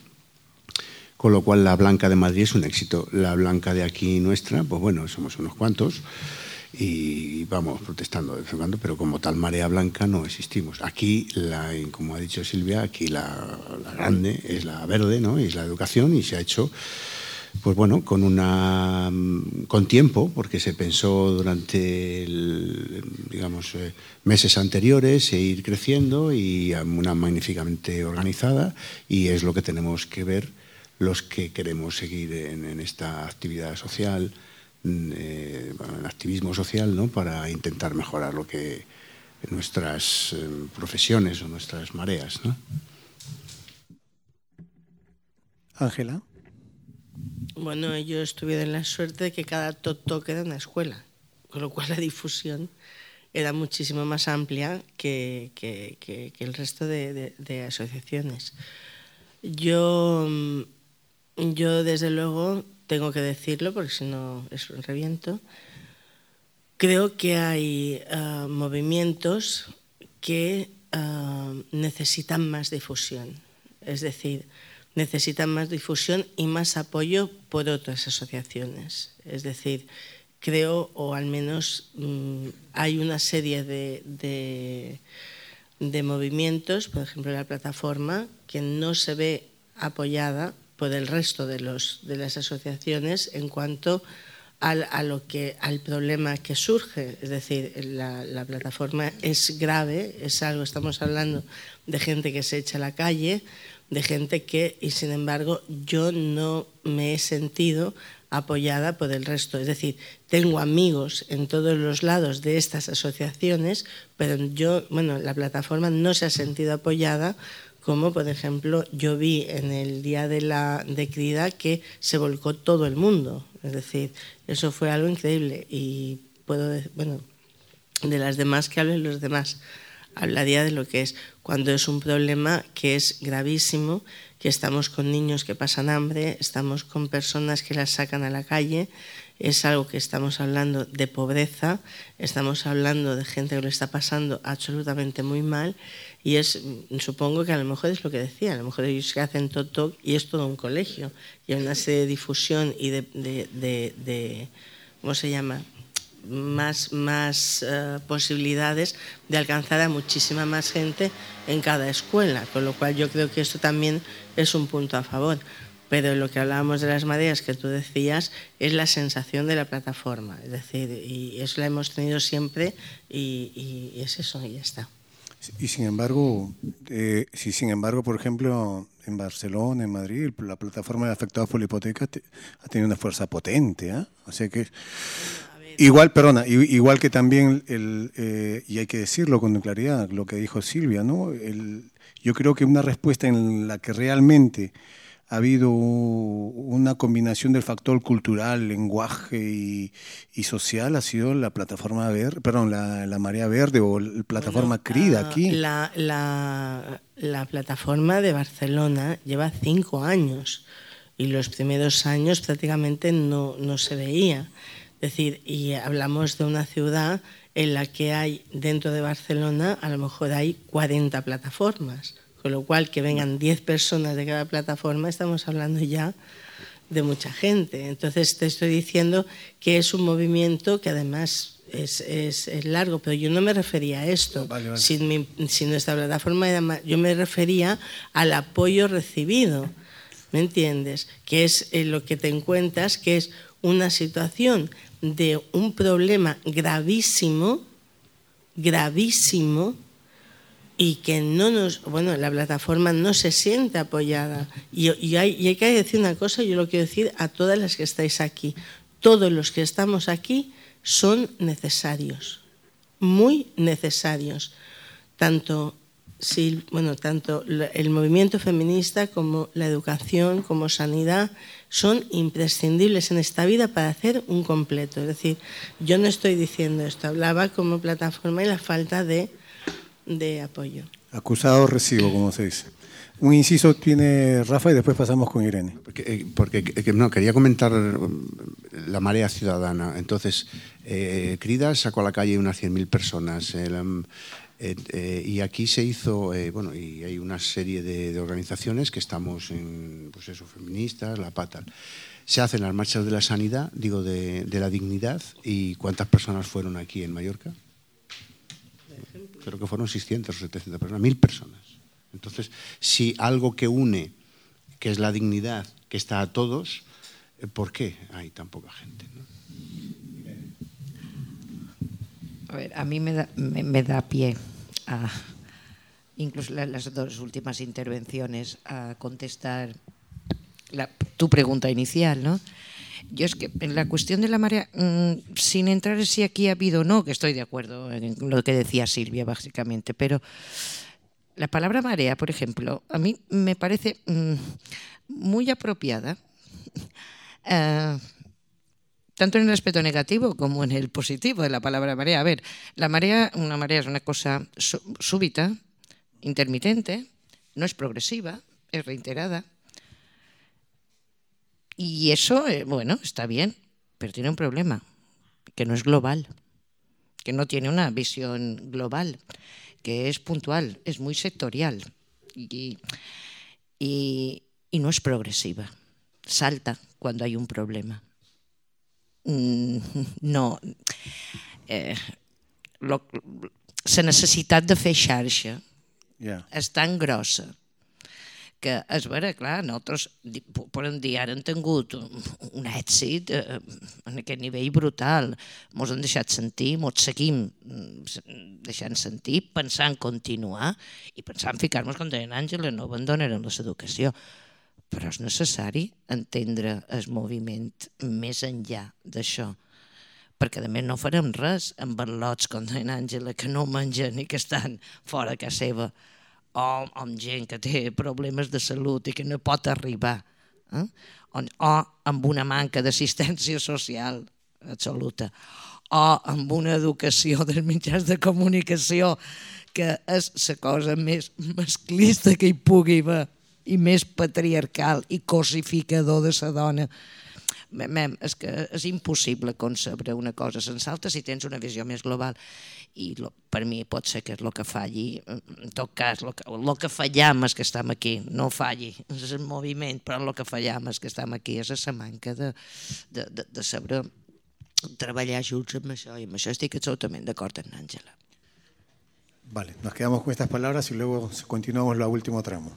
Con lo cual la Blanca de Madrid es un éxito. La Blanca de aquí nuestra, pues bueno, somos unos cuantos y vamos protestando de vez en cuando, pero como tal marea blanca no existimos. Aquí, la, como ha dicho Silvia, aquí la, grande es la verde, ¿no? Es la educación y se ha hecho pues bueno, con una con tiempo, porque se pensó durante el, digamos eh, meses anteriores e ir creciendo y una magníficamente organizada y es lo que tenemos que ver los que queremos seguir en, en esta actividad social, eh, en el activismo social, ¿no? para intentar mejorar lo que nuestras eh, profesiones o nuestras mareas, ¿no? Ángela. Bueno, ellos tuvieron la suerte de que cada toque era una escuela, con lo cual la difusión era muchísimo más amplia que, que, que, que el resto de, de, de, asociaciones. Yo, yo, desde luego, tengo que decirlo, porque si no es un reviento, creo que hay uh, movimientos que uh, necesitan más difusión. Es decir, necesitan más difusión y más apoyo por otras asociaciones. Es decir, creo, o al menos mmm, hay una serie de, de, movimientos, por ejemplo la plataforma, que no se ve apoyada por el resto de, los, de las asociaciones en cuanto al, a lo que, al problema que surge. Es decir, la, la plataforma es grave, es algo, estamos hablando de gente que se echa a la calle, de gente que, y sin embargo, yo no me he sentido apoyada por el resto. Es decir, tengo amigos en todos los lados de estas asociaciones, pero yo, bueno, la plataforma no se ha sentido apoyada como por ejemplo yo vi en el día de la de Crida que se volcó todo el mundo. Es decir, eso fue algo increíble y puedo, decir, bueno, de las demás que hablen los demás hablaría de lo que es cuando es un problema que es gravísimo, que estamos con niños que pasan hambre, estamos con personas que las sacan a la calle, es algo que estamos hablando de pobreza, estamos hablando de gente que lo está pasando absolutamente muy mal y es, supongo que a lo mejor es lo que decía, a lo mejor ellos que hacen TOTOC y es todo un colegio y hay una serie de difusión y de, de, de, ¿cómo se llama? más, más uh, posibilidades de alcanzar a muchísima más gente en cada escuela, con lo cual yo creo que esto también es un punto a favor. Pero lo que hablábamos de las mareas que tú decías es la sensación de la plataforma, es decir, y eso la hemos tenido siempre y, es eso y ya está. Y sin embargo, eh, si sin embargo, por ejemplo, en Barcelona, en Madrid, la plataforma de afectados por la hipoteca te- ha tenido una fuerza potente, ¿ah? O sea que igual, perdona, igual que también el, eh, y hay que decirlo con claridad, lo que dijo Silvia, ¿no? El- yo creo que una respuesta en la que realmente ha habido una combinación del factor cultural, lenguaje y, y social ha sido la plataforma verde, perdón, la, la marea verde o la plataforma CRID Ah, aquí. La, la- la plataforma de Barcelona lleva cinco años y los primeros años prácticamente no, no se veía. Es decir, y hablamos de una ciudad en la que hay dentro de Barcelona a lo mejor hay 40 plataformas, con lo cual que vengan 10 personas de cada plataforma estamos hablando ya de mucha gente. Entonces te estoy diciendo que es un movimiento que además es, es- es largo, pero yo no me refería a esto. Si, mi- si nuestra plataforma yo me refería al apoyo recibido, ¿me entiendes? Que es eh, lo que te encuentras, que es una situación de un problema gravísimo, gravísimo, y que no nos, bueno, la plataforma no se siente apoyada. Y, y hay, y hay que decir una cosa, yo lo quiero decir a todas las que estáis aquí. Todos los que estamos aquí son necesarios, muy necesarios. Tanto, si, bueno, tanto el movimiento feminista como la educación, como sanidad, son imprescindibles en esta vida para hacer un completo. Es decir, yo no estoy diciendo esto, hablaba como plataforma y la falta de de apoyo. Acusado recibo, como se dice. Un inciso tiene Rafa y después pasamos con Irene. Porque, eh, porque, que- no, quería comentar um, la marea ciudadana. Entonces, eh, Crida sacó a la calle unas 100.000 personas. el, um, eh, eh, y aquí se hizo, eh, bueno, y hay una serie de, organizaciones que estamos en, pues eso, feministas, la pata. Se hacen las marchas de la sanidad, digo, de, de la dignidad. ¿Y cuántas personas fueron aquí en Mallorca? Creo que fueron 600 o 700 personas, 1.000 personas. Entonces, si algo que une, que es la dignidad, que está a todos, eh, ¿por qué hay tan poca gente? no? A ver, a mí me da, me da pie a, incluso la- las dos últimas intervenciones, a contestar tu pregunta inicial, ¿no? Yo es que en la cuestión de la marea, mm, sin entrar en si aquí ha habido o no, que estoy de acuerdo en lo que decía Silvia, básicamente, pero la palabra marea, por ejemplo, a mí me parece mm, muy apropiada, *laughs* eh, tanto en el aspecto negativo como en el positivo de la palabra marea. A ver, la marea, una marea es una cosa sú- súbita, intermitente, no es progresiva, es reiterada. Y eso, eh, bueno, está bien, pero tiene un problema, que no es global, que no tiene una visión global, que es puntual, es muy sectorial y, y- y no es progresiva. Salta cuando hay un problema. Mm, *laughs* No. Eh, lo, la necessitat de fer xarxa Ja. és tan grossa que és vera, clar, nosaltres podem dir ara hem tingut un, un èxit eh, en aquest nivell brutal. Ens han deixat sentir, ens seguim mm, deixant sentir, pensant continuar i pensant ficar-nos, com deia Àngela, no abandonarem l'educació. Però és necessari entendre el moviment més enllà d'això perquè a més no farem res amb barlots com deia Àngela que no mengen i que estan fora casa seva o amb gent que té problemes de salut i que no pot arribar eh? o, o amb una manca d'assistència social absoluta o amb una educació *laughs* dels mitjans de comunicació que és la cosa més masclista que hi pugui haver i més patriarcal i cosificador de la dona. Mem, és que és impossible concebre una cosa sense altra si tens una visió més global. I lo, per mi pot ser que és el que falli en tot cas, el que, lo que fallam és que estem aquí, no falli és el moviment, però el que fallam és que estem aquí. És la manca de, de, de, de saber treballar junts amb això i amb això estic absolutament d'acord amb Àngela. Vale, nos quedamos con estas palabras y luego continuamos el último tramo.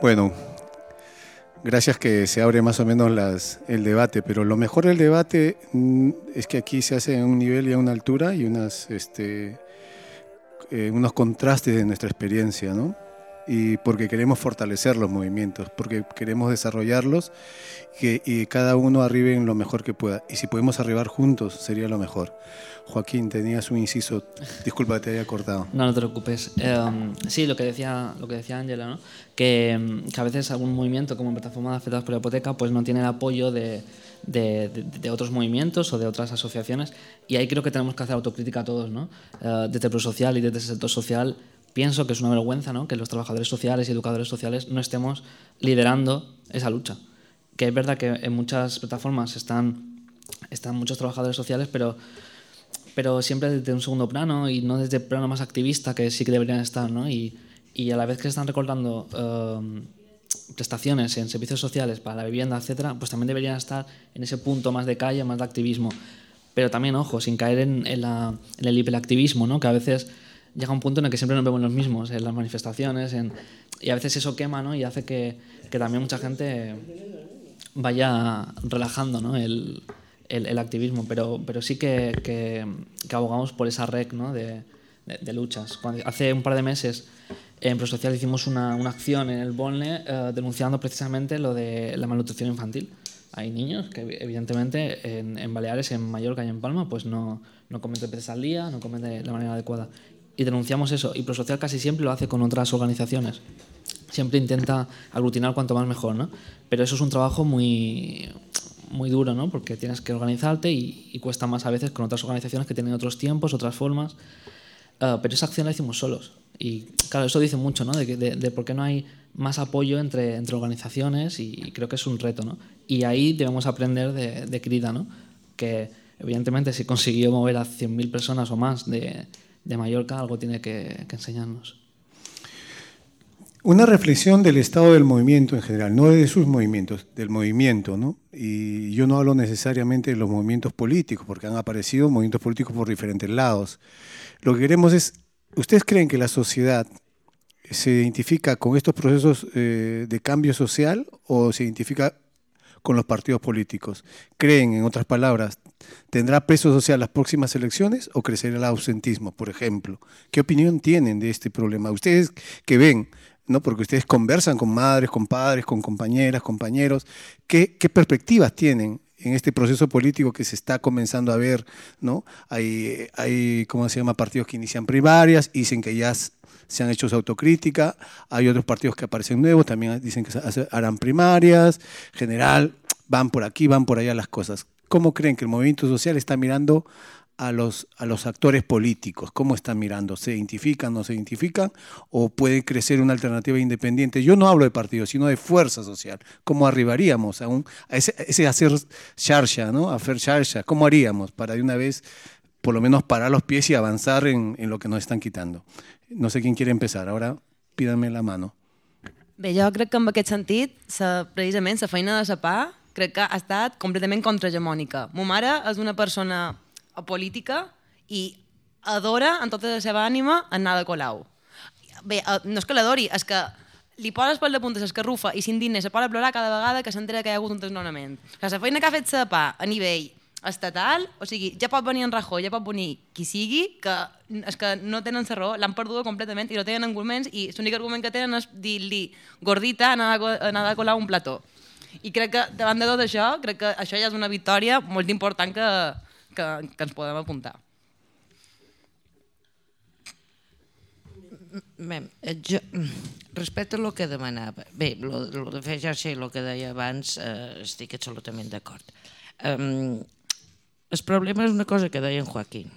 Bueno, gracias que se abre más o menos las, el debate, pero lo mejor del debate mm, es que aquí se hace en un nivel y a una altura y unas, este, eh, unos contrastes de nuestra experiencia, ¿no? Y porque queremos fortalecer los movimientos, porque queremos desarrollarlos que, y cada uno arribe en lo mejor que pueda. Y si podemos arribar juntos, sería lo mejor. Joaquín, tenías un inciso, disculpa te haya cortado. No, no te preocupes. Eh, sí, lo que decía, lo que decía Ángela, ¿no? que, que a veces algún movimiento como plataforma de por la hipoteca pues no tiene el apoyo de otros movimientos o de otras asociaciones y ahí creo que tenemos que hacer autocrítica a todos. ¿no? Eh, desde Prosocial y desde el sector social pienso que es una vergüenza ¿no? que los trabajadores sociales y educadores sociales no estemos liderando esa lucha. Que es verdad que en muchas plataformas están, están muchos trabajadores sociales, pero pero siempre desde un segundo plano y no desde el plano más activista que sí que deberían estar, ¿no? Y, y a la vez que están recortando eh, prestaciones en servicios sociales para la vivienda, etcétera, pues también deberían estar en ese punto más de calle, más de activismo. Pero también, ojo, sin caer en, en la- en el hiperactivismo, ¿no? Que a veces llega un punto en el que siempre nos vemos los mismos, en las manifestaciones, en- y a veces eso quema, ¿no? Y hace que, que también mucha gente vaya relajando ¿no? el, el- activismo, pero, pero sí que, que- abogamos por esa red ¿no? de, de- luchas. Hace un par de meses en Prosocial hicimos una, una acción en el Bonle eh, denunciando precisamente lo de la malnutrición infantil. Hay niños que evidentemente en, en Baleares, en Mallorca y en Palma pues no, no comen tres veces al día, no comen de la manera adecuada. Y denunciamos eso. Y Prosocial casi siempre lo hace con otras organizaciones siempre intenta aglutinar cuanto más mejor, ¿no? Pero eso es un trabajo muy, muy duro, ¿no? Porque tienes que organizarte y, cuesta más a veces con otras organizaciones que tienen otros tiempos, otras formas. Ah, pero esa acción la hicimos solos. Y claro, eso dice mucho, ¿no? De, de, por qué no hay más apoyo entre, entre organizaciones y creo que es un reto, ¿no? Y ahí debemos aprender de, de Crida, ¿no? Que evidentemente si consiguió mover a 100.000 personas o más de, de Mallorca, algo tiene que enseñarnos. Una reflexión del estado del movimiento en general, no de sus movimientos, del movimiento, ¿no? Y yo no hablo necesariamente de los movimientos políticos, porque han aparecido movimientos políticos por diferentes lados. Lo que queremos es, ¿ustedes creen que la sociedad se identifica con estos procesos eh, de cambio social o se identifica con los partidos políticos? ¿Creen, en otras palabras, tendrá peso social las próximas elecciones o crecerá el ausentismo, por ejemplo? ¿Qué opinión tienen de este problema? Ustedes que ven, ¿no? porque ustedes conversan con madres, con padres, con compañeras, compañeros, ¿qué, qué perspectivas tienen en este proceso político que se está comenzando a ver? ¿no? Hay, hay, ¿cómo se llama?, partidos que inician primarias, dicen que ya se han hecho su autocrítica, hay otros partidos que aparecen nuevos, también dicen que harán primarias, general, van por aquí, van por allá las cosas. ¿Cómo creen que el movimiento social está mirando a los, a los actores políticos? ¿Cómo están mirando? ¿Se identifican, no se identifican? ¿O puede crecer una alternativa independiente? Yo no hablo de partidos, sino de fuerza social. ¿Cómo arribaríamos a, un, a ese, a ese hacer charcha, ¿no? hacer charcha? ¿Cómo haríamos para de una vez por lo menos parar los pies y avanzar en, en lo que nos están quitando? No sé quién quiere empezar. Ahora pídanme la mano. Bé, jo crec que en aquest sentit, sa, precisament, la feina de la PA crec que ha estat completament contrahegemònica. Ma mare és una persona política i adora en tota la seva ànima anar de Colau. Bé, eh, no és que l'adori, és que li poses per la punta s'escarrufa i s'indigna se posa a plorar cada vegada que s'entera que hi ha hagut un desnonament. O sigui, la feina que ha fet la PA a nivell estatal, o sigui, ja pot venir en Rajoy, ja pot venir qui sigui, que és que no tenen la raó, l'han perduda completament i no tenen arguments i l'únic argument que tenen és dir-li gordita a, anar a colar un plató. I crec que davant de tot això, crec que això ja és una victòria molt important que, que, que ens podem apuntar. Bé, eh, jo, respecte a lo que demanava, bé, lo, lo de fer xarxa i el que deia abans, eh, estic absolutament d'acord. Um, el problema és una cosa que deia en Joaquín.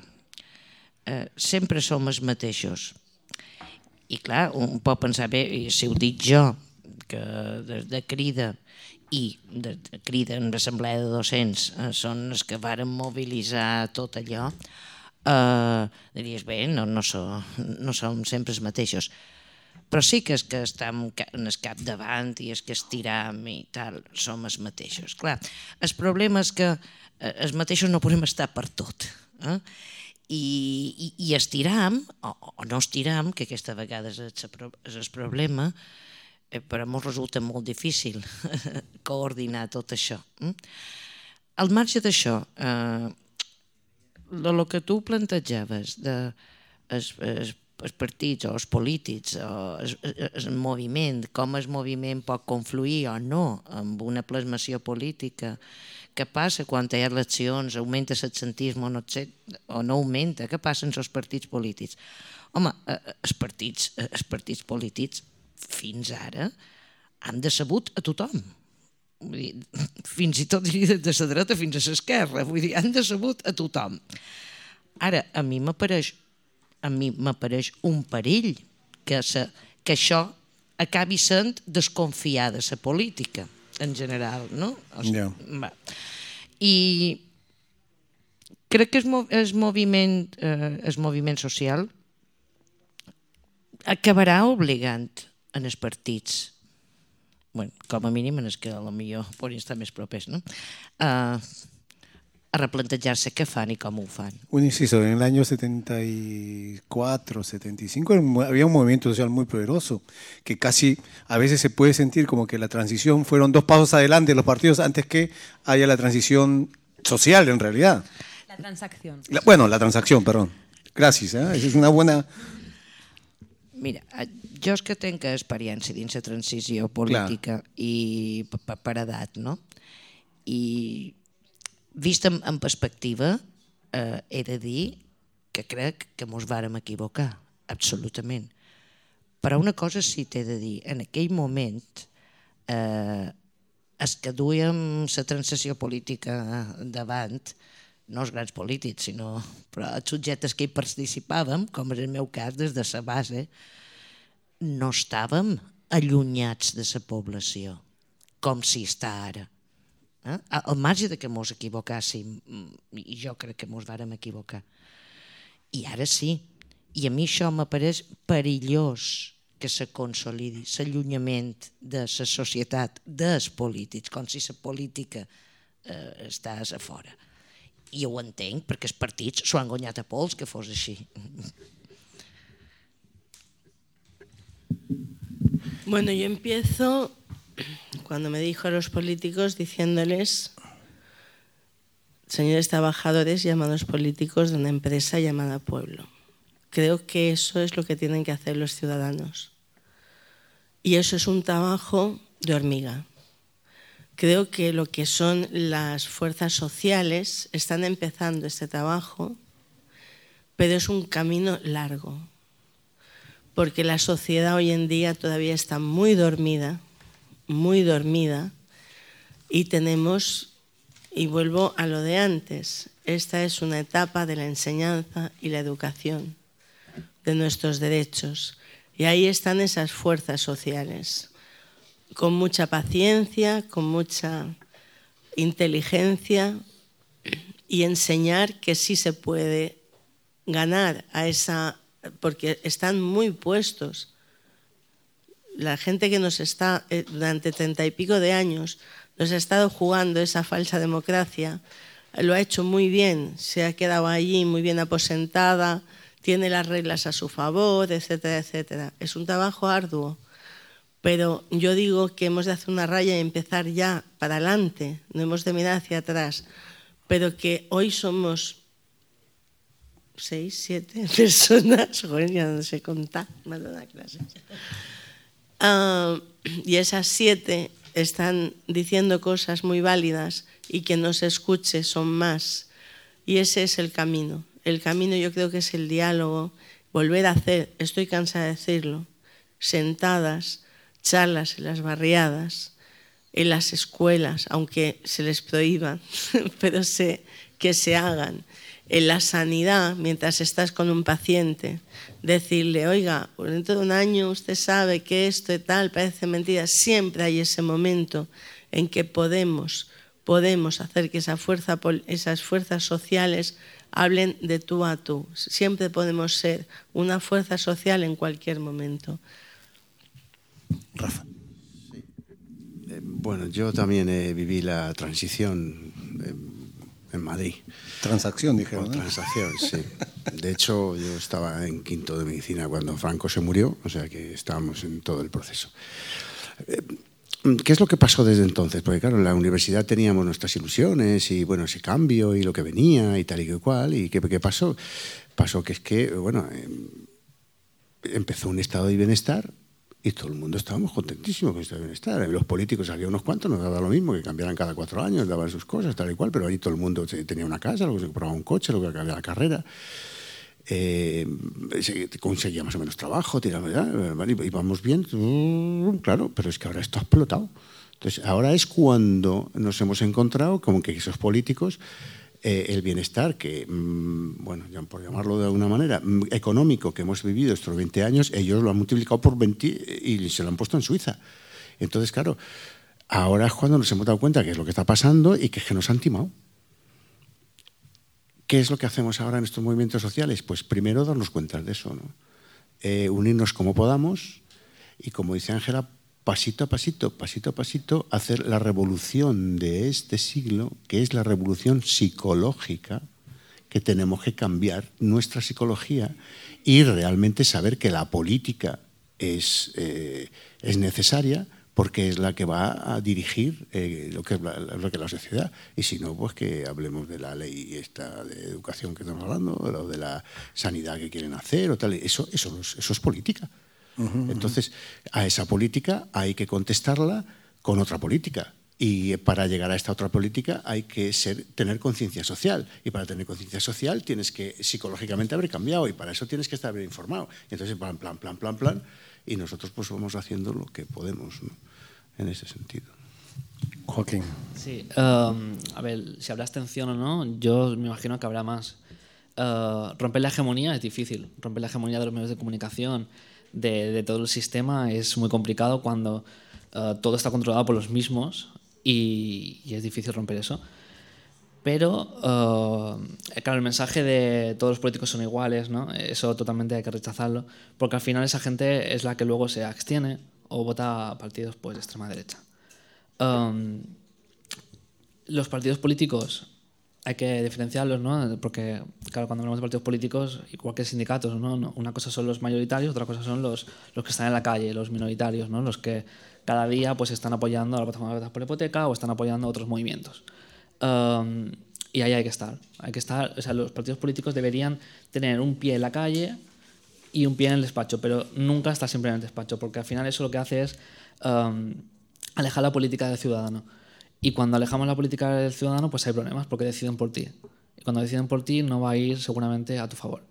Eh, sempre som els mateixos. I clar, un pot pensar, bé, si ho dic jo, que des de crida i de, de crida en l'assemblea de docents eh, són els que varen mobilitzar tot allò, eh, diries, bé, no, no, so, no som sempre els mateixos. Però sí que és que estem en el cap davant i és que estiram i tal, som els mateixos. Clar, el problema és que eh, els mateixos no podem estar per tot. Eh? I, i, i estiram, o, o no estiram, que aquesta vegada és el, és el problema, però ens resulta molt difícil *laughs* coordinar tot això. Mm? Al marge d'això, eh, el que tu plantejaves de es, es, els partits o els polítics o el, moviment, com el moviment pot confluir o no amb una plasmació política, què passa quan hi ha eleccions, augmenta l'absentisme o, no, o no augmenta, què passa amb els partits polítics? Home, eh, eh, els partits, eh, els partits polítics fins ara han decebut a tothom. Vull dir, *laughs* fins i tot diria de la dreta fins a l'esquerra, vull dir, han decebut a tothom. Ara, a mi m'apareix a mi m'apareix un perill que, se, que això acabi sent desconfiar de la política en general, no? Sigui, Ja. va. I crec que el, el, moviment, eh, el moviment social acabarà obligant en els partits bueno, com a mínim en els que millor podrien estar més propers, no? Uh, a replantejar-se què fan i com ho fan. Un inciso, en el año 74, 75 era un- había un movimiento social muy poderoso, que casi a veces se puede sentir como que la transición fueron dos pasos adelante los partidos antes que haya la transición social en realidad. La transacción. La- bueno, la transacción, perdón. Gracias, ¿eh? Esa es una buena... Mira, eh, jo és que tenc experiència dins la transició política i per, edat, no? I vist en, en perspectiva, eh, he de dir que crec que mos vàrem equivocar, absolutament. Però una cosa sí t'he de dir, en aquell moment eh, es que duíem la transició política davant, no els grans polítics, sinó però els subjectes que hi participàvem, com és el meu cas, des de la base, no estàvem allunyats de la població, com si està ara. Eh? Al marge de que mos equivocàssim, mm, i jo crec que mos vàrem equivocar. I ara sí. I a mi això m'apareix perillós que se consolidi l'allunyament de la societat, dels polítics, com si la política eh, estàs a fora. I ho entenc, perquè els partits s'ho han guanyat a pols que fos així. Bueno, yo empiezo cuando me dijo a los políticos diciéndoles, señores trabajadores llamados políticos de una empresa llamada pueblo. Creo que eso es lo que tienen que hacer los ciudadanos. Y eso es un trabajo de hormiga. Creo que lo que son las fuerzas sociales están empezando este trabajo, pero es un camino largo porque la sociedad hoy en día todavía está muy dormida, muy dormida, y tenemos, y vuelvo a lo de antes, esta es una etapa de la enseñanza y la educación de nuestros derechos. Y ahí están esas fuerzas sociales, con mucha paciencia, con mucha inteligencia, y enseñar que sí se puede ganar a esa porque están muy puestos. La gente que nos está, eh, durante treinta y pico de años, nos ha estado jugando esa falsa democracia, lo ha hecho muy bien, se ha quedado allí muy bien aposentada, tiene las reglas a su favor, etcétera, etcétera. Es un trabajo arduo, pero yo digo que hemos de hacer una raya y empezar ya para adelante, no hemos de mirar hacia atrás, pero que hoy somos seis, siete *laughs* personas, joder, ya no sé contar, me la clase. Ah, y esas siete están diciendo cosas muy válidas y que no se escuche son más. Y ese es el camino. El camino yo creo que es el diálogo volver a hacer, estoy cansada de decirlo, sentadas, charlas en las barriadas, en las escuelas, aunque se les prohíba, *laughs* pero sé que se hagan. En la sanidad, mientras estás con un paciente, decirle, oiga, dentro de un año usted sabe que esto y tal parece mentira. Siempre hay ese momento en que podemos, podemos hacer que esas fuerzas sociales hablen de tú a tú. Siempre podemos ser una fuerza social en cualquier momento. Rafa. Eh, bueno, yo también eh, viví la transición eh, en Madrid. Transacción, dijeron. ¿no? Transacción, sí. *laughs* De hecho, yo estaba en quinto de medicina cuando Franco se murió, o sea que estábamos en todo el proceso. Eh, ¿Qué es lo que pasó desde entonces? Porque claro, en la universidad teníamos nuestras ilusiones y bueno, ese cambio y lo que venía y tal y cual. ¿Y qué, qué pasó? Pasó que es que, bueno, eh, empezó un estado de bienestar y todo el mundo estábamos contentísimos con de bienestar. Los políticos, había unos cuantos, nos daba lo mismo, que cambiaran cada cuatro años, daban sus cosas, tal y cual, pero ahí todo el mundo tenía una casa, luego se compraba un coche, luego había la carrera. Eh, conseguía más o menos trabajo, tiraba, íbamos bien, mm, claro, pero es que ahora esto ha explotado. Entonces, ahora es cuando nos hemos encontrado como que esos políticos eh, el bienestar que, mm, bueno, por llamarlo de alguna manera, mm, económico que hemos vivido estos 20 años, ellos lo han multiplicado por 20 y se lo han puesto en Suiza. Entonces, claro, ahora es cuando nos hemos dado cuenta que es lo que está pasando y que es que nos han timado. ¿Qué es lo que hacemos ahora en estos movimientos sociales? Pues primero darnos cuenta de eso, ¿no? Eh, unirnos como podamos y, como dice Ángela, pasito a pasito, pasito a pasito, hacer la revolución de este siglo, que es la revolución psicológica, que tenemos que cambiar nuestra psicología y realmente saber que la política es, eh, es necesaria porque es la que va a dirigir eh, lo, que es la, lo que es la sociedad. Y si no, pues que hablemos de la ley esta de educación que estamos hablando, o de la sanidad que quieren hacer, o tal. Eso, eso, eso es política. Entonces, a esa política hay que contestarla con otra política. Y para llegar a esta otra política hay que ser, tener conciencia social. Y para tener conciencia social tienes que psicológicamente haber cambiado y para eso tienes que estar bien informado. Y entonces, plan, plan, plan, plan, plan. Y nosotros pues vamos haciendo lo que podemos ¿no? en ese sentido. Joaquín. Sí, um, a ver, si habrá abstención o no, yo me imagino que habrá más. Uh, romper la hegemonía es difícil. Romper la hegemonía de los medios de comunicación, de, de todo el sistema, es muy complicado cuando uh, todo está controlado por los mismos y, y es difícil romper eso. Pero, uh, claro, el mensaje de todos los políticos son iguales, ¿no? eso totalmente hay que rechazarlo, porque al final esa gente es la que luego se abstiene o vota a partidos pues, de extrema derecha. Um, los partidos políticos hay que diferenciarlos, ¿no? Porque, claro, cuando hablamos de partidos políticos, igual que sindicatos, ¿no? Una cosa son los mayoritarios, otra cosa son los, los que están en la calle, los minoritarios, ¿no? Los que cada día pues están apoyando a la plataforma de por hipoteca o están apoyando a otros movimientos. Y ahí hay que estar. Hay que estar, o sea, los partidos políticos deberían tener un pie en la calle y un pie en el despacho, pero nunca estar siempre en el despacho, porque al final eso lo que hace es alejar la política del ciudadano. Y cuando alejamos la política del ciudadano, pues hay problemas, porque deciden por ti. Y cuando deciden por ti, no va a ir seguramente a tu favor.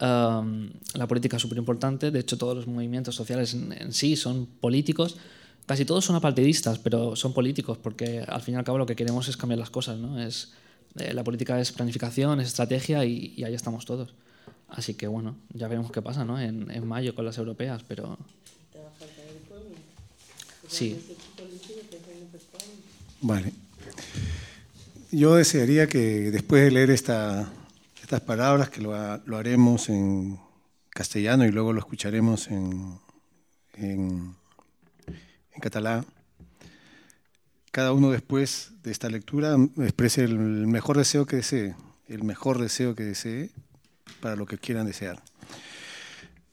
Um, la política es súper importante, de hecho todos los movimientos sociales en, en, sí son políticos, casi todos son apartidistas, pero son políticos, porque al fin y al cabo lo que queremos es cambiar las cosas, ¿no? Es, eh, la política es planificación, es estrategia y, y ahí estamos todos. Así que bueno, ya veremos qué pasa ¿no? en, en mayo con las europeas, pero... Sí. Vale. Yo desearía que después de leer esta, estas palabras, que lo, lo, haremos en castellano y luego lo escucharemos en, en, en catalán, cada uno después de esta lectura exprese el mejor deseo que desee, el mejor deseo que desee para lo que quieran desear.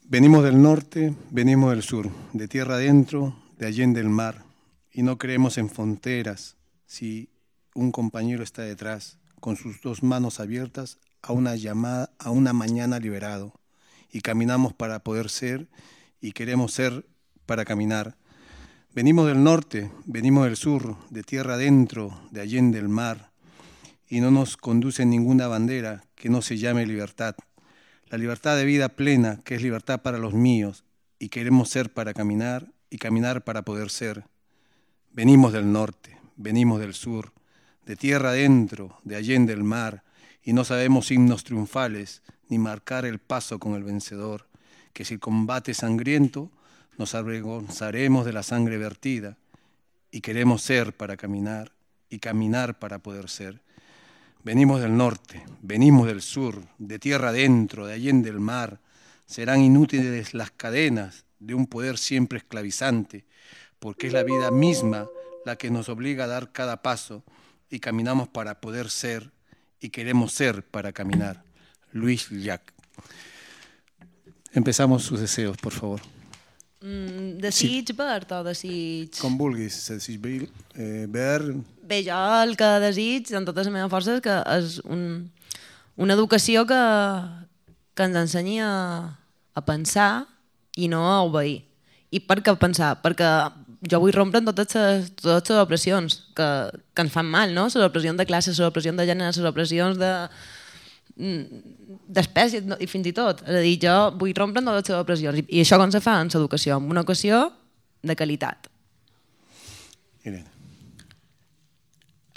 Venimos del norte, venimos del sur, de tierra adentro, de allende el mar, y no creemos en fronteras si un compañero está detrás, con sus dos manos abiertas a una llamada, a una mañana liberado, y caminamos para poder ser, y queremos ser para caminar. Venimos del norte, venimos del sur, de tierra adentro, de allende el mar, y no nos conduce ninguna bandera que no se llame libertad. la libertad de vida plena, que es libertad para los míos, y queremos ser para caminar y caminar para poder ser. Venimos del norte, venimos del sur, de tierra adentro, de allende el mar, y no sabemos himnos triunfales, ni marcar el paso con el vencedor, que si el combate sangriento, nos avergonzaremos de la sangre vertida, y queremos ser para caminar, y caminar para poder ser. Venimos del norte, venimos del sur, de tierra adentro, de allende el mar. Serán inútiles las cadenas de un poder siempre esclavizante, porque es la vida misma la que nos obliga a dar cada paso y caminamos para poder ser y queremos ser para caminar. Luis Llach. Empezamos sus deseos, por favor. Mm, desig sí. verd o desig... Com vulguis, desig verd, eh, verd... Bé, jo el que desig, amb totes les meves forces, que és un, una educació que, que ens ensenyi a, a pensar i no a obeir. I per què pensar? Perquè jo vull rompre totes les, totes les opressions que, que ens fan mal, no? Les opressions de classe, les opressions de gènere, les opressions de d'espècies i fins i tot. És a dir, jo vull rompre totes les opressions. I, I això com se fa en l'educació? Amb una educació de qualitat. Irene.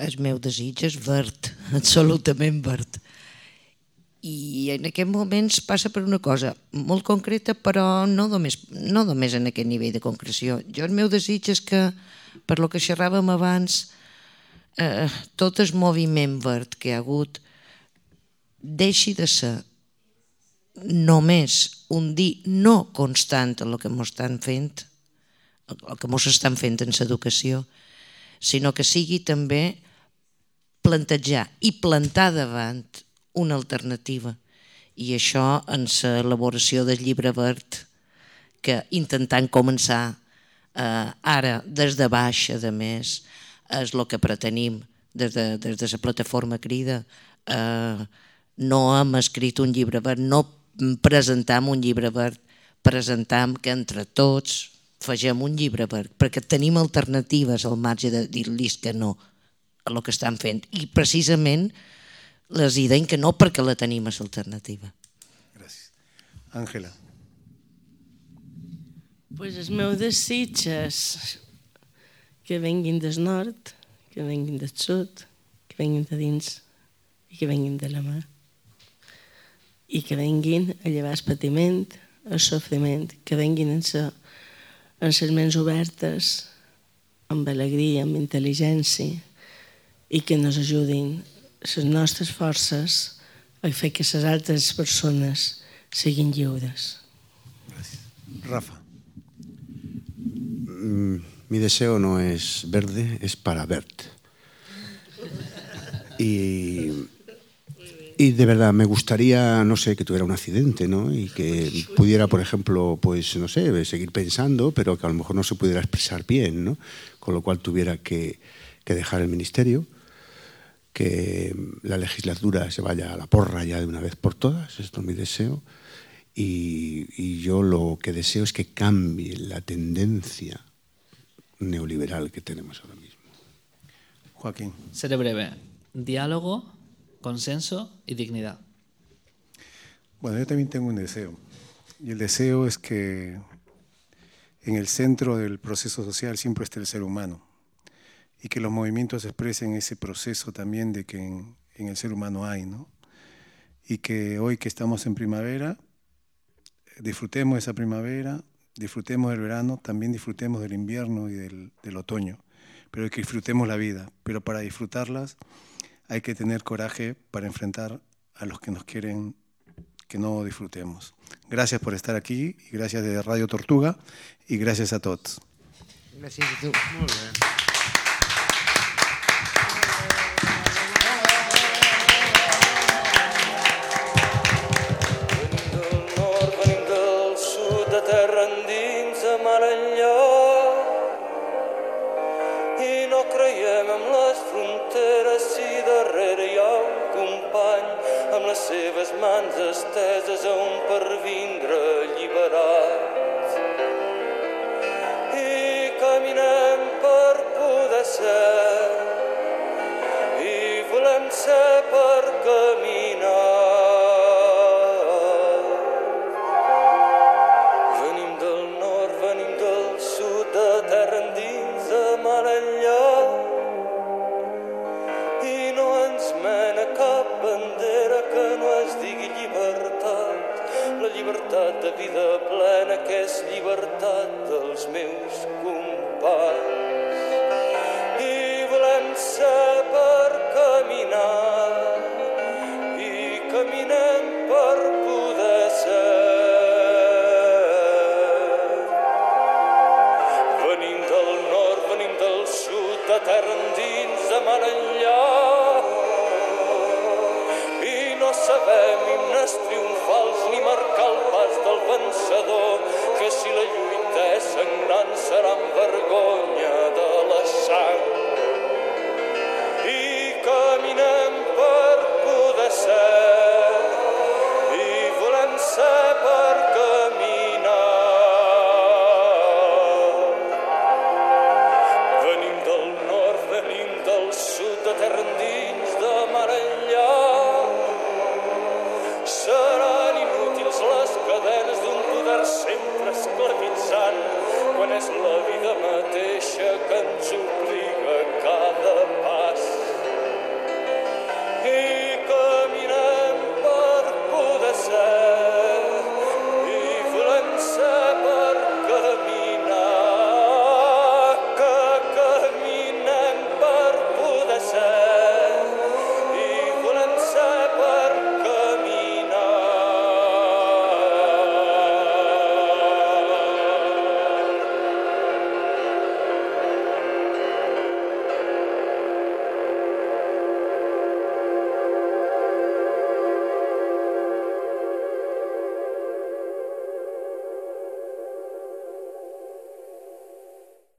El meu desig és verd, absolutament verd. I en aquests moments passa per una cosa molt concreta, però no només, no només en aquest nivell de concreció. Jo el meu desig és que, per lo que xerràvem abans, eh, tot el moviment verd que ha hagut deixi de ser només un dir no constant en el que ens estan fent, el que ens estan fent en l'educació, sinó que sigui també plantejar i plantar davant una alternativa. I això en l'elaboració del llibre verd, que intentant començar eh, ara des de baix, a més, és el que pretenim des de, des de la plataforma Crida, eh, no hem escrit un llibre verd, no presentam un llibre verd, presentam que entre tots fagem un llibre verd, perquè tenim alternatives al marge de dir-los que no a el que estan fent. I precisament les deien que no perquè la tenim a l'alternativa. Gràcies. Àngela. Pues el meu desig és que venguin del nord, que venguin del sud, que venguin de dins i que venguin de la mà i que venguin a llevar el patiment, el sofriment, que venguin en, sa, en les ments obertes, amb alegria, amb intel·ligència, i que ens ajudin les nostres forces a fer que les altres persones siguin lliures. Rafa. Mm, mi deseo no es verde, es para verte. Y Y de verdad, me gustaría, no sé, que tuviera un accidente, ¿no? Y que pudiera, por ejemplo, pues, no sé, seguir pensando, pero que a lo mejor no se pudiera expresar bien, ¿no? Con lo cual tuviera que, que dejar el ministerio, que la legislatura se vaya a la porra ya de una vez por todas, esto es mi deseo. Y, y yo lo que deseo es que cambie la tendencia neoliberal que tenemos ahora mismo. Joaquín. Seré breve. Diálogo consenso y dignidad. Bueno, yo también tengo un deseo. Y el deseo es que en el centro del proceso social siempre esté el ser humano y que los movimientos expresen ese proceso también de que en, el ser humano hay, ¿no? Y que hoy que estamos en primavera, disfrutemos de esa primavera, disfrutemos del verano, también disfrutemos del invierno y del, del otoño, pero que disfrutemos la vida. Pero para disfrutarlas hay que tener coraje para enfrentar a los que nos quieren que no disfrutemos. Gracias por estar aquí y gracias de Radio Tortuga y gracias a todos. Gracias a tu. Muy bien. Mans esteses a un per vindre alliberats. I caminem per poder ser, i volem ser per caminar.